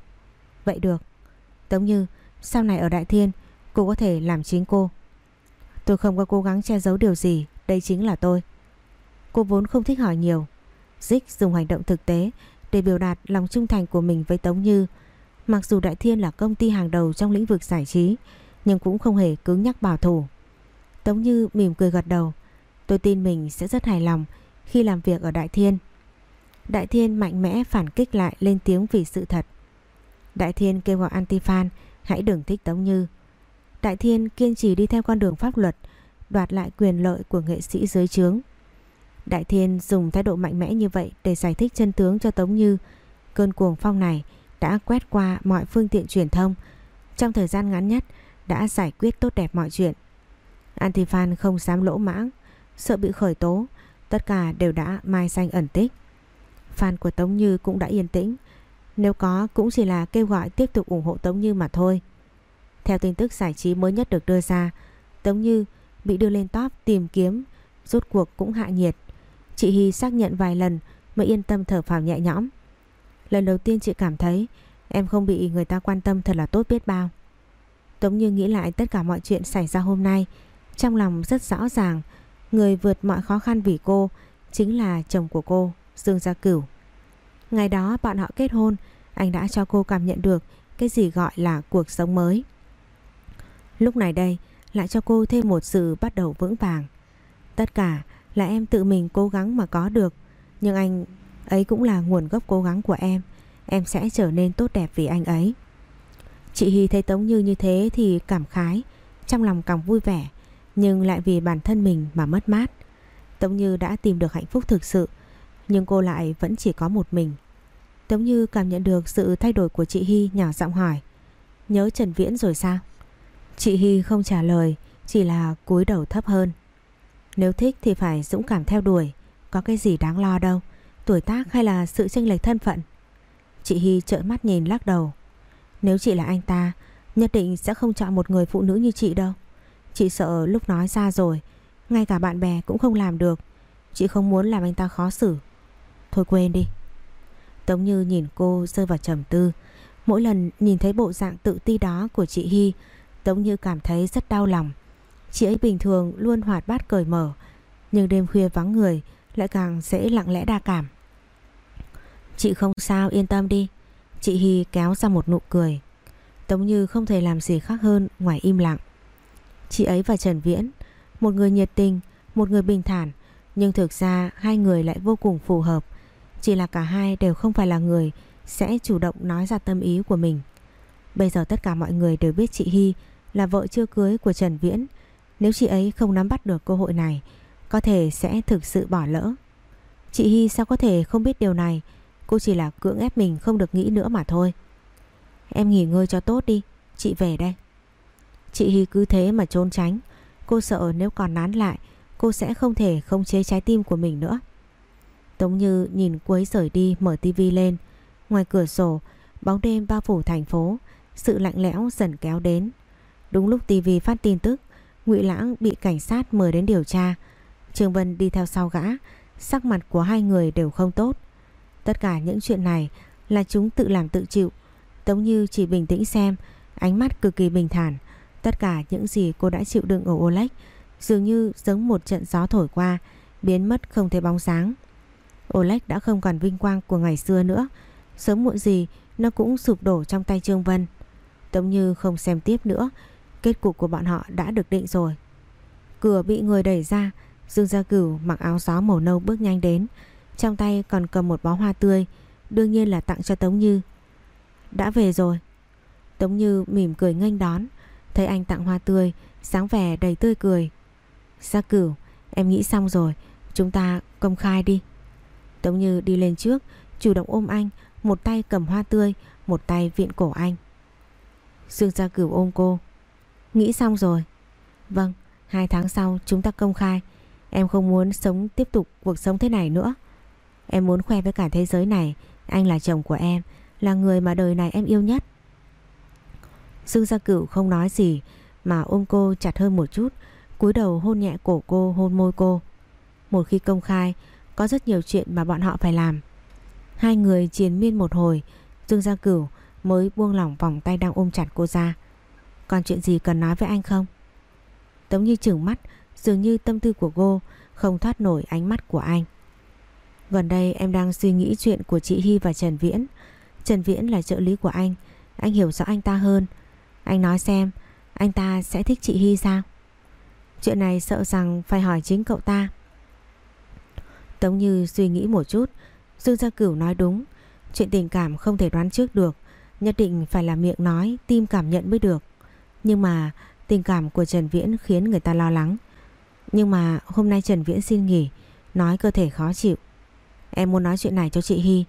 Vậy được. Tống Như, sau này ở Đại Thiên, cô có thể làm chính cô. Tôi không có cố gắng che giấu điều gì, đây chính là tôi. Cô vốn không thích hỏi nhiều. Dích dùng hành động thực tế để biểu đạt lòng trung thành của mình với Tống Như. Mặc dù Đại Thiên là công ty hàng đầu trong lĩnh vực giải trí, nhưng cũng không hề cứng nhắc bảo thủ. Tống Như mỉm cười gật đầu. Tôi tin mình sẽ rất hài lòng khi làm việc ở Đại Thiên. Đại Thiên mạnh mẽ phản kích lại lên tiếng vì sự thật. Đại Thiên kêu gọi anti-fan hãy đừng thích Tống Như. Đại Thiên kiên trì đi theo con đường pháp luật, đoạt lại quyền lợi của nghệ sĩ dưới trướng. Đại Thiên dùng thái độ mạnh mẽ như vậy để giải thích chân tướng cho Tống Như. Cơn cuồng phong này đã quét qua mọi phương tiện truyền thông. Trong thời gian ngắn nhất đã giải quyết tốt đẹp mọi chuyện. Antifan không dám lỗ mãng, sợ bị khởi tố. Tất cả đều đã mai danh ẩn tích. Fan của Tống Như cũng đã yên tĩnh. Nếu có cũng chỉ là kêu gọi tiếp tục ủng hộ Tống Như mà thôi. Theo tin tức giải trí mới nhất được đưa ra, Tống Như bị đưa lên top tìm kiếm, rốt cuộc cũng hạ nhiệt. Chị Hy xác nhận vài lần mới yên tâm thở phào nhẹ nhõm. Lần đầu tiên chị cảm thấy em không bị người ta quan tâm thật là tốt biết bao. Tống Như nghĩ lại tất cả mọi chuyện xảy ra hôm nay, trong lòng rất rõ ràng, người vượt mọi khó khăn vì cô chính là chồng của cô, Dương Gia Cửu. Ngày đó bọn họ kết hôn, anh đã cho cô cảm nhận được cái gì gọi là cuộc sống mới. Lúc này đây lại cho cô thêm một sự bắt đầu vững vàng. Tất cả là em tự mình cố gắng mà có được, nhưng anh ấy cũng là nguồn gốc cố gắng của em. Em sẽ trở nên tốt đẹp vì anh ấy. Chị Hy thấy Tống Như như thế thì cảm khái, trong lòng càng vui vẻ, nhưng lại vì bản thân mình mà mất mát. Tống Như đã tìm được hạnh phúc thực sự, nhưng cô lại vẫn chỉ có một mình. Tống Như cảm nhận được sự thay đổi của chị Hy nhỏ giọng hỏi. Nhớ Trần Viễn rồi sao? Chị Hy không trả lời, chỉ là cúi đầu thấp hơn. Nếu thích thì phải dũng cảm theo đuổi, có cái gì đáng lo đâu, tuổi tác hay là sự chênh lệch thân phận. Chị Hy trợn mắt nhìn lắc đầu. Nếu chị là anh ta, nhất định sẽ không chọn một người phụ nữ như chị đâu. Chị sợ lúc nói ra rồi, ngay cả bạn bè cũng không làm được. Chị không muốn làm anh ta khó xử. Thôi quên đi. Tống Như nhìn cô rơi vào trầm tư. Mỗi lần nhìn thấy bộ dạng tự ti đó của chị Hy, Tống Như cảm thấy rất đau lòng. Chị ấy bình thường luôn hoạt bát cởi mở, nhưng đêm khuya vắng người lại càng dễ lặng lẽ đa cảm. Chị không sao yên tâm đi. Chị Hy kéo ra một nụ cười. Tống Như không thể làm gì khác hơn ngoài im lặng. Chị ấy và Trần Viễn, một người nhiệt tình, một người bình thản, nhưng thực ra hai người lại vô cùng phù hợp. Chỉ là cả hai đều không phải là người sẽ chủ động nói ra tâm ý của mình. Bây giờ tất cả mọi người đều biết chị Hy là vợ chưa cưới của Trần Viễn. Nếu chị ấy không nắm bắt được cơ hội này, có thể sẽ thực sự bỏ lỡ. Chị Hy sao có thể không biết điều này, cô chỉ là cưỡng ép mình không được nghĩ nữa mà thôi. Em nghỉ ngơi cho tốt đi, chị về đây. Chị Hy cứ thế mà trốn tránh, cô sợ nếu còn nán lại, cô sẽ không thể không chế trái tim của mình nữa. Tống Như nhìn cuối rời đi mở tivi lên. Ngoài cửa sổ, bóng đêm bao phủ thành phố, sự lạnh lẽo dần kéo đến. Đúng lúc tivi phát tin tức, Ngụy Lãng bị cảnh sát mời đến điều tra. Trương Vân đi theo sau gã, sắc mặt của hai người đều không tốt. Tất cả những chuyện này là chúng tự làm tự chịu. Tống Như chỉ bình tĩnh xem, ánh mắt cực kỳ bình thản. Tất cả những gì cô đã chịu đựng ở Oleg dường như giống một trận gió thổi qua, biến mất không thấy bóng sáng. Oleg đã không còn vinh quang của ngày xưa nữa, sớm muộn gì nó cũng sụp đổ trong tay Trương Vân. Tống Như không xem tiếp nữa, kết cục của bọn họ đã được định rồi. Cửa bị người đẩy ra, Dương Gia Cửu mặc áo gió màu nâu bước nhanh đến, trong tay còn cầm một bó hoa tươi, đương nhiên là tặng cho Tống Như. Đã về rồi. Tống Như mỉm cười nghênh đón, thấy anh tặng hoa tươi, sáng vẻ đầy tươi cười. Gia Cửu, em nghĩ xong rồi, chúng ta công khai đi. Tống Như đi lên trước, chủ động ôm anh, một tay cầm hoa tươi, một tay viện cổ anh. Dương Gia Cửu ôm cô. Nghĩ xong rồi. Vâng, hai tháng sau chúng ta công khai. Em không muốn sống tiếp tục cuộc sống thế này nữa. Em muốn khoe với cả thế giới này, anh là chồng của em, là người mà đời này em yêu nhất. Dương Gia Cửu không nói gì mà ôm cô chặt hơn một chút, cúi đầu hôn nhẹ cổ cô, hôn môi cô. Một khi công khai, có rất nhiều chuyện mà bọn họ phải làm. Hai người chiến miên một hồi, Dương Gia Cửu mới buông lỏng vòng tay đang ôm chặt cô ra. Còn chuyện gì cần nói với anh không? Tống như chừng mắt, dường như tâm tư của cô không thoát nổi ánh mắt của anh. Gần đây em đang suy nghĩ chuyện của chị Hy và Trần Viễn. Trần Viễn là trợ lý của anh, anh hiểu rõ anh ta hơn. Anh nói xem, anh ta sẽ thích chị Hy sao? Chuyện này sợ rằng phải hỏi chính cậu ta. Tống Như suy nghĩ một chút, Dương Gia Cửu nói đúng, chuyện tình cảm không thể đoán trước được, nhất định phải là miệng nói, tim cảm nhận mới được. Nhưng mà tình cảm của Trần Viễn khiến người ta lo lắng. Nhưng mà hôm nay Trần Viễn xin nghỉ, nói cơ thể khó chịu. Em muốn nói chuyện này cho chị Hy,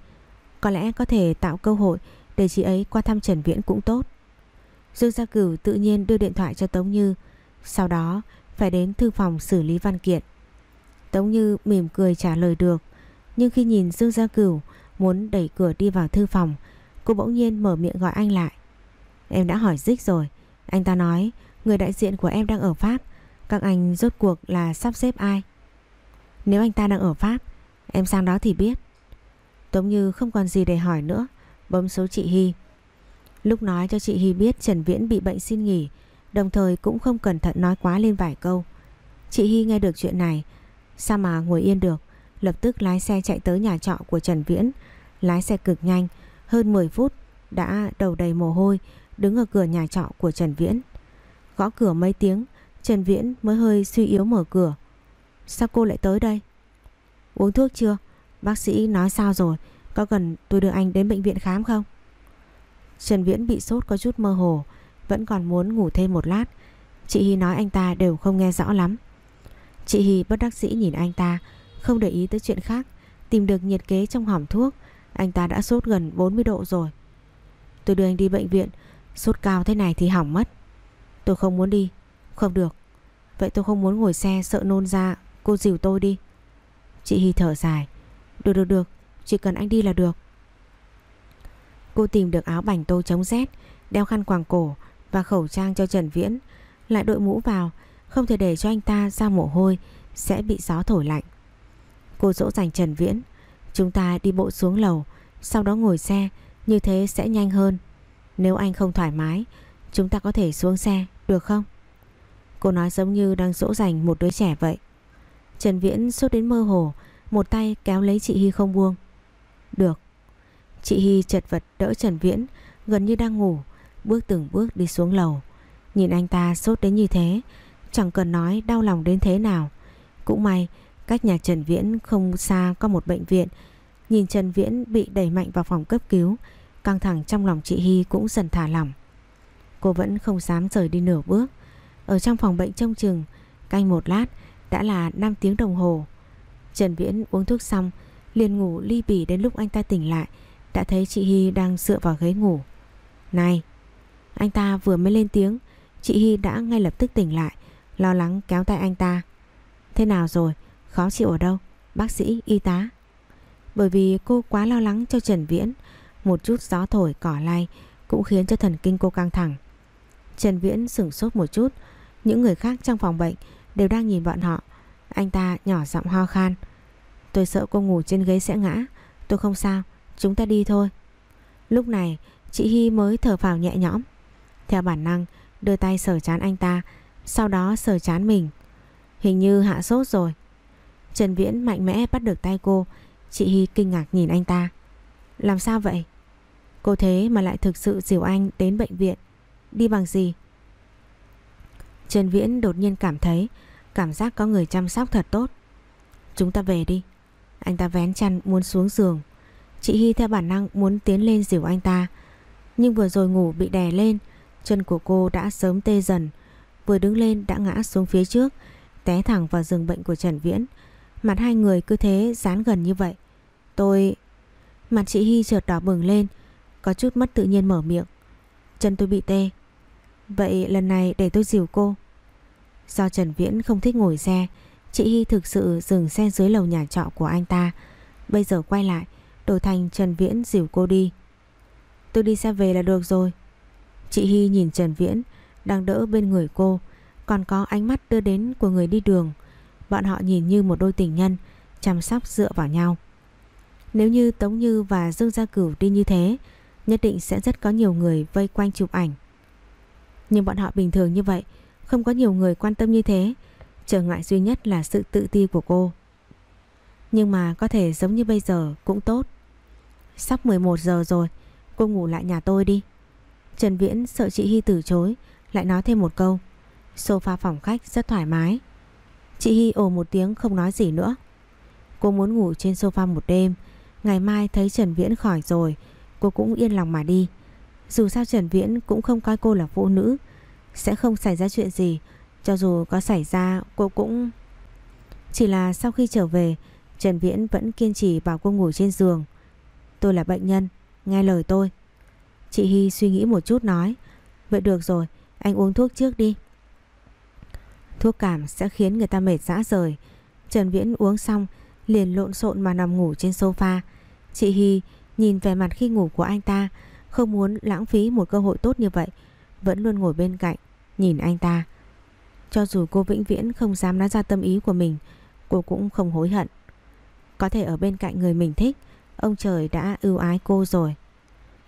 có lẽ có thể tạo cơ hội để chị ấy qua thăm Trần Viễn cũng tốt. Dương Gia Cửu tự nhiên đưa điện thoại cho Tống Như, sau đó phải đến thư phòng xử lý văn kiện. Tống Như mỉm cười trả lời được, nhưng khi nhìn Dương Gia Cửu muốn đẩy cửa đi vào thư phòng, cô bỗng nhiên mở miệng gọi anh lại. Em đã hỏi dích rồi, anh ta nói người đại diện của em đang ở Pháp, các anh rốt cuộc là sắp xếp ai? Nếu anh ta đang ở Pháp, em sang đó thì biết. Tống Như không còn gì để hỏi nữa, bấm số chị Hy. Lúc nói cho chị Hy biết Trần Viễn bị bệnh xin nghỉ, đồng thời cũng không cẩn thận nói quá lên vài câu. Chị Hy nghe được chuyện này, sao mà ngồi yên được, lập tức lái xe chạy tới nhà trọ của Trần Viễn, lái xe cực nhanh, hơn 10 phút đã đầu đầy mồ hôi, đứng ở cửa nhà trọ của Trần Viễn. Gõ cửa mấy tiếng, Trần Viễn mới hơi suy yếu mở cửa. Sao cô lại tới đây? Uống thuốc chưa? Bác sĩ nói sao rồi? Có cần tôi đưa anh đến bệnh viện khám không? Trần Viễn bị sốt có chút mơ hồ, vẫn còn muốn ngủ thêm một lát. Chị Hy nói anh ta đều không nghe rõ lắm. Chị Hy bất đắc dĩ nhìn anh ta, không để ý tới chuyện khác, tìm được nhiệt kế trong hòm thuốc. Anh ta đã sốt gần 40 độ rồi. Tôi đưa anh đi bệnh viện, sốt cao thế này thì hỏng mất. Tôi không muốn đi. Không được. Vậy tôi không muốn ngồi xe sợ nôn ra, cô dìu tôi đi. Chị Hy thở dài. Được được được, chỉ cần anh đi là được. Cô tìm được áo bảnh tô chống rét, đeo khăn quàng cổ và khẩu trang cho Trần Viễn, lại đội mũ vào, không thể để cho anh ta ra mồ hôi sẽ bị gió thổi lạnh. Cô dỗ dành Trần Viễn, chúng ta đi bộ xuống lầu, sau đó ngồi xe, như thế sẽ nhanh hơn. Nếu anh không thoải mái, chúng ta có thể xuống xe, được không? Cô nói giống như đang dỗ dành một đứa trẻ vậy. Trần Viễn sốt đến mơ hồ, một tay kéo lấy chị Hy không buông. Được. Chị Hy chật vật đỡ Trần Viễn, gần như đang ngủ, bước từng bước đi xuống lầu. Nhìn anh ta sốt đến như thế, chẳng cần nói đau lòng đến thế nào. Cũng may, cách nhà Trần Viễn không xa có một bệnh viện. Nhìn Trần Viễn bị đẩy mạnh vào phòng cấp cứu, căng thẳng trong lòng chị Hy cũng dần thả lỏng. Cô vẫn không dám rời đi nửa bước. Ở trong phòng bệnh trông chừng, canh một lát đã là 5 tiếng đồng hồ. Trần Viễn uống thuốc xong, liền ngủ ly bỉ đến lúc anh ta tỉnh lại, đã thấy chị Hy đang dựa vào ghế ngủ. Này! Anh ta vừa mới lên tiếng, chị Hy đã ngay lập tức tỉnh lại, lo lắng kéo tay anh ta. Thế nào rồi? Khó chịu ở đâu? Bác sĩ, y tá Bởi vì cô quá lo lắng cho Trần Viễn Một chút gió thổi cỏ lay Cũng khiến cho thần kinh cô căng thẳng Trần Viễn sửng sốt một chút Những người khác trong phòng bệnh Đều đang nhìn bọn họ. Anh ta nhỏ giọng ho khan. Tôi sợ cô ngủ trên ghế sẽ ngã. Tôi không sao, chúng ta đi thôi. Lúc này chị Hy mới thở phào nhẹ nhõm. Theo bản năng đưa tay sờ chán anh ta Sau đó sờ chán mình. Hình như hạ sốt rồi. Trần Viễn mạnh mẽ bắt được tay cô. Chị Hy kinh ngạc nhìn anh ta. Làm sao vậy? Cô thế mà lại thực sự dìu anh đến bệnh viện. Đi bằng gì? Trần Viễn đột nhiên cảm thấy Cảm giác có người chăm sóc thật tốt. Chúng ta về đi. Anh ta vén chăn muốn xuống giường. Chị Hy theo bản năng muốn tiến lên dìu anh ta. Nhưng vừa rồi ngủ bị đè lên, Chân của cô đã sớm tê dần. Vừa đứng lên đã ngã xuống phía trước, Té thẳng vào giường bệnh của Trần Viễn. Mặt hai người cứ thế dán gần như vậy. Tôi... Mặt chị Hy chợt đỏ bừng lên, Có chút mất tự nhiên mở miệng. Chân tôi bị tê. Vậy lần này để tôi dìu cô. Do Trần Viễn không thích ngồi xe, Chị Hy thực sự dừng xe dưới lầu nhà trọ của anh ta. Bây giờ quay lại, Đổi thành Trần Viễn dìu cô đi. Tôi đi xe về là được rồi. Chị Hy nhìn Trần Viễn, Đang đỡ bên người cô. Còn có ánh mắt đưa đến của người đi đường. Bọn họ nhìn như một đôi tình nhân, Chăm sóc dựa vào nhau. Nếu như Tống Như và Dương Gia Cửu đi như thế, Nhất định sẽ rất có nhiều người vây quanh chụp ảnh. Nhưng bọn họ bình thường như vậy không có nhiều người quan tâm như thế. Trở ngại duy nhất là sự tự ti của cô. Nhưng mà có thể giống như bây giờ cũng tốt. Sắp 11 giờ rồi, Cô ngủ lại nhà tôi đi. Trần Viễn sợ chị Hy từ chối, Lại nói thêm một câu. Sofa phòng khách rất thoải mái. Chị Hy ồ một tiếng không nói gì nữa. Cô muốn ngủ trên sofa một đêm. Ngày mai thấy Trần Viễn khỏi rồi, Cô cũng yên lòng mà đi. Dù sao Trần Viễn cũng không coi cô là phụ nữ sẽ không xảy ra chuyện gì. Cho dù có xảy ra, cô cũng Chỉ là sau khi trở về, Trần Viễn vẫn kiên trì bảo cô ngủ trên giường. Tôi là bệnh nhân, Nghe lời tôi. Chị Hy suy nghĩ một chút nói, Vậy được rồi, anh uống thuốc trước đi. Thuốc cảm sẽ khiến người ta mệt rã rời. Trần Viễn uống xong, liền lộn xộn mà nằm ngủ trên sofa. Chị Hy nhìn vẻ mặt khi ngủ của anh ta, Không muốn lãng phí một cơ hội tốt như vậy, Vẫn luôn ngồi bên cạnh. Nhìn anh ta. Cho dù cô vĩnh viễn không dám nói ra tâm ý của mình, Cô cũng không hối hận. Có thể ở bên cạnh người mình thích, Ông trời đã ưu ái cô rồi.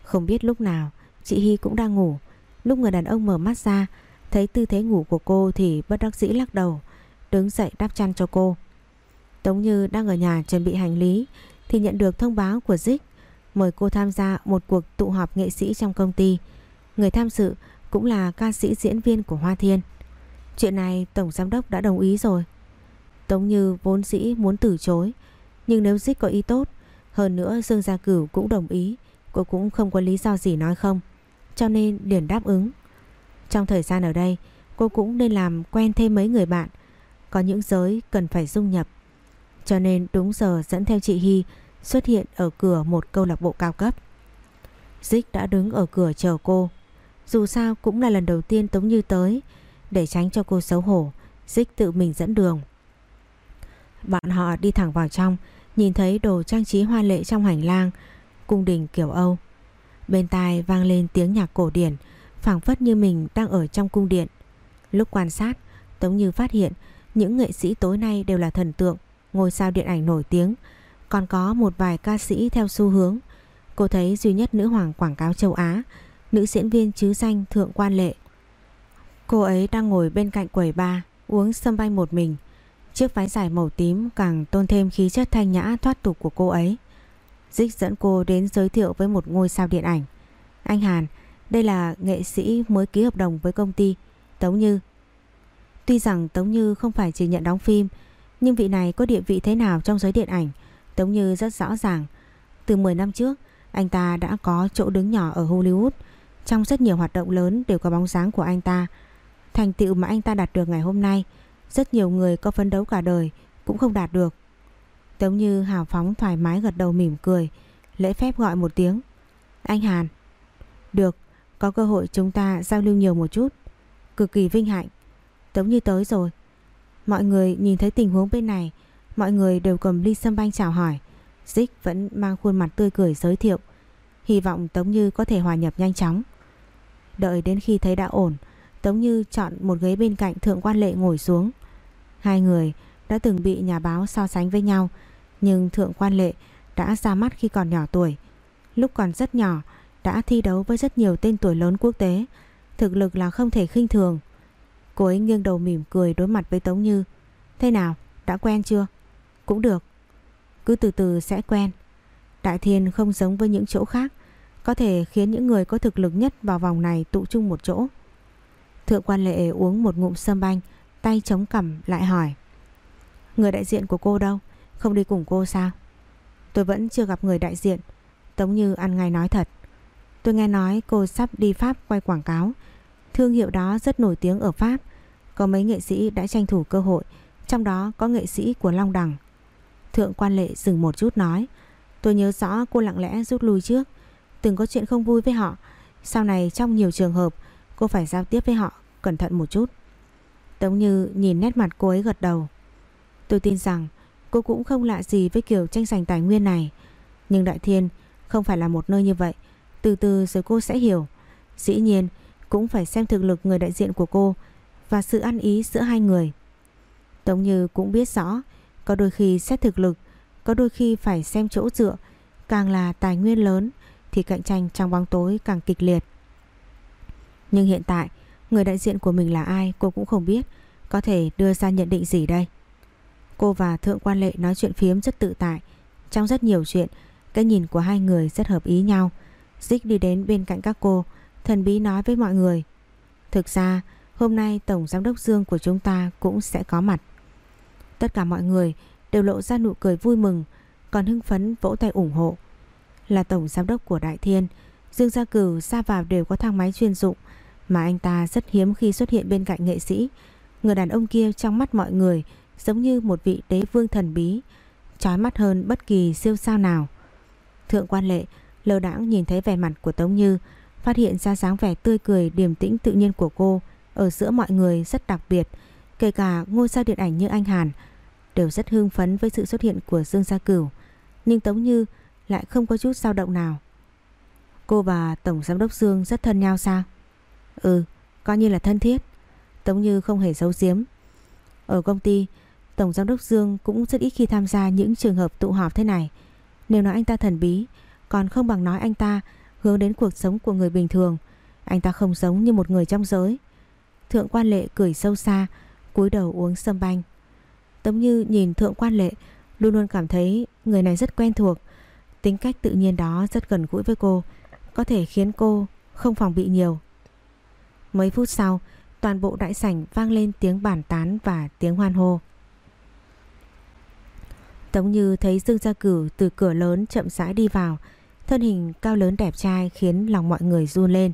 Không biết lúc nào, Chị Hy cũng đang ngủ. Lúc người đàn ông mở mắt ra, Thấy tư thế ngủ của cô thì bất đắc dĩ lắc đầu, Đứng dậy đắp chăn cho cô. Tống Như đang ở nhà chuẩn bị hành lý, Thì nhận được thông báo của Dích, Mời cô tham gia một cuộc tụ họp nghệ sĩ trong công ty. Người tham dự cũng là ca sĩ diễn viên của Hoa Thiên. Chuyện này Tổng Giám đốc đã đồng ý rồi. Tống Như vốn dĩ muốn từ chối, Nhưng nếu Dích có ý tốt, Hơn nữa Dương Gia Cửu cũng đồng ý, Cô cũng không có lý do gì nói không. Cho nên liền đáp ứng. Trong thời gian ở đây, cô cũng nên làm quen thêm mấy người bạn, Có những giới cần phải dung nhập. Cho nên đúng giờ dẫn theo chị Hy xuất hiện ở cửa một câu lạc bộ cao cấp. Dích đã đứng ở cửa chờ cô. Dù sao cũng là lần đầu tiên Tống Như tới Để tránh cho cô xấu hổ Dích tự mình dẫn đường Bạn họ đi thẳng vào trong Nhìn thấy đồ trang trí hoa lệ trong hành lang Cung đình kiểu Âu Bên tai vang lên tiếng nhạc cổ điển phảng phất như mình đang ở trong cung điện. Lúc quan sát, Tống Như phát hiện những nghệ sĩ tối nay đều là thần tượng, ngôi sao điện ảnh nổi tiếng, còn có một vài ca sĩ theo xu hướng. Cô thấy duy nhất nữ hoàng quảng cáo châu Á, nữ diễn viên chứ danh Thượng Quan Lệ. Cô ấy đang ngồi bên cạnh quầy bar, uống sâm banh một mình. Chiếc váy dài màu tím càng tôn thêm khí chất thanh nhã thoát tục của cô ấy. Dích dẫn cô đến giới thiệu với một ngôi sao điện ảnh. Anh Hàn, đây là nghệ sĩ mới ký hợp đồng với công ty Tống Như. Tuy rằng Tống Như không phải chỉ nhận đóng phim, nhưng vị này có địa vị thế nào trong giới điện ảnh, Tống Như rất rõ ràng. Từ 10 năm trước, anh ta đã có chỗ đứng nhỏ ở Hollywood. Trong rất nhiều hoạt động lớn đều có bóng dáng của anh ta. Thành tựu mà anh ta đạt được ngày hôm nay, rất nhiều người có phấn đấu cả đời cũng không đạt được. Tống Như hào phóng thoải mái gật đầu mỉm cười, lễ phép gọi một tiếng. Anh Hàn. Được, có cơ hội chúng ta giao lưu nhiều một chút Cực kỳ vinh hạnh Tống Như tới rồi Mọi người nhìn thấy tình huống bên này, mọi người đều cầm ly sâm banh chào hỏi. Dích vẫn mang khuôn mặt tươi cười giới thiệu, hy vọng Tống Như có thể hòa nhập nhanh chóng. Đợi đến khi thấy đã ổn, Tống Như chọn một ghế bên cạnh Thượng quan Lệ ngồi xuống. Hai người đã từng bị nhà báo so sánh với nhau, nhưng Thượng quan Lệ đã ra mắt khi còn nhỏ tuổi. Lúc còn rất nhỏ, đã thi đấu với rất nhiều tên tuổi lớn quốc tế, thực lực là không thể khinh thường. Cô ấy nghiêng đầu mỉm cười đối mặt với Tống Như. Thế nào, đã quen chưa? Cũng được. Cứ từ từ sẽ quen. Đại Thiên không giống với những chỗ khác, có thể khiến những người có thực lực nhất vào vòng này tụ chung một chỗ. Thượng quan lệ uống một ngụm sâm banh, tay chống cằm lại hỏi. Người đại diện của cô đâu? Không đi cùng cô sao? Tôi vẫn chưa gặp người đại diện. Tống Như ăn ngay nói thật. Tôi nghe nói cô sắp đi Pháp quay quảng cáo. Thương hiệu đó rất nổi tiếng ở Pháp. Có mấy nghệ sĩ đã tranh thủ cơ hội, trong đó có nghệ sĩ của Long Đằng. Thượng quan lệ dừng một chút nói. Tôi nhớ rõ cô lặng lẽ rút lui trước. Từng có chuyện không vui với họ. Sau này trong nhiều trường hợp cô phải giao tiếp với họ cẩn thận một chút. Tống Như nhìn nét mặt cô ấy gật đầu. Tôi tin rằng cô cũng không lạ gì với kiểu tranh giành tài nguyên này. Nhưng Đại Thiên không phải là một nơi như vậy. Từ từ rồi cô sẽ hiểu. Dĩ nhiên cũng phải xem thực lực người đại diện của cô và sự ăn ý giữa hai người. Tống Như cũng biết rõ có đôi khi xét thực lực, có đôi khi phải xem chỗ dựa. Càng là tài nguyên lớn thì cạnh tranh trong bóng tối càng kịch liệt. Nhưng hiện tại, người đại diện của mình là ai cô cũng không biết, có thể đưa ra nhận định gì đây. Cô và Thượng quan Lệ nói chuyện phiếm rất tự tại, trong rất nhiều chuyện, cái nhìn của hai người rất hợp ý nhau. Dích đi đến bên cạnh các cô, thần bí nói với mọi người. Thực ra, hôm nay Tổng Giám đốc Dương của chúng ta cũng sẽ có mặt. Tất cả mọi người đều lộ ra nụ cười vui mừng, còn hưng phấn vỗ tay ủng hộ. Là Tổng Giám đốc của Đại Thiên, Dương Gia Cửu ra vào đều có thang máy chuyên dụng, mà anh ta rất hiếm khi xuất hiện bên cạnh nghệ sĩ. Người đàn ông kia trong mắt mọi người giống như một vị đế vương thần bí, chói mắt hơn bất kỳ siêu sao nào. Thượng quan lệ lơ đãng nhìn thấy vẻ mặt của Tống Như, phát hiện ra dáng vẻ tươi cười điềm tĩnh tự nhiên của cô ở giữa mọi người rất đặc biệt, kể cả ngôi sao điện ảnh như anh Hàn đều rất hưng phấn với sự xuất hiện của Dương Gia Cửu, nhưng Tống Như lại không có chút dao động nào. Cô và Tổng Giám đốc Dương rất thân nhau sao? Ừ, coi như là thân thiết. Tống Như không hề giấu giếm. Ở công ty, Tổng Giám đốc Dương cũng rất ít khi tham gia những trường hợp tụ họp thế này. Nếu nói anh ta thần bí, còn không bằng nói anh ta hướng đến cuộc sống của người bình thường. Anh ta không giống như một người trong giới. Thượng quan lệ cười sâu xa, cúi đầu uống sâm banh. Tống Như nhìn Thượng quan lệ, luôn luôn cảm thấy người này rất quen thuộc. Tính cách tự nhiên đó rất gần gũi với cô, có thể khiến cô không phòng bị nhiều. Mấy phút sau, toàn bộ đại sảnh vang lên tiếng bàn tán và tiếng hoan hô. Tống Như thấy Dương Gia Cửu từ cửa lớn chậm rãi đi vào, thân hình cao lớn đẹp trai khiến lòng mọi người run lên.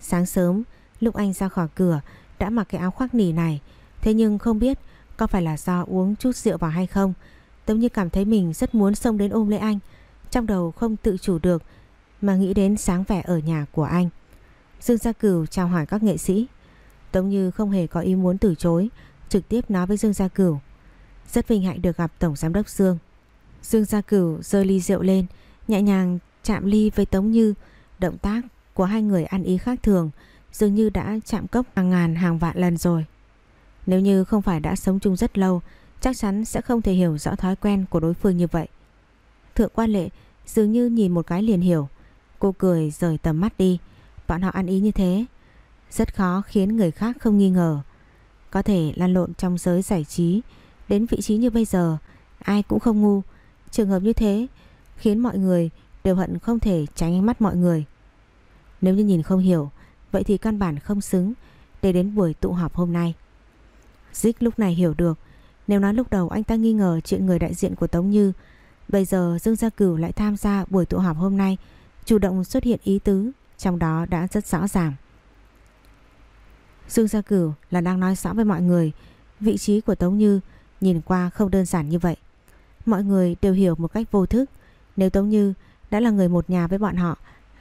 Sáng sớm, lúc anh ra khỏi cửa đã mặc cái áo khoác nỉ này, thế nhưng không biết có phải là do uống chút rượu vào hay không. Tống Như cảm thấy mình rất muốn xông đến ôm lấy anh, trong đầu không tự chủ được mà nghĩ đến sáng vẻ ở nhà của anh. Dương Gia Cửu chào hỏi các nghệ sĩ. Tống Như không hề có ý muốn từ chối, trực tiếp nói với Dương Gia Cửu. Rất vinh hạnh được gặp Tổng Giám đốc Dương. Dương Gia Cửu rơi ly rượu lên, nhẹ nhàng chạm ly với Tống Như. Động tác của hai người ăn ý khác thường, dường như đã chạm cốc hàng ngàn hàng vạn lần rồi. Nếu như không phải đã sống chung rất lâu, chắc chắn sẽ không thể hiểu rõ thói quen của đối phương như vậy. Thượng quan lệ, dường như nhìn một cái liền hiểu. Cô cười rời tầm mắt đi. Bọn họ ăn ý như thế, Rất khó khiến người khác không nghi ngờ Có thể lan lộn trong giới giải trí, Đến vị trí như bây giờ, Ai cũng không ngu Trường hợp như thế Khiến mọi người đều hận không thể tránh ánh mắt mọi người Nếu như nhìn không hiểu, Vậy thì căn bản không xứng Để đến buổi tụ họp hôm nay Dích lúc này hiểu được, Nếu nói lúc đầu anh ta nghi ngờ chuyện người đại diện của Tống Như Bây giờ Dương Gia Cửu lại tham gia buổi tụ họp hôm nay Chủ động xuất hiện ý tứ trong đó đã rất rõ ràng. Dương Gia Cửu là đang nói rõ với mọi người vị trí của Tống Như nhìn qua không đơn giản như vậy. Mọi người đều hiểu một cách vô thức nếu Tống Như đã là người một nhà với bọn họ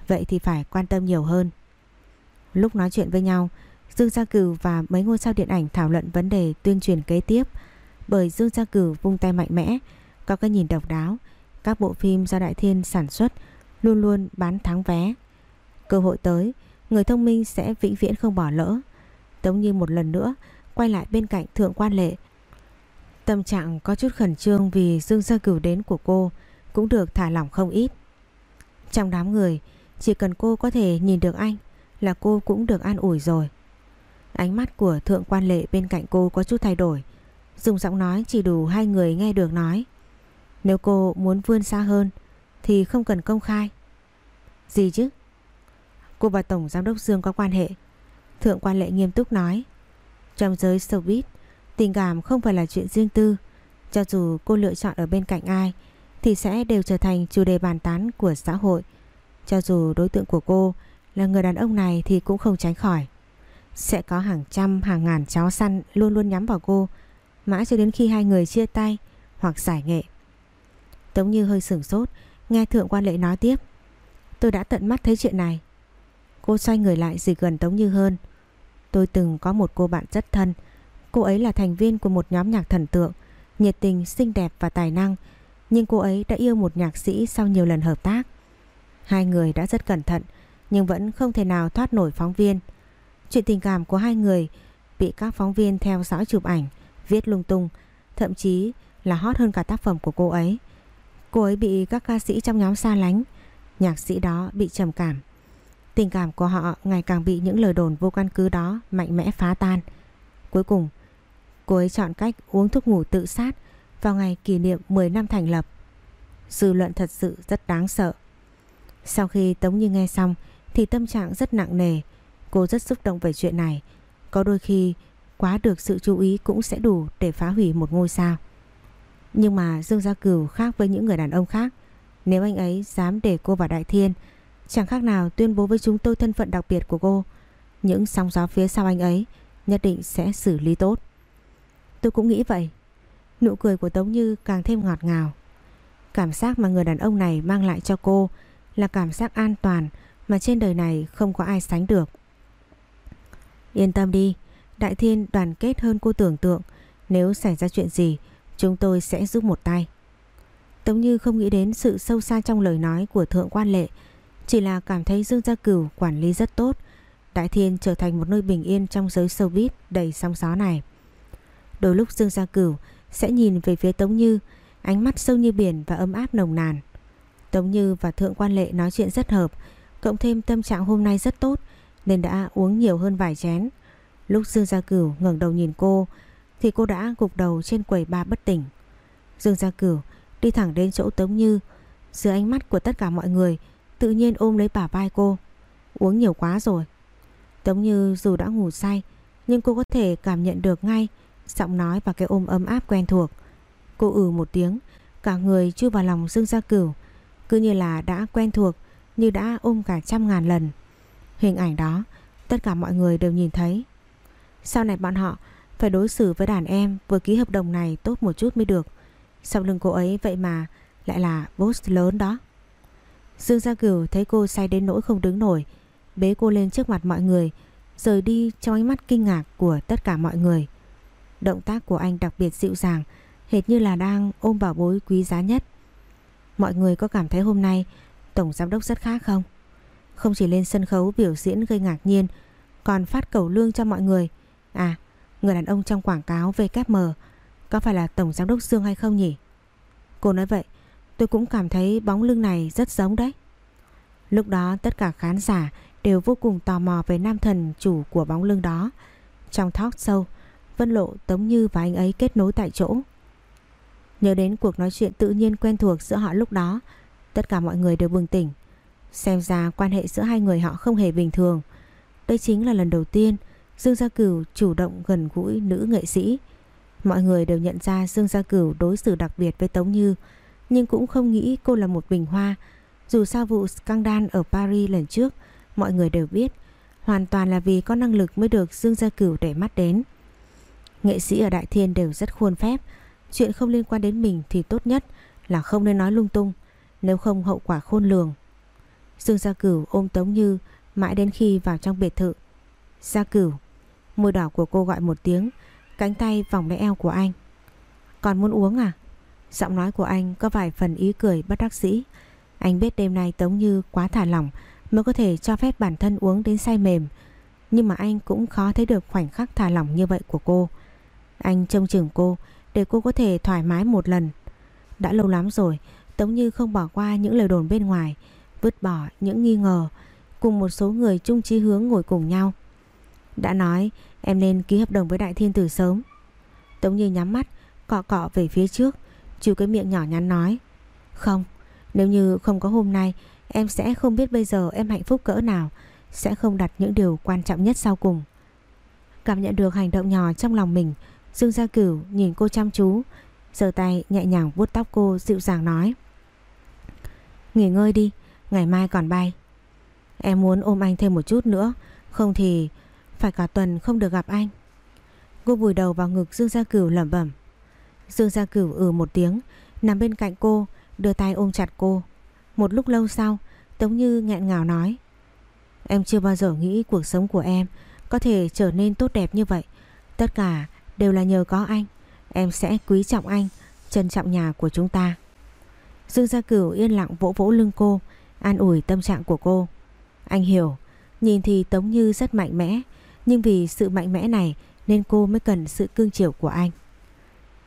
vậy thì phải quan tâm nhiều hơn. Lúc nói chuyện với nhau Dương Gia Cửu và mấy ngôi sao điện ảnh thảo luận vấn đề tuyên truyền kế tiếp bởi Dương Gia Cửu vung tay mạnh mẽ, có cái nhìn độc đáo. Các bộ phim do Đại Thiên sản xuất luôn luôn bán thắng vé. Cơ hội tới, người thông minh sẽ vĩnh viễn không bỏ lỡ. Tống như một lần nữa quay lại bên cạnh Thượng Quan Lệ. Tâm trạng có chút khẩn trương vì Dương Gia Cửu đến của cô cũng được thả lỏng không ít. Trong đám người, chỉ cần cô có thể nhìn được anh là cô cũng được an ủi rồi. Ánh mắt của Thượng Quan Lệ bên cạnh cô có chút thay đổi. Dùng giọng nói chỉ đủ hai người nghe được nói. Nếu cô muốn vươn xa hơn thì không cần công khai. Gì chứ? Cô và Tổng Giám đốc Dương có quan hệ. Thượng quan lệ nghiêm túc nói. Trong giới showbiz, tình cảm không phải là chuyện riêng tư. Cho dù cô lựa chọn ở bên cạnh ai thì sẽ đều trở thành chủ đề bàn tán của xã hội. Cho dù đối tượng của cô là người đàn ông này thì cũng không tránh khỏi. Sẽ có hàng trăm hàng ngàn chó săn luôn luôn nhắm vào cô mãi cho đến khi hai người chia tay hoặc giải nghệ. Tống Như hơi sửng sốt nghe Thượng quan lệ nói tiếp. Tôi đã tận mắt thấy chuyện này. Cô xoay người lại dì gần Tống Như hơn. Tôi từng có một cô bạn rất thân. Cô ấy là thành viên của một nhóm nhạc thần tượng, nhiệt tình, xinh đẹp và tài năng. Nhưng cô ấy đã yêu một nhạc sĩ sau nhiều lần hợp tác. Hai người đã rất cẩn thận, nhưng vẫn không thể nào thoát nổi phóng viên. Chuyện tình cảm của hai người bị các phóng viên theo dõi chụp ảnh, viết lung tung, thậm chí là hot hơn cả tác phẩm của cô ấy. Cô ấy bị các ca sĩ trong nhóm xa lánh, nhạc sĩ đó bị trầm cảm. Tình cảm của họ ngày càng bị những lời đồn vô căn cứ đó mạnh mẽ phá tan. Cuối cùng, cô ấy chọn cách uống thuốc ngủ tự sát vào ngày kỷ niệm 10 năm thành lập. Dư luận thật sự rất đáng sợ. Sau khi Tống Như nghe xong thì tâm trạng rất nặng nề. Cô rất xúc động về chuyện này. Có đôi khi quá được sự chú ý cũng sẽ đủ để phá hủy một ngôi sao. Nhưng mà Dương Gia Cửu khác với những người đàn ông khác. Nếu anh ấy dám để cô vào Đại Thiên, Chẳng khác nào tuyên bố với chúng tôi thân phận đặc biệt của cô. Những sóng gió phía sau anh ấy Nhất định sẽ xử lý tốt. Tôi cũng nghĩ vậy. Nụ cười của Tống Như càng thêm ngọt ngào. Cảm giác mà người đàn ông này mang lại cho cô Là cảm giác an toàn Mà trên đời này không có ai sánh được. Yên tâm đi, Đại Thiên đoàn kết hơn cô tưởng tượng. Nếu xảy ra chuyện gì Chúng tôi sẽ giúp một tay. Tống Như không nghĩ đến sự sâu xa trong lời nói của Thượng Quan Lệ, chỉ là cảm thấy Dương Gia Cửu quản lý rất tốt, Đại Thiên trở thành một nơi bình yên trong giới showbiz đầy sóng gió này. Đôi lúc Dương Gia Cửu sẽ nhìn về phía Tống Như, Ánh mắt sâu như biển và ấm áp nồng nàn. Tống Như và Thượng Quan Lệ nói chuyện rất hợp, Cộng thêm tâm trạng hôm nay rất tốt, Nên đã uống nhiều hơn vài chén. Lúc Dương Gia Cửu ngẩng đầu nhìn cô thì cô đã gục đầu trên quầy ba bất tỉnh. Dương Gia Cửu đi thẳng đến chỗ Tống Như, Dưới ánh mắt của tất cả mọi người, Tự nhiên ôm lấy bả vai cô. Uống nhiều quá rồi. Tống như dù đã ngủ say, Nhưng cô có thể cảm nhận được ngay Giọng nói và cái ôm ấm áp quen thuộc. Cô ừ một tiếng, Cả người chưa vào lòng Dương Gia Cửu, Cứ như là đã quen thuộc, Như đã ôm cả trăm ngàn lần. Hình ảnh đó, Tất cả mọi người đều nhìn thấy. Sau này bọn họ phải đối xử với đàn em Vừa ký hợp đồng này tốt một chút mới được Sau lưng cô ấy vậy mà Lại là boss lớn đó Dương Gia Cửu thấy cô say đến nỗi không đứng nổi, bế cô lên trước mặt mọi người, rời đi trong ánh mắt kinh ngạc của tất cả mọi người. Động tác của anh đặc biệt dịu dàng, hệt như là đang ôm bảo bối quý giá nhất. Mọi người có cảm thấy hôm nay Tổng Giám đốc rất khác không? Không chỉ lên sân khấu biểu diễn gây ngạc nhiên, còn phát cầu lương cho mọi người. À, người đàn ông trong quảng cáo VKM có phải là Tổng Giám đốc Dương hay không nhỉ? Cô nói vậy Tôi cũng cảm thấy bóng lưng này rất giống đấy. Lúc đó tất cả khán giả đều vô cùng tò mò về nam thần chủ của bóng lưng đó. Trong talk show, Vân Lộ, Tống Như và anh ấy kết nối tại chỗ. Nhớ đến cuộc nói chuyện tự nhiên quen thuộc giữa họ lúc đó, tất cả mọi người đều bừng tỉnh. Xem ra quan hệ giữa hai người họ không hề bình thường. Đây chính là lần đầu tiên Dương Gia Cửu chủ động gần gũi nữ nghệ sĩ. Mọi người đều nhận ra Dương Gia Cửu đối xử đặc biệt với Tống Như, nhưng cũng không nghĩ cô là một bình hoa. Dù sao vụ scandal ở Paris lần trước, mọi người đều biết, hoàn toàn là vì có năng lực mới được Dương Gia Cửu để mắt đến. Nghệ sĩ ở Đại Thiên đều rất khuôn phép, chuyện không liên quan đến mình thì tốt nhất là không nên nói lung tung, nếu không hậu quả khôn lường. Dương Gia Cửu ôm Tống Như mãi đến khi vào trong biệt thự. Gia Cửu, Môi đỏ của cô gọi một tiếng, Cánh tay vòng lấy eo của anh. Còn muốn uống à? Giọng nói của anh có vài phần ý cười bất đắc dĩ. Anh biết đêm nay Tống Như quá thả lỏng Mới có thể cho phép bản thân uống đến say mềm. Nhưng mà anh cũng khó thấy được khoảnh khắc thả lỏng như vậy của cô. Anh trông chừng cô Để cô có thể thoải mái một lần. Đã lâu lắm rồi, Tống Như không bỏ qua những lời đồn bên ngoài, Vứt bỏ những nghi ngờ, Cùng một số người chung chí hướng ngồi cùng nhau. Đã nói em nên ký hợp đồng với Đại Thiên từ sớm. Tống Như nhắm mắt Cọ cọ về phía trước Chú cái miệng nhỏ nhắn nói Không, nếu như không có hôm nay Em sẽ không biết bây giờ em hạnh phúc cỡ nào Sẽ không đặt những điều quan trọng nhất sau cùng. Cảm nhận được hành động nhỏ trong lòng mình Dương Gia Cửu nhìn cô chăm chú giơ tay nhẹ nhàng vuốt tóc cô dịu dàng nói Nghỉ ngơi đi Ngày mai còn bay. Em muốn ôm anh thêm một chút nữa Không thì phải cả tuần không được gặp anh. Cô vùi đầu vào ngực Dương Gia Cửu lẩm bẩm. Dương Gia Cửu ừ một tiếng, Nằm bên cạnh cô, Đưa tay ôm chặt cô. Một lúc lâu sau, Tống Như nghẹn ngào nói, Em chưa bao giờ nghĩ cuộc sống của em Có thể trở nên tốt đẹp như vậy. Tất cả đều là nhờ có anh. Em sẽ quý trọng anh, Trân trọng nhà của chúng ta. Dương Gia Cửu yên lặng vỗ vỗ lưng cô, An ủi tâm trạng của cô. Anh hiểu, Nhìn thì Tống Như rất mạnh mẽ nhưng vì sự mạnh mẽ này, Nên cô mới cần sự cương chiều của anh.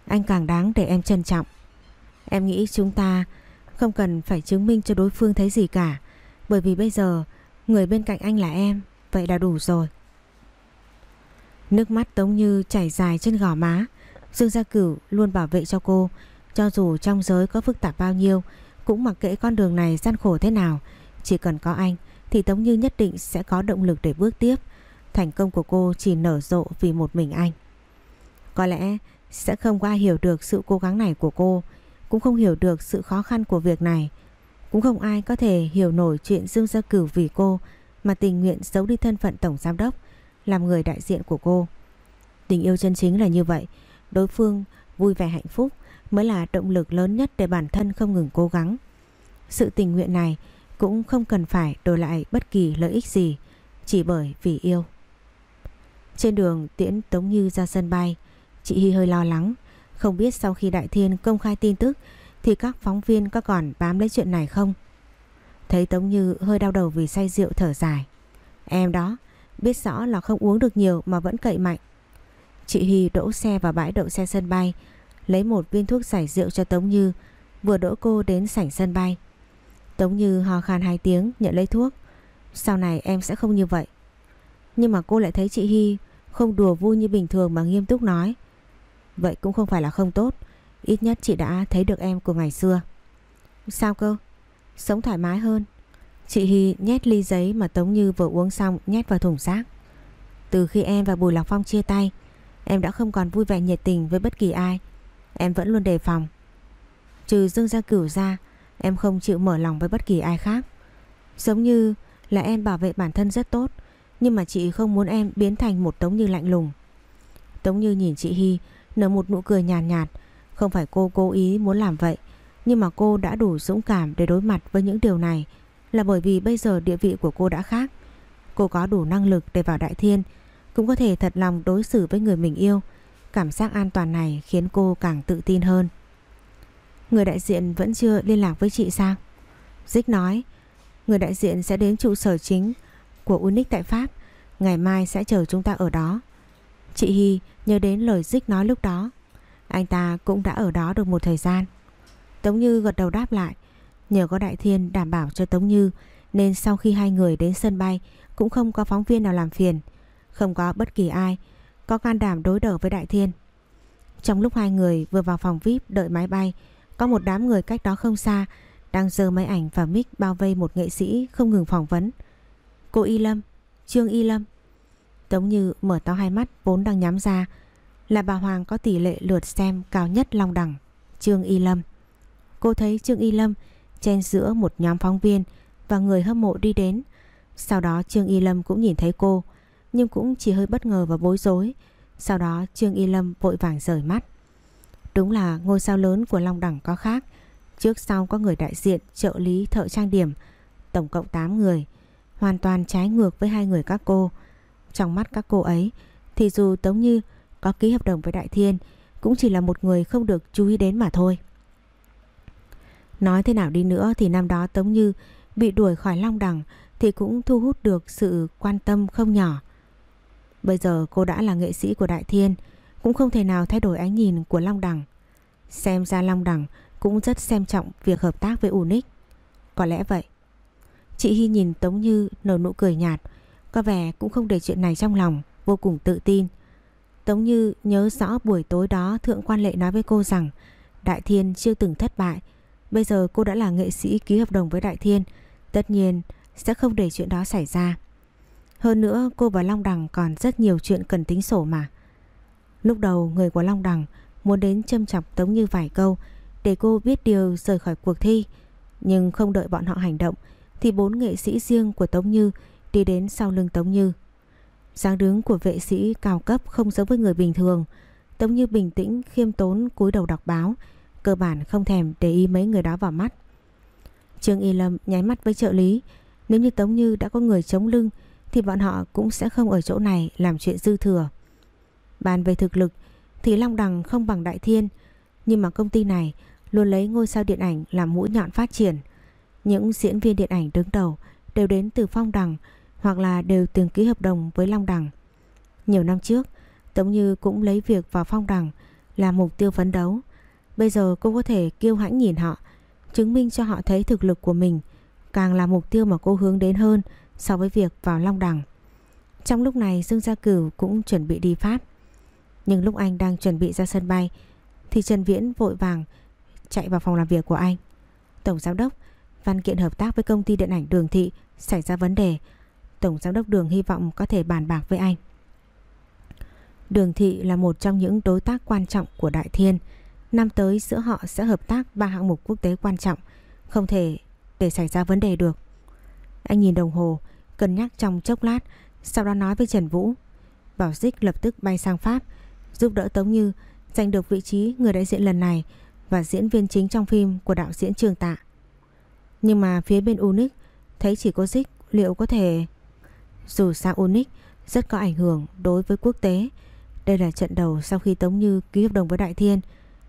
Anh càng đáng để em trân trọng. Em nghĩ chúng ta Không cần phải chứng minh cho đối phương thấy gì cả, Bởi vì bây giờ Người bên cạnh anh là em, Vậy là đủ rồi. Nước mắt Tống Như chảy dài trên gò má, Dương Gia Cửu luôn bảo vệ cho cô, Cho dù trong giới có phức tạp bao nhiêu, Cũng mặc kệ con đường này gian khổ thế nào, Chỉ cần có anh Thì Tống Như nhất định sẽ có động lực để bước tiếp. Thành công của cô chỉ nở rộ vì một mình anh Có lẽ sẽ không có ai hiểu được sự cố gắng này của cô Cũng không hiểu được sự khó khăn của việc này Cũng không ai có thể hiểu nổi chuyện Dương Gia Cửu vì cô Mà tình nguyện giấu đi thân phận tổng giám đốc Làm người đại diện của cô Tình yêu chân chính là như vậy Đối phương vui vẻ hạnh phúc mới là động lực lớn nhất để bản thân không ngừng cố gắng. Sự tình nguyện này cũng không cần phải đổi lại bất kỳ lợi ích gì, chỉ bởi vì yêu. Trên đường tiễn Tống Như ra sân bay, chị Hy hơi lo lắng, không biết sau khi Đại Thiên công khai tin tức thì các phóng viên có còn bám lấy chuyện này không? Thấy Tống Như hơi đau đầu vì say rượu thở dài. Em đó, biết rõ là không uống được nhiều mà vẫn cậy mạnh. Chị Hy đỗ xe vào bãi đậu xe sân bay Lấy một viên thuốc giải rượu cho Tống Như Vừa đỗ cô đến sảnh sân bay Tống Như ho khan hai tiếng nhận lấy thuốc Sau này em sẽ không như vậy Nhưng mà cô lại thấy chị Hy không đùa vui như bình thường mà nghiêm túc nói. Vậy cũng không phải là không tốt. Ít nhất chị đã thấy được em của ngày xưa. Sao cơ? Sống thoải mái hơn. Chị Hy nhét ly giấy mà Tống Như vừa uống xong nhét vào thùng rác. Từ khi em và Bùi Lạc Phong chia tay, Em đã không còn vui vẻ nhiệt tình với bất kỳ ai. Em vẫn luôn đề phòng. Trừ Dương Gia Cửu ra, Em không chịu mở lòng với bất kỳ ai khác. Giống như là em bảo vệ bản thân rất tốt nhưng mà chị không muốn em biến thành một Tống Như lạnh lùng Tống Như nhìn chị Hy Nở một nụ cười nhàn nhạt, nhạt Không phải cô cố ý muốn làm vậy Nhưng mà cô đã đủ dũng cảm để đối mặt với những điều này Là bởi vì bây giờ địa vị của cô đã khác Cô có đủ năng lực để vào đại thiên cũng có thể thật lòng đối xử với người mình yêu. Cảm giác an toàn này khiến cô càng tự tin hơn. Người đại diện vẫn chưa liên lạc với chị sao? Dích nói, người đại diện sẽ đến trụ sở chính của Unic tại Pháp. Ngày mai sẽ chờ chúng ta ở đó. Chị Hy nhớ đến lời Dích nói lúc đó. Anh ta cũng đã ở đó được một thời gian. Tống Như gật đầu đáp lại. Nhờ có Đại Thiên đảm bảo cho Tống Như nên sau khi hai người đến sân bay cũng không có phóng viên nào làm phiền. Không có bất kỳ ai có can đảm đối đầu với Đại Thiên. Trong lúc hai người vừa vào phòng VIP đợi máy bay, có một đám người cách đó không xa đang giơ máy ảnh và mic bao vây một nghệ sĩ không ngừng phỏng vấn. Cô Y Lâm, Trương Y Lâm. Tống Như mở to hai mắt vốn đang nhắm ra là bà Hoàng có tỷ lệ lượt xem cao nhất long đẳng, Trương Y Lâm. Cô thấy Trương Y Lâm chen giữa một nhóm phóng viên và người hâm mộ đi đến. Sau đó Trương Y Lâm cũng nhìn thấy cô, nhưng cũng chỉ hơi bất ngờ và bối rối. Sau đó Trương Y Lâm vội vàng rời mắt. Đúng là ngôi sao lớn của Long Đẳng có khác. Trước sau có người đại diện, trợ lý, thợ trang điểm, tổng cộng 8 người. Hoàn toàn trái ngược với hai người các cô. Trong mắt các cô ấy thì dù Tống Như có ký hợp đồng với Đại Thiên cũng chỉ là một người không được chú ý đến mà thôi. Nói thế nào đi nữa thì năm đó Tống Như bị đuổi khỏi Long Đằng thì cũng thu hút được sự quan tâm không nhỏ. Bây giờ cô đã là nghệ sĩ của Đại Thiên, cũng không thể nào thay đổi ánh nhìn của Long Đằng. Xem ra Long Đằng cũng rất xem trọng việc hợp tác với Unique. Có lẽ vậy. Chị Hy nhìn Tống Như nở nụ cười nhạt, có vẻ cũng không để chuyện này trong lòng, vô cùng tự tin. Tống Như nhớ rõ buổi tối đó Thượng quan lệ nói với cô rằng Đại Thiên chưa từng thất bại. Bây giờ cô đã là nghệ sĩ ký hợp đồng với Đại Thiên, tất nhiên sẽ không để chuyện đó xảy ra. Hơn nữa cô và Long Đằng còn rất nhiều chuyện cần tính sổ mà. Lúc đầu người của Long Đằng muốn đến châm chọc Tống Như vài câu để cô biết điều rời khỏi cuộc thi. Nhưng không đợi bọn họ hành động thì bốn nghệ sĩ riêng của Tống Như đi đến sau lưng Tống Như. dáng đứng của vệ sĩ cao cấp không giống với người bình thường. Tống Như bình tĩnh, khiêm tốn cúi đầu đọc báo, cơ bản không thèm để ý mấy người đó vào mắt. Trương Y Lâm nháy mắt với trợ lý, nếu như Tống Như đã có người chống lưng thì bọn họ cũng sẽ không ở chỗ này làm chuyện dư thừa. Bàn về thực lực thì Long Đằng không bằng Đại Thiên, nhưng mà công ty này luôn lấy ngôi sao điện ảnh làm mũi nhọn phát triển. Những diễn viên điện ảnh đứng đầu đều đến từ Phong Đằng hoặc là đều từng ký hợp đồng với Long Đằng. Nhiều năm trước, Tống Như cũng lấy việc vào Phong Đằng là mục tiêu phấn đấu. Bây giờ cô có thể kiêu hãnh nhìn họ, chứng minh cho họ thấy thực lực của mình càng là mục tiêu mà cô hướng đến hơn so với việc vào Long Đằng. Trong lúc này Dương Gia Cửu cũng chuẩn bị đi Pháp. Nhưng lúc anh đang chuẩn bị ra sân bay thì Trần Viễn vội vàng chạy vào phòng làm việc của anh. Tổng giám đốc, văn kiện hợp tác với công ty điện ảnh Đường Thị xảy ra vấn đề. Tổng giám đốc Đường hy vọng có thể bàn bạc với anh. Đường Thị là một trong những đối tác quan trọng của Đại Thiên. Năm tới giữa họ sẽ hợp tác ba hạng mục quốc tế quan trọng, không thể để xảy ra vấn đề được. Anh nhìn đồng hồ, cân nhắc trong chốc lát, sau đó nói với Trần Vũ. Bảo Dích lập tức bay sang Pháp, giúp đỡ Tống Như giành được vị trí người đại diện lần này và diễn viên chính trong phim của đạo diễn Trường Tạ. Nhưng mà phía bên Unique thấy chỉ có Dích liệu có thể... Dù sao Unique rất có ảnh hưởng đối với quốc tế. Đây là trận đầu sau khi Tống Như ký hợp đồng với Đại Thiên.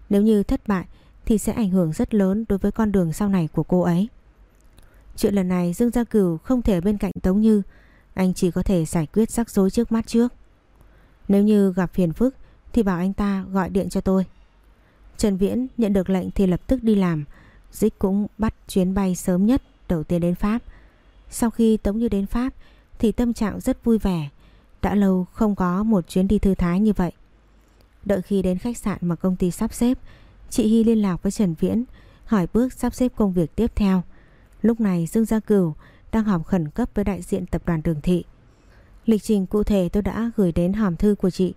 Nếu như thất bại thì sẽ ảnh hưởng rất lớn đối với con đường sau này của cô ấy. Chuyện lần này Dương Gia Cửu không thể bên cạnh Tống Như Anh chỉ có thể giải quyết rắc rối trước mắt trước Nếu như gặp phiền phức Thì bảo anh ta gọi điện cho tôi Trần Viễn nhận được lệnh thì lập tức đi làm Dích cũng bắt chuyến bay sớm nhất Đầu tiên đến Pháp Sau khi Tống Như đến Pháp Thì tâm trạng rất vui vẻ Đã lâu không có một chuyến đi thư thái như vậy Đợi khi đến khách sạn mà công ty sắp xếp Chị Hy liên lạc với Trần Viễn Hỏi bước sắp xếp công việc tiếp theo Lúc này Dương Gia Cửu đang họp khẩn cấp với đại diện tập đoàn Đường Thị. Lịch trình cụ thể tôi đã gửi đến hòm thư của chị.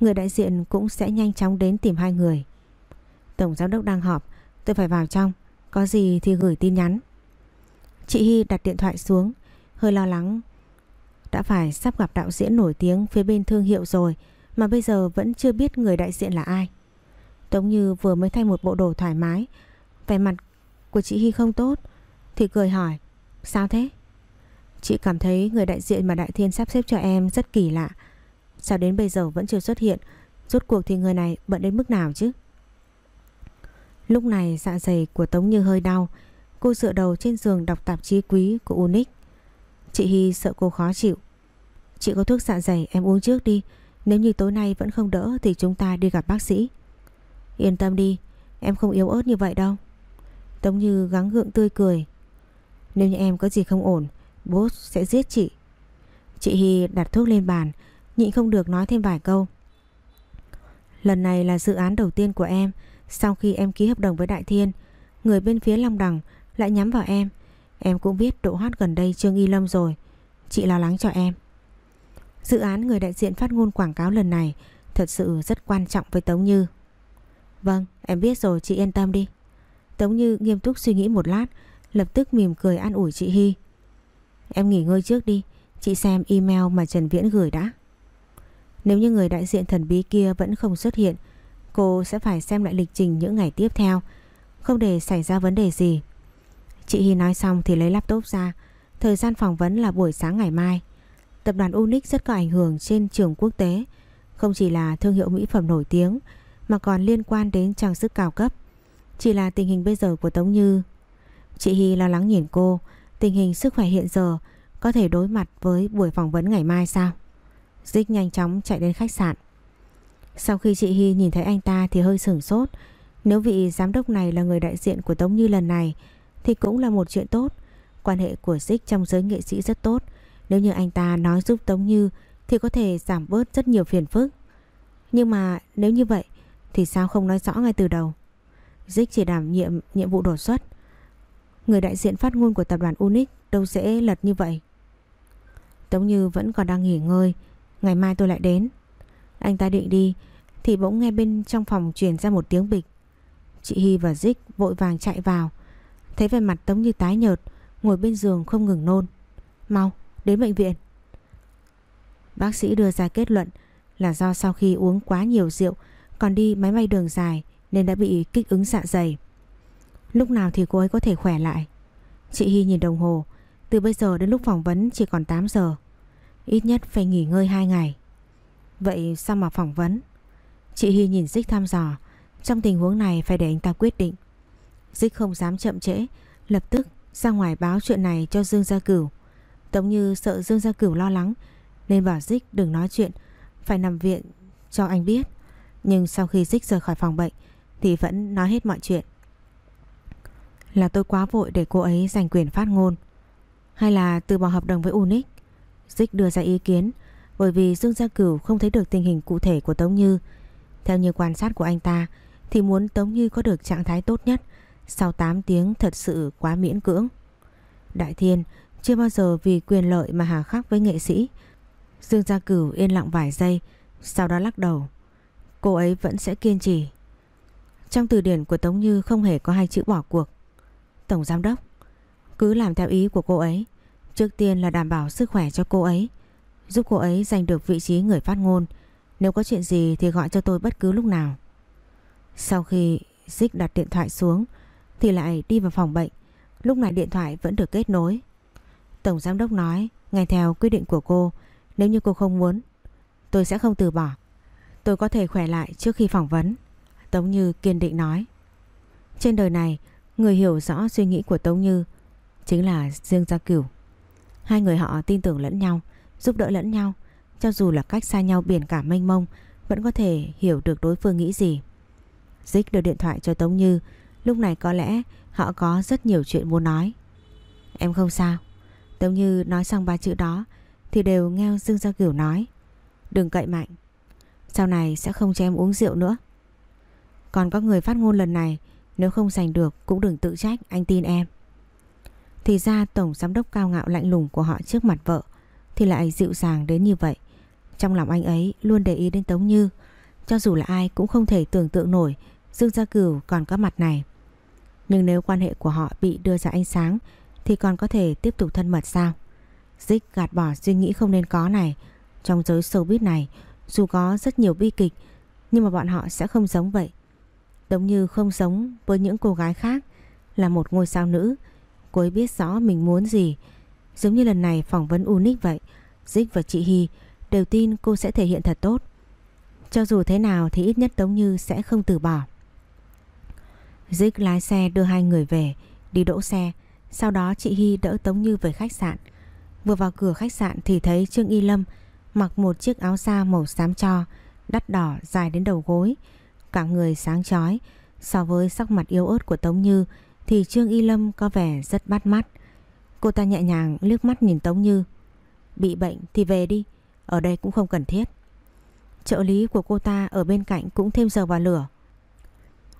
Người đại diện cũng sẽ nhanh chóng đến tìm hai người. Tổng giám đốc đang họp, tôi phải vào trong. Có gì thì gửi tin nhắn. Chị Hy đặt điện thoại xuống, hơi lo lắng. Đã phải sắp gặp đạo diễn nổi tiếng phía bên thương hiệu rồi mà bây giờ vẫn chưa biết người đại diện là ai. Tống Như vừa mới thay một bộ đồ thoải mái, vẻ mặt của chị Hy không tốt, thì cười hỏi Sao thế? Chị cảm thấy người đại diện mà Đại Thiên sắp xếp cho em rất kỳ lạ Sao đến bây giờ vẫn chưa xuất hiện Rốt cuộc thì người này bận đến mức nào chứ? Lúc này dạ dày của Tống Như hơi đau. Cô dựa đầu trên giường đọc tạp chí quý của Unique Chị Hy sợ cô khó chịu. Chị có thuốc dạ dày, em uống trước đi. Nếu như tối nay vẫn không đỡ Thì chúng ta đi gặp bác sĩ. Yên tâm đi, Em không yếu ớt như vậy đâu. Tống Như gắng gượng tươi cười. Nếu như em có gì không ổn, Bố sẽ giết chị. Chị Hy đặt thuốc lên bàn, Nhịn không được nói thêm vài câu. Lần này là dự án đầu tiên của em. Sau khi em ký hợp đồng với Đại Thiên, Người bên phía Long Đằng Lại nhắm vào em. Em cũng biết độ hot gần đây Trương Y Lâm rồi. Chị lo lắng cho em. Dự án người đại diện phát ngôn quảng cáo lần này Thật sự rất quan trọng với Tống Như. Vâng em biết rồi, chị yên tâm đi. Tống Như nghiêm túc suy nghĩ một lát, Lập tức mỉm cười an ủi chị Hy Em nghỉ ngơi trước đi, Chị xem email mà Trần Viễn gửi đã. Nếu như người đại diện thần bí kia vẫn không xuất hiện Cô sẽ phải xem lại lịch trình những ngày tiếp theo Không để xảy ra vấn đề gì Chị Hy nói xong thì lấy laptop ra Thời gian phỏng vấn là buổi sáng ngày mai Tập đoàn Unix rất có ảnh hưởng trên trường quốc tế Không chỉ là thương hiệu mỹ phẩm nổi tiếng mà còn liên quan đến trang sức cao cấp. Chỉ là tình hình bây giờ của Tống Như. Chị Hy lo lắng nhìn cô, tình hình sức khỏe hiện giờ có thể đối mặt với buổi phỏng vấn ngày mai sao? Dích nhanh chóng chạy đến khách sạn. Sau khi chị Hy nhìn thấy anh ta thì hơi sửng sốt. Nếu vị giám đốc này là người đại diện của Tống Như lần này, thì cũng là một chuyện tốt. Quan hệ của Dích trong giới nghệ sĩ rất tốt. Nếu như anh ta nói giúp Tống Như, thì có thể giảm bớt rất nhiều phiền phức. Nhưng mà nếu như vậy, thì sao không nói rõ ngay từ đầu? Dích chỉ đảm nhiệm nhiệm vụ đột xuất. Người đại diện phát ngôn của tập đoàn Unix đâu dễ lật như vậy. Tống Như vẫn còn đang nghỉ ngơi. Ngày mai tôi lại đến. Anh ta định đi thì bỗng nghe bên trong phòng truyền ra một tiếng bịch. Chị Hy và Dích vội vàng chạy vào. Thấy vẻ mặt Tống Như tái nhợt, ngồi bên giường không ngừng nôn. Mau, đến bệnh viện. Bác sĩ đưa ra kết luận là do sau khi uống quá nhiều rượu còn đi máy bay đường dài nên đã bị kích ứng dạ dày. Lúc nào thì cô ấy có thể khỏe lại? Chị Hy nhìn đồng hồ, từ bây giờ đến lúc phỏng vấn chỉ còn 8 giờ. Ít nhất phải nghỉ ngơi 2 ngày. Vậy sao mà phỏng vấn? Chị Hy nhìn Dích thăm dò, trong tình huống này phải để anh ta quyết định. Dích không dám chậm trễ, lập tức ra ngoài báo chuyện này cho Dương Gia Cửu. Tống như sợ Dương Gia Cửu lo lắng nên bảo Dích đừng nói chuyện, phải nằm viện cho anh biết. Nhưng sau khi Dích rời khỏi phòng bệnh thì vẫn nói hết mọi chuyện. Là tôi quá vội để cô ấy giành quyền phát ngôn Hay là từ bỏ hợp đồng với Unix Dích đưa ra ý kiến bởi vì Dương Gia Cửu không thấy được tình hình cụ thể của Tống Như. Theo như quan sát của anh ta, Thì muốn Tống Như có được trạng thái tốt nhất Sau 8 tiếng thật sự quá miễn cưỡng. Đại Thiên, chưa bao giờ vì quyền lợi mà hà khắc với nghệ sĩ. Dương Gia Cửu yên lặng vài giây, Sau đó lắc đầu. Cô ấy vẫn sẽ kiên trì. Trong từ điển của Tống Như không hề có hai chữ bỏ cuộc. Tổng Giám Đốc, Cứ làm theo ý của cô ấy. Trước tiên là đảm bảo sức khỏe cho cô ấy Giúp cô ấy giành được vị trí người phát ngôn. Nếu có chuyện gì thì gọi cho tôi bất cứ lúc nào. Sau khi Dích đặt điện thoại xuống Thì lại đi vào phòng bệnh. Lúc này điện thoại vẫn được kết nối. Tổng Giám Đốc nói Nghe theo quyết định của cô Nếu như cô không muốn Tôi sẽ không từ bỏ. Tôi có thể khỏe lại trước khi phỏng vấn. Tống Như kiên định nói. Trên đời này Người hiểu rõ suy nghĩ của Tống Như chính là Dương Gia Cửu. Hai người họ tin tưởng lẫn nhau, giúp đỡ lẫn nhau, cho dù là cách xa nhau biển cả mênh mông, vẫn có thể hiểu được đối phương nghĩ gì. Dích đưa điện thoại cho Tống Như, lúc này có lẽ họ có rất nhiều chuyện muốn nói. Em không sao. Tống Như nói xong ba chữ đó thì đều nghe Dương Gia Cửu nói. Đừng cậy mạnh. Sau này sẽ không cho em uống rượu nữa. Còn có người phát ngôn lần này nếu không giành được cũng đừng tự trách anh tin em Thì ra tổng giám đốc cao ngạo lạnh lùng của họ trước mặt vợ thì lại dịu dàng đến như vậy. Trong lòng anh ấy luôn để ý đến Tống Như. Cho dù là ai cũng không thể tưởng tượng nổi Dương Gia Cửu còn có mặt này. Nhưng nếu quan hệ của họ bị đưa ra ánh sáng, Thì còn có thể tiếp tục thân mật sao? Dích gạt bỏ suy nghĩ không nên có này. Trong giới showbiz này, Dù có rất nhiều bi kịch, Nhưng mà bọn họ sẽ không giống vậy. Tống Như không giống với những cô gái khác, Là một ngôi sao nữ. Cô ấy biết rõ mình muốn gì Giống như lần này phỏng vấn Unix vậy Dích và chị Hy đều tin cô sẽ thể hiện thật tốt. Cho dù thế nào thì ít nhất Tống Như sẽ không từ bỏ. Dích lái xe đưa hai người về, Đi đỗ xe. Sau đó chị Hy đỡ Tống Như về khách sạn. Vừa vào cửa khách sạn thì thấy Trương Y Lâm Mặc một chiếc áo da màu xám cho, Đắt đỏ dài đến đầu gối. Cả người sáng chói. So với sắc mặt yếu ớt của Tống Như Thì Trương Y Lâm có vẻ rất bắt mắt. Cô ta nhẹ nhàng liếc mắt nhìn Tống Như. Bị bệnh thì về đi, Ở đây cũng không cần thiết. Trợ lý của cô ta ở bên cạnh cũng thêm dầu vào lửa.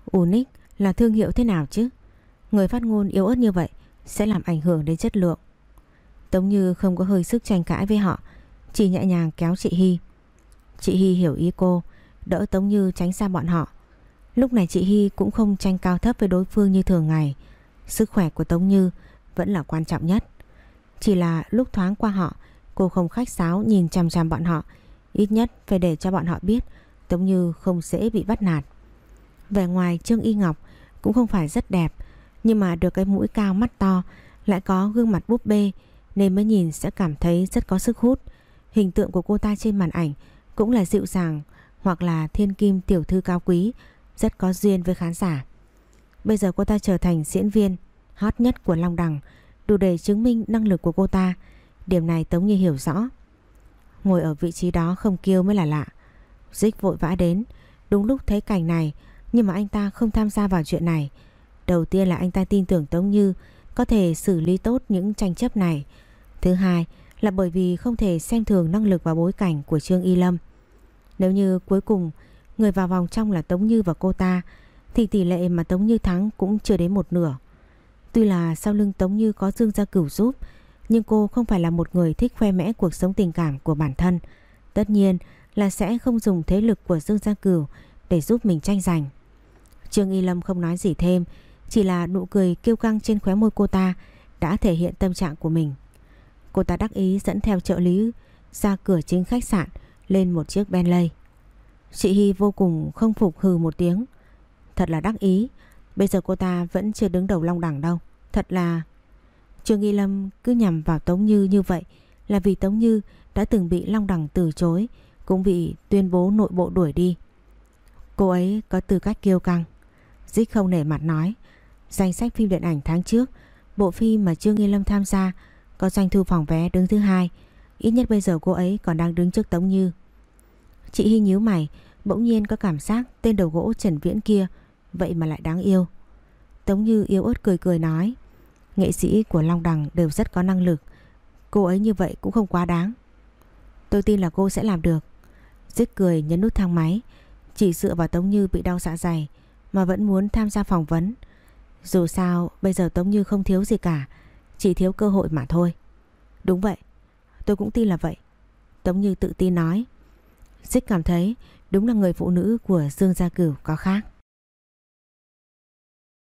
Unix là thương hiệu thế nào chứ? Người phát ngôn yếu ớt như vậy Sẽ làm ảnh hưởng đến chất lượng. Tống Như không có hơi sức tranh cãi với họ, Chỉ nhẹ nhàng kéo chị Hy. Chị Hy hiểu ý cô, đỡ Tống Như tránh xa bọn họ. Lúc này chị Hy cũng không tranh cao thấp với đối phương như thường ngày. Sức khỏe của Tống Như vẫn là quan trọng nhất. Chỉ là lúc thoáng qua họ, cô không khách sáo nhìn chằm chằm bọn họ. Ít nhất phải để cho bọn họ biết Tống Như không dễ bị bắt nạt. Về ngoài Trương Y Ngọc cũng không phải rất đẹp, nhưng mà được cái mũi cao mắt to, lại có gương mặt búp bê nên mới nhìn sẽ cảm thấy rất có sức hút. Hình tượng của cô ta trên màn ảnh cũng là dịu dàng hoặc là thiên kim tiểu thư cao quý, rất có duyên với khán giả. Bây giờ cô ta trở thành diễn viên hot nhất của Long Đằng, đủ để chứng minh năng lực của cô ta. Điểm này Tống Như hiểu rõ. Ngồi ở vị trí đó không kêu mới là lạ. Dích vội vã đến, đúng lúc thấy cảnh này, nhưng mà anh ta không tham gia vào chuyện này. Đầu tiên là anh ta tin tưởng Tống Như có thể xử lý tốt những tranh chấp này. Thứ hai là bởi vì không thể xem thường năng lực và bối cảnh của Trương Y Lâm. Nếu như cuối cùng người vào vòng trong là Tống Như và cô ta thì tỷ lệ mà Tống Như thắng cũng chưa đến một nửa. Tuy là sau lưng Tống Như có Dương Gia Cửu giúp nhưng cô không phải là một người thích khoe mẽ cuộc sống tình cảm của bản thân. Tất nhiên là sẽ không dùng thế lực của Dương Gia Cửu để giúp mình tranh giành. Trương Y Lâm không nói gì thêm chỉ là nụ cười kêu căng trên khóe môi cô ta đã thể hiện tâm trạng của mình. Cô ta đắc ý dẫn theo trợ lý ra cửa chính khách sạn lên một chiếc Bentley. Chị Hy vô cùng không phục hừ một tiếng. Thật là đắc ý, bây giờ cô ta vẫn chưa đứng đầu long đẳng đâu. Thật là... Trương Nghi Lâm cứ nhằm vào Tống Như như vậy là vì Tống Như đã từng bị long đẳng từ chối, cũng bị tuyên bố nội bộ đuổi đi. Cô ấy có tư cách kiêu căng. Dích không nể mặt nói, danh sách phim điện ảnh tháng trước, bộ phim mà Trương Nghi Lâm tham gia có doanh thu phòng vé đứng thứ hai, ít nhất bây giờ cô ấy còn đang đứng trước Tống Như. Chị Hy nhíu mày, bỗng nhiên có cảm giác tên đầu gỗ Trần Viễn kia vậy mà lại đáng yêu. Tống Như yếu ớt cười cười nói, nghệ sĩ của Long Đằng đều rất có năng lực, cô ấy như vậy cũng không quá đáng. Tôi tin là cô sẽ làm được. Dích cười nhấn nút thang máy, chỉ dựa vào Tống Như bị đau dạ dày mà vẫn muốn tham gia phỏng vấn. Dù sao bây giờ Tống Như không thiếu gì cả, chỉ thiếu cơ hội mà thôi. Đúng vậy, tôi cũng tin là vậy. Tống Như tự tin nói. Dích cảm thấy đúng là người phụ nữ của Dương Gia Cửu có khác.